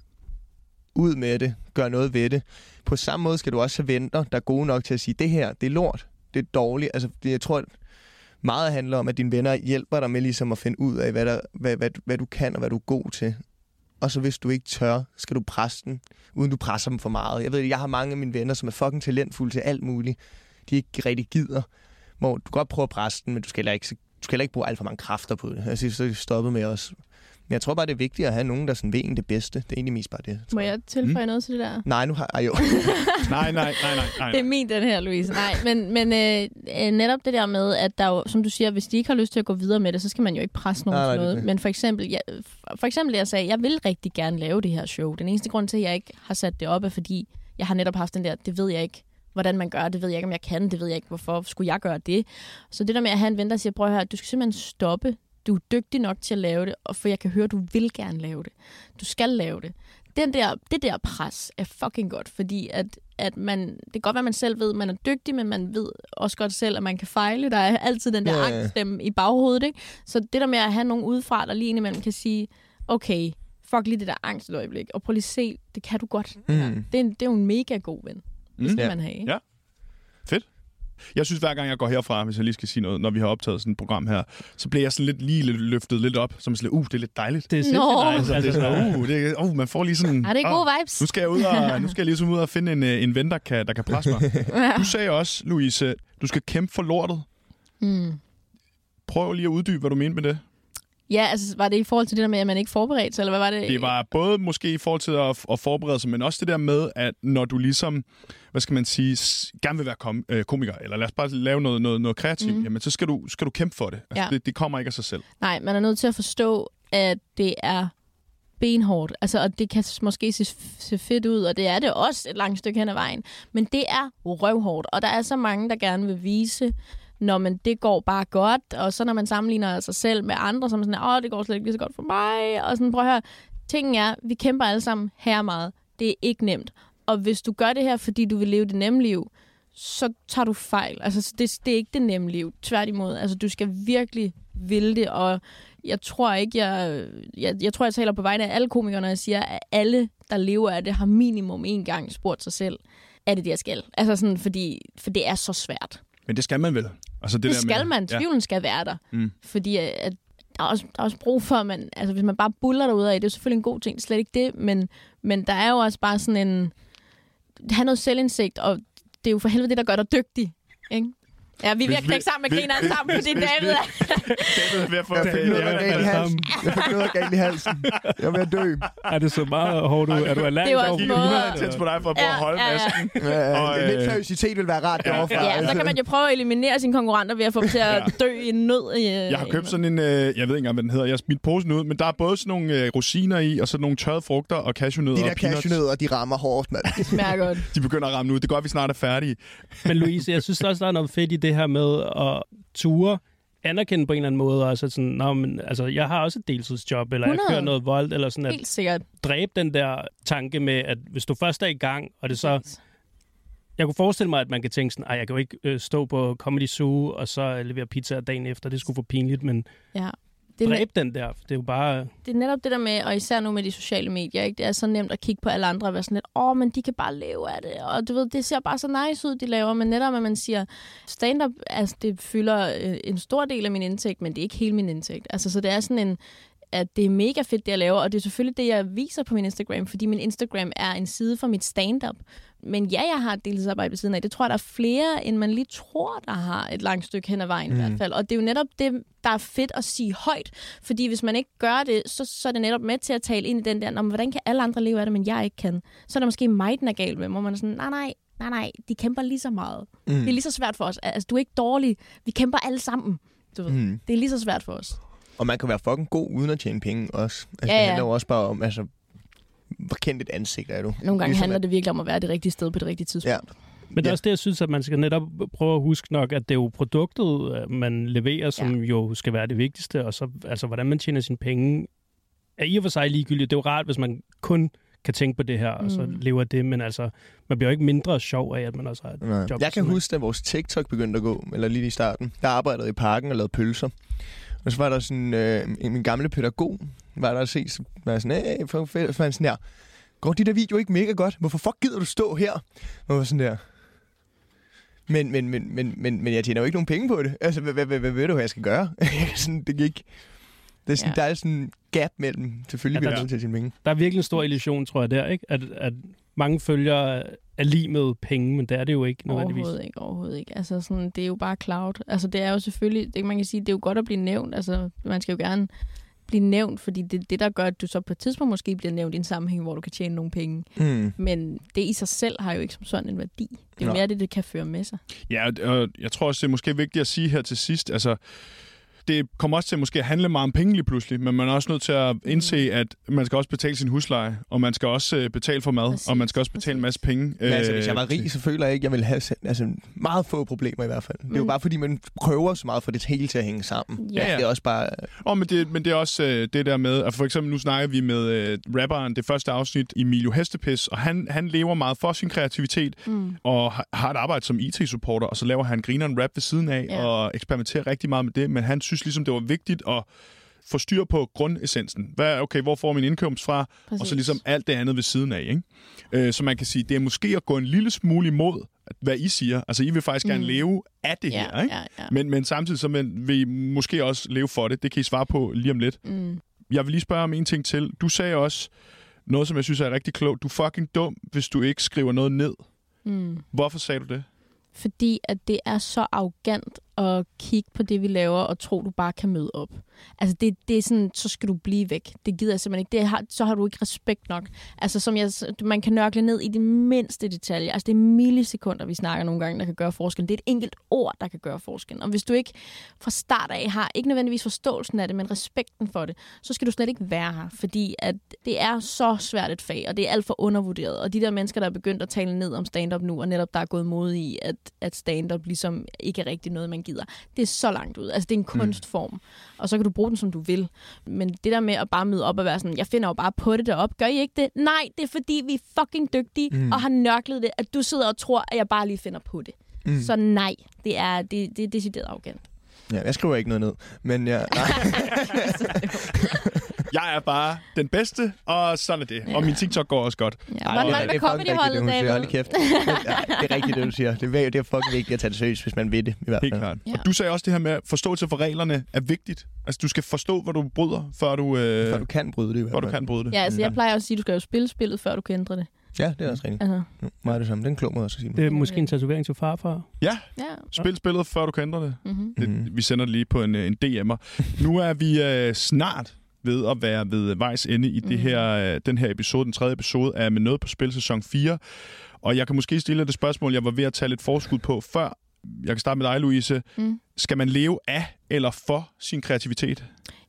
Ud med det. Gør noget ved det. På samme måde skal du også have venner, der er gode nok til at sige, det her, det er lort. Det er dårligt. Altså, det, jeg tror, meget handler om, at dine venner hjælper dig med ligesom at finde ud af, hvad, der, hvad, hvad, du- hvad du kan og hvad du er god til. Og så hvis du ikke tør, skal du presse den, uden du presser dem for meget. Jeg ved, jeg har mange af mine venner, som er fucking talentfulde til alt muligt. De ikke rigtig gider. Hvor du kan godt prøve at presse den, men du skal heller ikke, du skal heller ikke bruge alt for mange kræfter på det. Jeg synes, så er det stoppet med os. Men jeg tror bare, det er vigtigt at have nogen, der sådan ved en det bedste. Det er egentlig mest bare det. Må jeg tilføje mm. noget til det der? Nej, nu har jeg jo. Nej, nej, nej, nej, nej. Det er min, den her, Louise. Nej, men, men øh, øh, netop det der med, at der jo, som du siger, hvis de ikke har lyst til at gå videre med det, så skal man jo ikke presse nogen Nej, nej, det noget. det. Men for eksempel, jeg, for eksempel, jeg sagde, jeg vil rigtig gerne lave det her show. Den eneste grund til, at jeg ikke har sat det op, er fordi, jeg har netop haft den der, det ved jeg ikke, hvordan man gør det, ved jeg ikke, om jeg kan, det ved jeg ikke, hvorfor skulle jeg gøre det. Så det der med at have en ven, der siger, prøv at høre, du skal simpelthen stoppe. Du er dygtig nok til at lave det, og for jeg kan høre, du vil gerne lave det. Du skal lave det. Den der, det der pres er fucking godt, fordi at, at man, det kan godt være, at man selv ved, at man er dygtig, men man ved også godt selv, at man kan fejle. Der er altid den der ja. angststemme i baghovedet. Ikke? Så det der med at have nogen udefra, der lige indimellem kan sige, okay, fuck lige det der angst et øjeblik, og prøv lige se, det kan du godt. Mm. Det, er, en- det er jo en mega god ven. Det skal Ja. man have. Ja. Fedt. Jeg synes, hver gang jeg går herfra, hvis jeg lige skal sige noget, når vi har optaget sådan et program her, så bliver jeg sådan lidt lige lidt løftet lidt op, som sådan lidt, uh, det er lidt dejligt. Det er sindssygt Nå. nice. Altså, det er Altså, sådan, uh, det uh, man får lige sådan... Det er "Åh, gode vibes. Nu skal jeg ud og, nu skal jeg ligesom ud og finde en, øh, en ven, der kan, der kan presse mig. Du sagde også, Louise, du skal kæmpe for lortet. Mm. Prøv lige at uddybe, hvad du mente med det. Ja, altså var det i forhold til det der med, at man ikke forberedte sig, eller hvad var det? Det var både måske i forhold til at, at forberede sig, men også det der med, at når du ligesom, hvad skal man sige, gerne vil være kom, øh, komiker, eller lad os bare lave noget, noget, noget kreativt, mm. jamen så skal du, skal du kæmpe for det. Altså, Ja. det. Det kommer ikke af sig selv. Nej, man er nødt til at forstå, at det er benhårdt. Altså, og det kan måske se, se fedt ud, og det er det også et langt stykke hen ad vejen. Men det er røvhårdt, og der er så mange, der gerne vil vise, når man det går bare godt, og så når man sammenligner sig selv med andre, så er man sådan, åh, det går slet ikke lige så godt for mig, og sådan, prøv at høre, tingen er, vi kæmper alle sammen her meget. Det er ikke nemt. Og hvis du gør det her, fordi du vil leve det nemme liv, så tager du fejl. Altså, det, det er ikke det nemme liv. Tværtimod. Altså, du skal virkelig ville det, og jeg tror ikke, jeg, jeg, jeg tror, jeg taler på vegne af alle komikere, når jeg siger, at alle, der lever af det, har minimum en gang spurgt sig selv, er det det, jeg skal? Altså sådan, fordi, for det er så svært. Men det skal man vel? Altså, Det, det der skal med, man. Tvivlen skal være der. Mm. Fordi at, at der, er også, der er også brug for, at man, altså hvis man bare buller derude af, det er jo selvfølgelig en god ting, slet ikke det, men, men der er jo også bare sådan en, have noget selvindsigt, og det er jo for helvede det, der gør dig dygtig. Ikke? Ja, vi er ved at knække sammen med grineren sammen, fordi David er... David er ved at få Jeg fik det- noget ja, galt i halsen. Jeg fik noget galt i halsen. Jeg er ved at dø. er det så meget hårdt ud? Er du allergisk Det er over måde- meget intens på dig for at prøve at holde masken. Lidt øh, seriøsitet vil være rart derovre. Ja, så kan man jo prøve at eliminere sine konkurrenter ved at få dem til at dø i nød. I, Jeg har købt sådan en, øh, jeg ved ikke engang, hvad den hedder. Jeg har smidt posen ud, men der er både sådan nogle øh, rosiner i, og så nogle tørrede frugter og cashewnødder De der cashewnødder, de rammer hårdt, mand. Det smager godt. De begynder at ramme ud. Det er godt, vi snart er færdige. Men Louise, jeg synes også, der er noget fedt i det her med at ture anerkende på en eller anden måde, og så sådan, Nå, men, altså, jeg har også et deltidsjob, eller 100. jeg kører noget vold, eller sådan at Helt sikkert. dræbe den der tanke med, at hvis du først er i gang, og det så... Jeg kunne forestille mig, at man kan tænke sådan, jeg kan jo ikke øh, stå på Comedy Zoo, og så levere pizza dagen efter, det skulle for pinligt, men Ja. Det er, dræb den der, det er jo bare... det er netop det der med, og især nu med de sociale medier, ikke? det er så nemt at kigge på alle andre og være sådan lidt, åh, men de kan bare leve af det, og du ved, det ser bare så nice ud, de laver, men netop at man siger, stand-up, altså det fylder øh, en stor del af min indtægt, men det er ikke hele min indtægt. Altså, så det er sådan en, at det er mega fedt, det jeg laver, og det er selvfølgelig det, jeg viser på min Instagram, fordi min Instagram er en side for mit stand-up. Men ja, jeg har et deltidsarbejde ved siden af. Det tror jeg, der er flere, end man lige tror, der har et langt stykke hen ad vejen mm. i hvert fald. Og det er jo netop det, der er fedt at sige højt. Fordi hvis man ikke gør det, så, så er det netop med til at tale ind i den der, "Nå, men hvordan kan alle andre leve af det, men jeg ikke kan? Så er der måske mig, den er gal med, hvor man er sådan, nej, nej, nej, nej, de kæmper lige så meget. Mm. Det er lige så svært for os. Altså, du er ikke dårlig. Vi kæmper alle sammen. Du ved. Mm. Det er lige så svært for os. Og man kan være fucking god uden at tjene penge også. Altså, Ja, Det ja. handler jo også bare om, altså, hvor kendt et ansigt er du? Nogle gange Ligesom handler at- det virkelig om at være det rigtige sted på det rigtige tidspunkt. Ja. Men det er Ja. også det, jeg synes, at man skal netop prøve at huske nok, at det er jo produktet, øh, man leverer, som ja. jo skal være det vigtigste, og så altså, hvordan man tjener sine penge, er i og for sig ligegyldigt. Det er jo rart, hvis man kun kan tænke på det her, og så Mm. lever det, men altså, man bliver jo ikke mindre sjov af, at man også har et Nej. job. Jeg kan huske, da vores TikTok begyndte at gå, eller lige i starten, der arbejdede i parken og lavede pølser. Og så var der sådan, øh, en- min gamle pædagog, var der at se, så var jeg sådan, hey, for var han sådan her, går de der video ikke mega godt? Hvorfor fuck gider du stå her? Og var sådan der, men, men, men, men, men, men jeg tjener jo ikke nogen penge på det. Altså, hvad, hvad, hvad, hvad ved du, hvad jeg skal gøre? sådan, det gik... Det er sådan, Ja. Der er sådan en gap mellem, selvfølgelig Ja, der- bliver nødt til at tjene penge. Der er virkelig en stor illusion, tror jeg, der, ikke? At, at mange følger er lige med penge, men det er det jo ikke nødvendigvis. Overhovedet ikke, overhovedet ikke. Altså, sådan, det er jo bare cloud. Altså, det er jo selvfølgelig, det, man kan sige, det er jo godt at blive nævnt. Altså, man skal jo gerne blive nævnt, fordi det er det, der gør, at du så på et tidspunkt måske bliver nævnt i en sammenhæng, hvor du kan tjene nogle penge. Mm. Men det i sig selv har jo ikke som sådan en værdi. Det er jo mere det, det kan føre med sig. Ja, og- og jeg tror også, det er måske vigtigt at sige her til sidst, altså, det kommer også til at måske handle meget om penge lige pludselig, men man er også nødt til at indse, at man skal også betale sin husleje, og man skal også øh, betale for mad, Præcis, og man skal også betale en masse penge. Men altså, hvis jeg var øh, rig, så føler jeg ikke, at jeg ville have altså, meget få problemer i hvert fald. Det er jo Men- bare fordi, man prøver så meget for det hele til at hænge sammen. Ja. ja. Det er også bare... Oh, men, det, men det er også øh, det der med, at for eksempel nu snakker vi med øh, rapperen, det første afsnit, Emilio Hestepis, og han, han lever meget for sin kreativitet, Mm. og har, har et arbejde som IT-supporter, og så laver han grineren rap ved siden af, Ja. og eksperimenterer rigtig meget med det, men han synes ligesom, det var vigtigt at få styr på grundessensen. Hvad, okay, hvor får min indkomst fra? Præcis. Og så ligesom alt det andet ved siden af. Ikke? Øh, så man kan sige, det er måske at gå en lille smule imod, hvad I siger. Altså, I vil faktisk gerne Mm. leve af det ja, her. Ikke? ja, ja. Men, men samtidig så men, vil I måske også leve for det. Det kan I svare på lige om lidt. Mm. Jeg vil lige spørge om en ting til. Du sagde også noget, som jeg synes er rigtig klogt. Du er fucking dum, hvis du ikke skriver noget ned. Mm. Hvorfor sagde du det? Fordi at det er så arrogant at kigge på det, vi laver, og tro, du bare kan møde op. Altså, det, det er sådan, så skal du blive væk. Det gider jeg simpelthen ikke. Det har, så har du ikke respekt nok. Altså, som jeg, man kan nørkle ned i de mindste detaljer. Altså, det er millisekunder, vi snakker nogle gange, der kan gøre forskellen. Det er et enkelt ord, der kan gøre forskellen. Og hvis du ikke fra start af har, ikke nødvendigvis forståelsen af det, men respekten for det, så skal du slet ikke være her. Fordi at det er så svært et fag, og det er alt for undervurderet. Og de der mennesker, der er begyndt at tale ned om stand-up nu, og netop der er gået mod i, at, at stand-up ligesom ikke er rigtig noget, man gider. Det er så langt ud. Altså, det er en kunstform. Og så kan du bruge den, som du vil. Men det der med at bare møde op og være sådan, jeg finder jo bare på det derop. Gør I ikke det? Nej, det er fordi, vi er fucking dygtige mm. og har nørklet det, at du sidder og tror, at jeg bare lige finder på det. Mm. Så nej, det er, det, det er decideret arrogant. Ja, jeg skriver ikke noget ned. Men jeg, nej, Jeg er bare den bedste, og sådan er det. Og min TikTok går også godt. Ja. Ej, Hvordan var det det er med fucking rigtigt, det comedy-holdet, hun siger. Hold David? i kæft. Ja, det er rigtigt, det du siger. Det er, det er fucking vigtigt at tage det seriøst, hvis man vil det. I hvert Helt fald. klart. Ja. Og du sagde også det her med, at forståelse for reglerne er vigtigt. Altså, du skal forstå, hvad du bryder, før du, øh, Før du kan bryde det i hvert før du fald. kan bryde det. Ja, altså jeg plejer også at sige, at du skal jo spille spillet, før du kan ændre det. Ja, det er også rigtigt. Altså, Jo, Meget det samme. Det er en klog måde også at sige Det er måske en tatovering til farfar. Ja, ja. spil spillet, før du kan ændre det. Mm-hmm. det Mhm. Vi sender det lige på en, øh, en DM'er. Nu er vi øh, snart ved at være ved vejs ende i det Mhm. her, øh, den her episode, den tredje episode af Med Noget på Spil sæson 4. Og jeg kan måske stille dig det spørgsmål, jeg var ved at tage lidt forskud på før. Jeg kan starte med dig, Louise. Mm. Skal man leve af eller for sin kreativitet?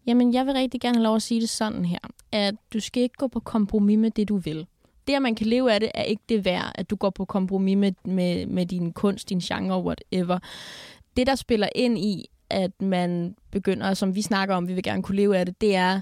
Jamen, jeg vil rigtig gerne have lov at sige det sådan her, at du skal ikke gå på kompromis med det, du vil. Det, at man kan leve af det, er ikke det værd, at du går på kompromis med, med, med din kunst, din genre, whatever. Det, der spiller ind i, at man begynder, som vi snakker om, vi vil gerne kunne leve af det, det er,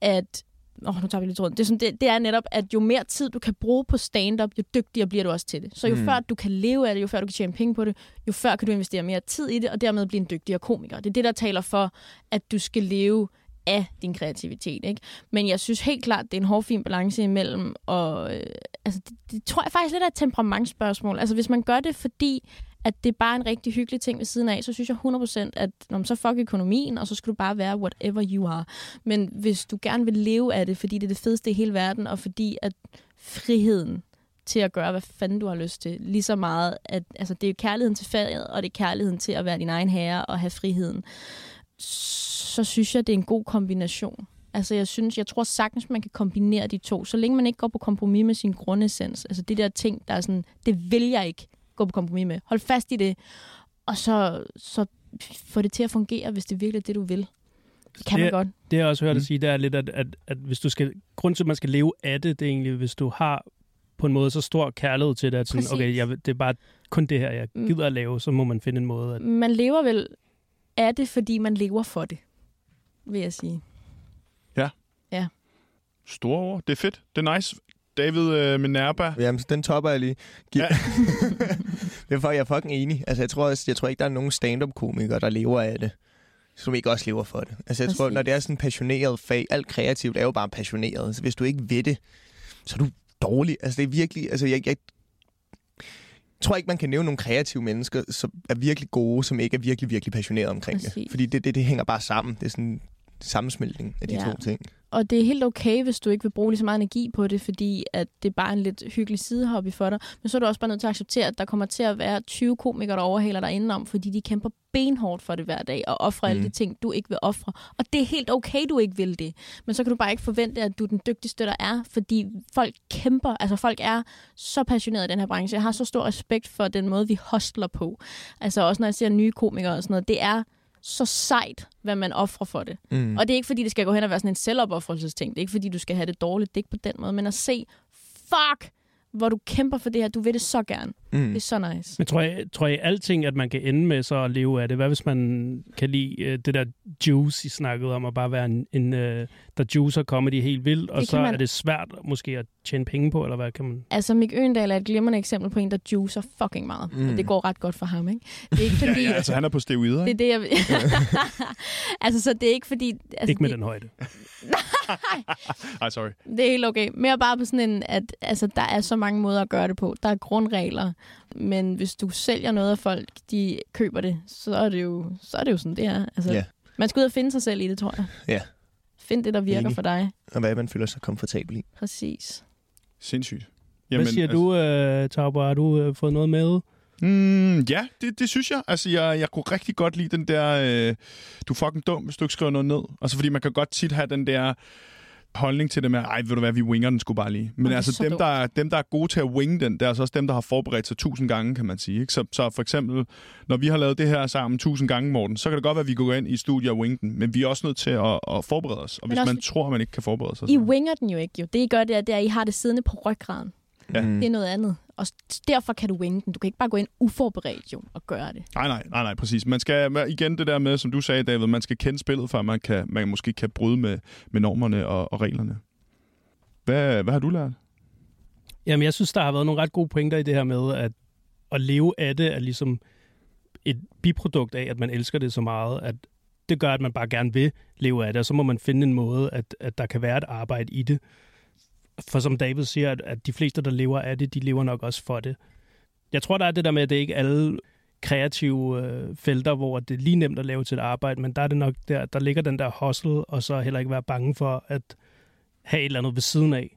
at Åh, oh, nu tager vi tråden. Det er, sådan, det, det er netop, at jo mere tid du kan bruge på stand-up, jo dygtigere bliver du også til det. Så jo mm. Før du kan leve af det, jo før du kan tjene penge på det, jo før kan du investere mere tid i det, og dermed blive en dygtigere komiker. Det er det, der taler for, at du skal leve af din kreativitet. Ikke? Men jeg synes helt klart, det er en hård, fin balance imellem. Og, øh, altså, det, det tror jeg faktisk lidt er et temperamentsspørgsmål. Altså, hvis man gør det, fordi at det er bare en rigtig hyggelig ting ved siden af, så synes jeg 100% at når man så fuck økonomien, og så skal du bare være whatever you are. Men hvis du gerne vil leve af det, fordi det er det fedeste i hele verden, og fordi at friheden til at gøre, hvad fanden du har lyst til. Lige så meget, at altså, det er kærligheden til faget, og det er kærligheden til at være din egen herre og have friheden. Så synes jeg, det er en god kombination. Altså, jeg synes, jeg tror sagtens, man kan kombinere de to, så længe man ikke går på kompromis med sin grundessens. Altså, det der ting, der er sådan, det vil jeg ikke gå på kompromis med. Hold fast i det, og så, så få det til at fungere, hvis det virkelig er det, du vil. Det kan man Det- godt. Det jeg også hørt Mm. dig sige, det er lidt, at, at, at hvis du skal, grund til, at man skal leve af det, det er egentlig, hvis du har på en måde så stor kærlighed til det, at sådan, Præcis. okay, jeg, det er bare kun det her, jeg Mm. gider at lave, så må man finde en måde. At, Man lever vel af det, fordi man lever for det, vil jeg sige. Store ord. Det er fedt. Det er nice. David øh, Minerva. Jamen, den topper jeg lige. Giv. Ja. det er for, jeg er fucking enig. Altså, jeg tror, også, jeg tror ikke, der er nogen stand-up-komikere, der lever af det. Som ikke også lever for det. Altså, jeg tror, når det er sådan en passioneret fag, alt kreativt er jo bare passioneret. Så hvis du ikke ved det, så er du dårlig. Altså, det er virkelig... Altså, jeg, jeg tror ikke, man kan nævne nogle kreative mennesker, som er virkelig gode, som ikke er virkelig, virkelig passionerede omkring det. Præcis. Fordi det, det, det hænger bare sammen. Det er sådan en sammensmeltning af de Ja. to ting. Og det er helt okay, hvis du ikke vil bruge lige så meget energi på det, fordi at det er bare en lidt hyggelig sidehobby for dig. Men så er du også bare nødt til at acceptere, at der kommer til at være 20 komikere, der overhaler dig indenom, fordi de kæmper benhårdt for det hver dag og offrer mm. alle de ting, du ikke vil ofre. Og det er helt okay, du ikke vil det. Men så kan du bare ikke forvente, at du er den dygtigste, der er, fordi folk kæmper. Altså folk er så passionerede i den her branche. Jeg har så stor respekt for den måde, vi hostler på. Altså også når jeg ser nye komikere og sådan noget. Det er så sejt, hvad man offrer for det. Mm. Og det er ikke, fordi det skal gå hen og være sådan en selvopoffrelsesting. Det er ikke, fordi du skal have det dårligt. Det er ikke på den måde. Men at se, fuck, hvor du kæmper for det her. Du vil det så gerne. Mm. Det er så nice. Men tror jeg, tror jeg alting, at man kan ende med så at leve af det? Hvad hvis man kan lide øh, det der juice, I snakkede om, at bare være en, en øh, der juicer comedy helt vildt, og Det så man- er det svært måske at tjene penge på, eller hvad kan man... Altså, Mick Øgendal er et glimrende eksempel på en, der juicer fucking meget. Mm. Mm. Og det går ret godt for ham, ikke? Det er ikke fordi... Ja, ja, altså han er på steroider, Det er ikke? det, jeg vil... altså, så det er ikke fordi... Altså, Ikke med det, den højde. Ej, sorry. det er helt okay. Mere bare på sådan en, at altså, der er så mange måder at gøre det på. Der er grundregler, men hvis du sælger noget, og folk de køber det, så er det jo, så er det jo sådan, det er. Altså, Ja. Man skal ud og finde sig selv i det, tror jeg. Ja. Find det, der virker Enig. for dig. Og hvad man føler sig komfortabel i. Præcis. Sindssygt. Hvad siger du, øh, Tauber? Har du øh, fået noget med? Mm, ja, det, det synes jeg. Altså, jeg, jeg kunne rigtig godt lide den der, øh, du er fucking dum, hvis du ikke skriver noget ned. Altså, fordi man kan godt tit have den der holdning til det med, ej, ved du hvad, vi winger den sgu bare lige. Men altså, så dem dumt. der, er- dem, der er gode til at winge den, det er altså også dem, der har forberedt sig tusind gange, kan man sige. Ikke? Så, så for eksempel, når vi har lavet det her sammen tusind gange, Morten, så kan det godt være, at vi går ind i studiet og winge den, men vi er også nødt til at, at forberede os. Og Men hvis også- man tror, at man ikke kan forberede sig, I så... winger den jo ikke, jo. Det, I gør, det er, det er, at I har det siddende på ryggraden. Ja. Mm. Det er noget andet. Og derfor kan du winge den. Du kan ikke bare gå ind uforberedt jo og gøre det. Nej, nej, nej, nej, præcis. Man skal igen det der med, som du sagde, David, man skal kende spillet, for at man, kan, man måske kan bryde med, med normerne og, og reglerne. Hvad, hvad har du lært? Jamen, jeg synes, der har været nogle ret gode pointer i det her med, at at leve af det er ligesom et biprodukt af, at man elsker det så meget, at det gør, at man bare gerne vil leve af det, og så må man finde en måde, at, at der kan være et arbejde i det. For som David siger, at, at de fleste, der lever af det, de lever nok også for det. Jeg tror, der er det der med, at det ikke alle kreative øh, felter, hvor det er lige nemt at lave til et arbejde, men der er det nok der, der ligger den der hustle, og så heller ikke være bange for at have et eller andet ved siden af.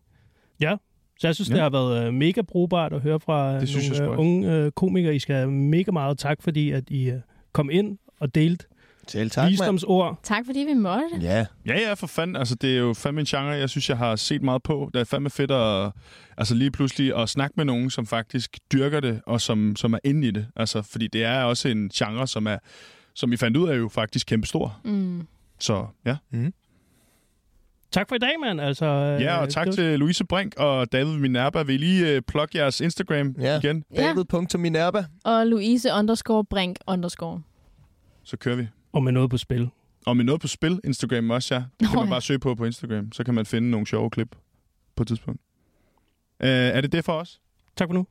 Ja, så jeg synes, Ja. det har været øh, mega brugbart at høre fra Det synes jeg nogle øh, unge øh, komikere. I skal have mega meget tak, fordi at I øh, kom ind og delte Selv tak, visdomsord. Tak fordi vi måtte. Ja. Ja, ja, for fanden. Altså, det er jo fandme en genre, jeg synes, jeg har set meget på. Det er fandme fedt at, altså lige pludselig at snakke med nogen, som faktisk dyrker det, og som, som er inde i det. Altså, fordi det er også en genre, som er, som I fandt ud af, er jo faktisk kæmpestor. Mm. Så ja. Tak for i dag, mand. Altså, øh, Ja, og tak det var- til Louise Brink og David Minerva. Vil I lige uh, plukke jeres Instagram Ja. igen? Ja. David.minerva. Og Louise underscore Brink underscore. Så kører vi. Og med noget på spil. Og med noget på spil, Instagram også, ja. Det kan Nå, man ja. bare søge på på Instagram. Så kan man finde nogle sjove klip på et tidspunkt. Uh, er det det for os? Tak for nu.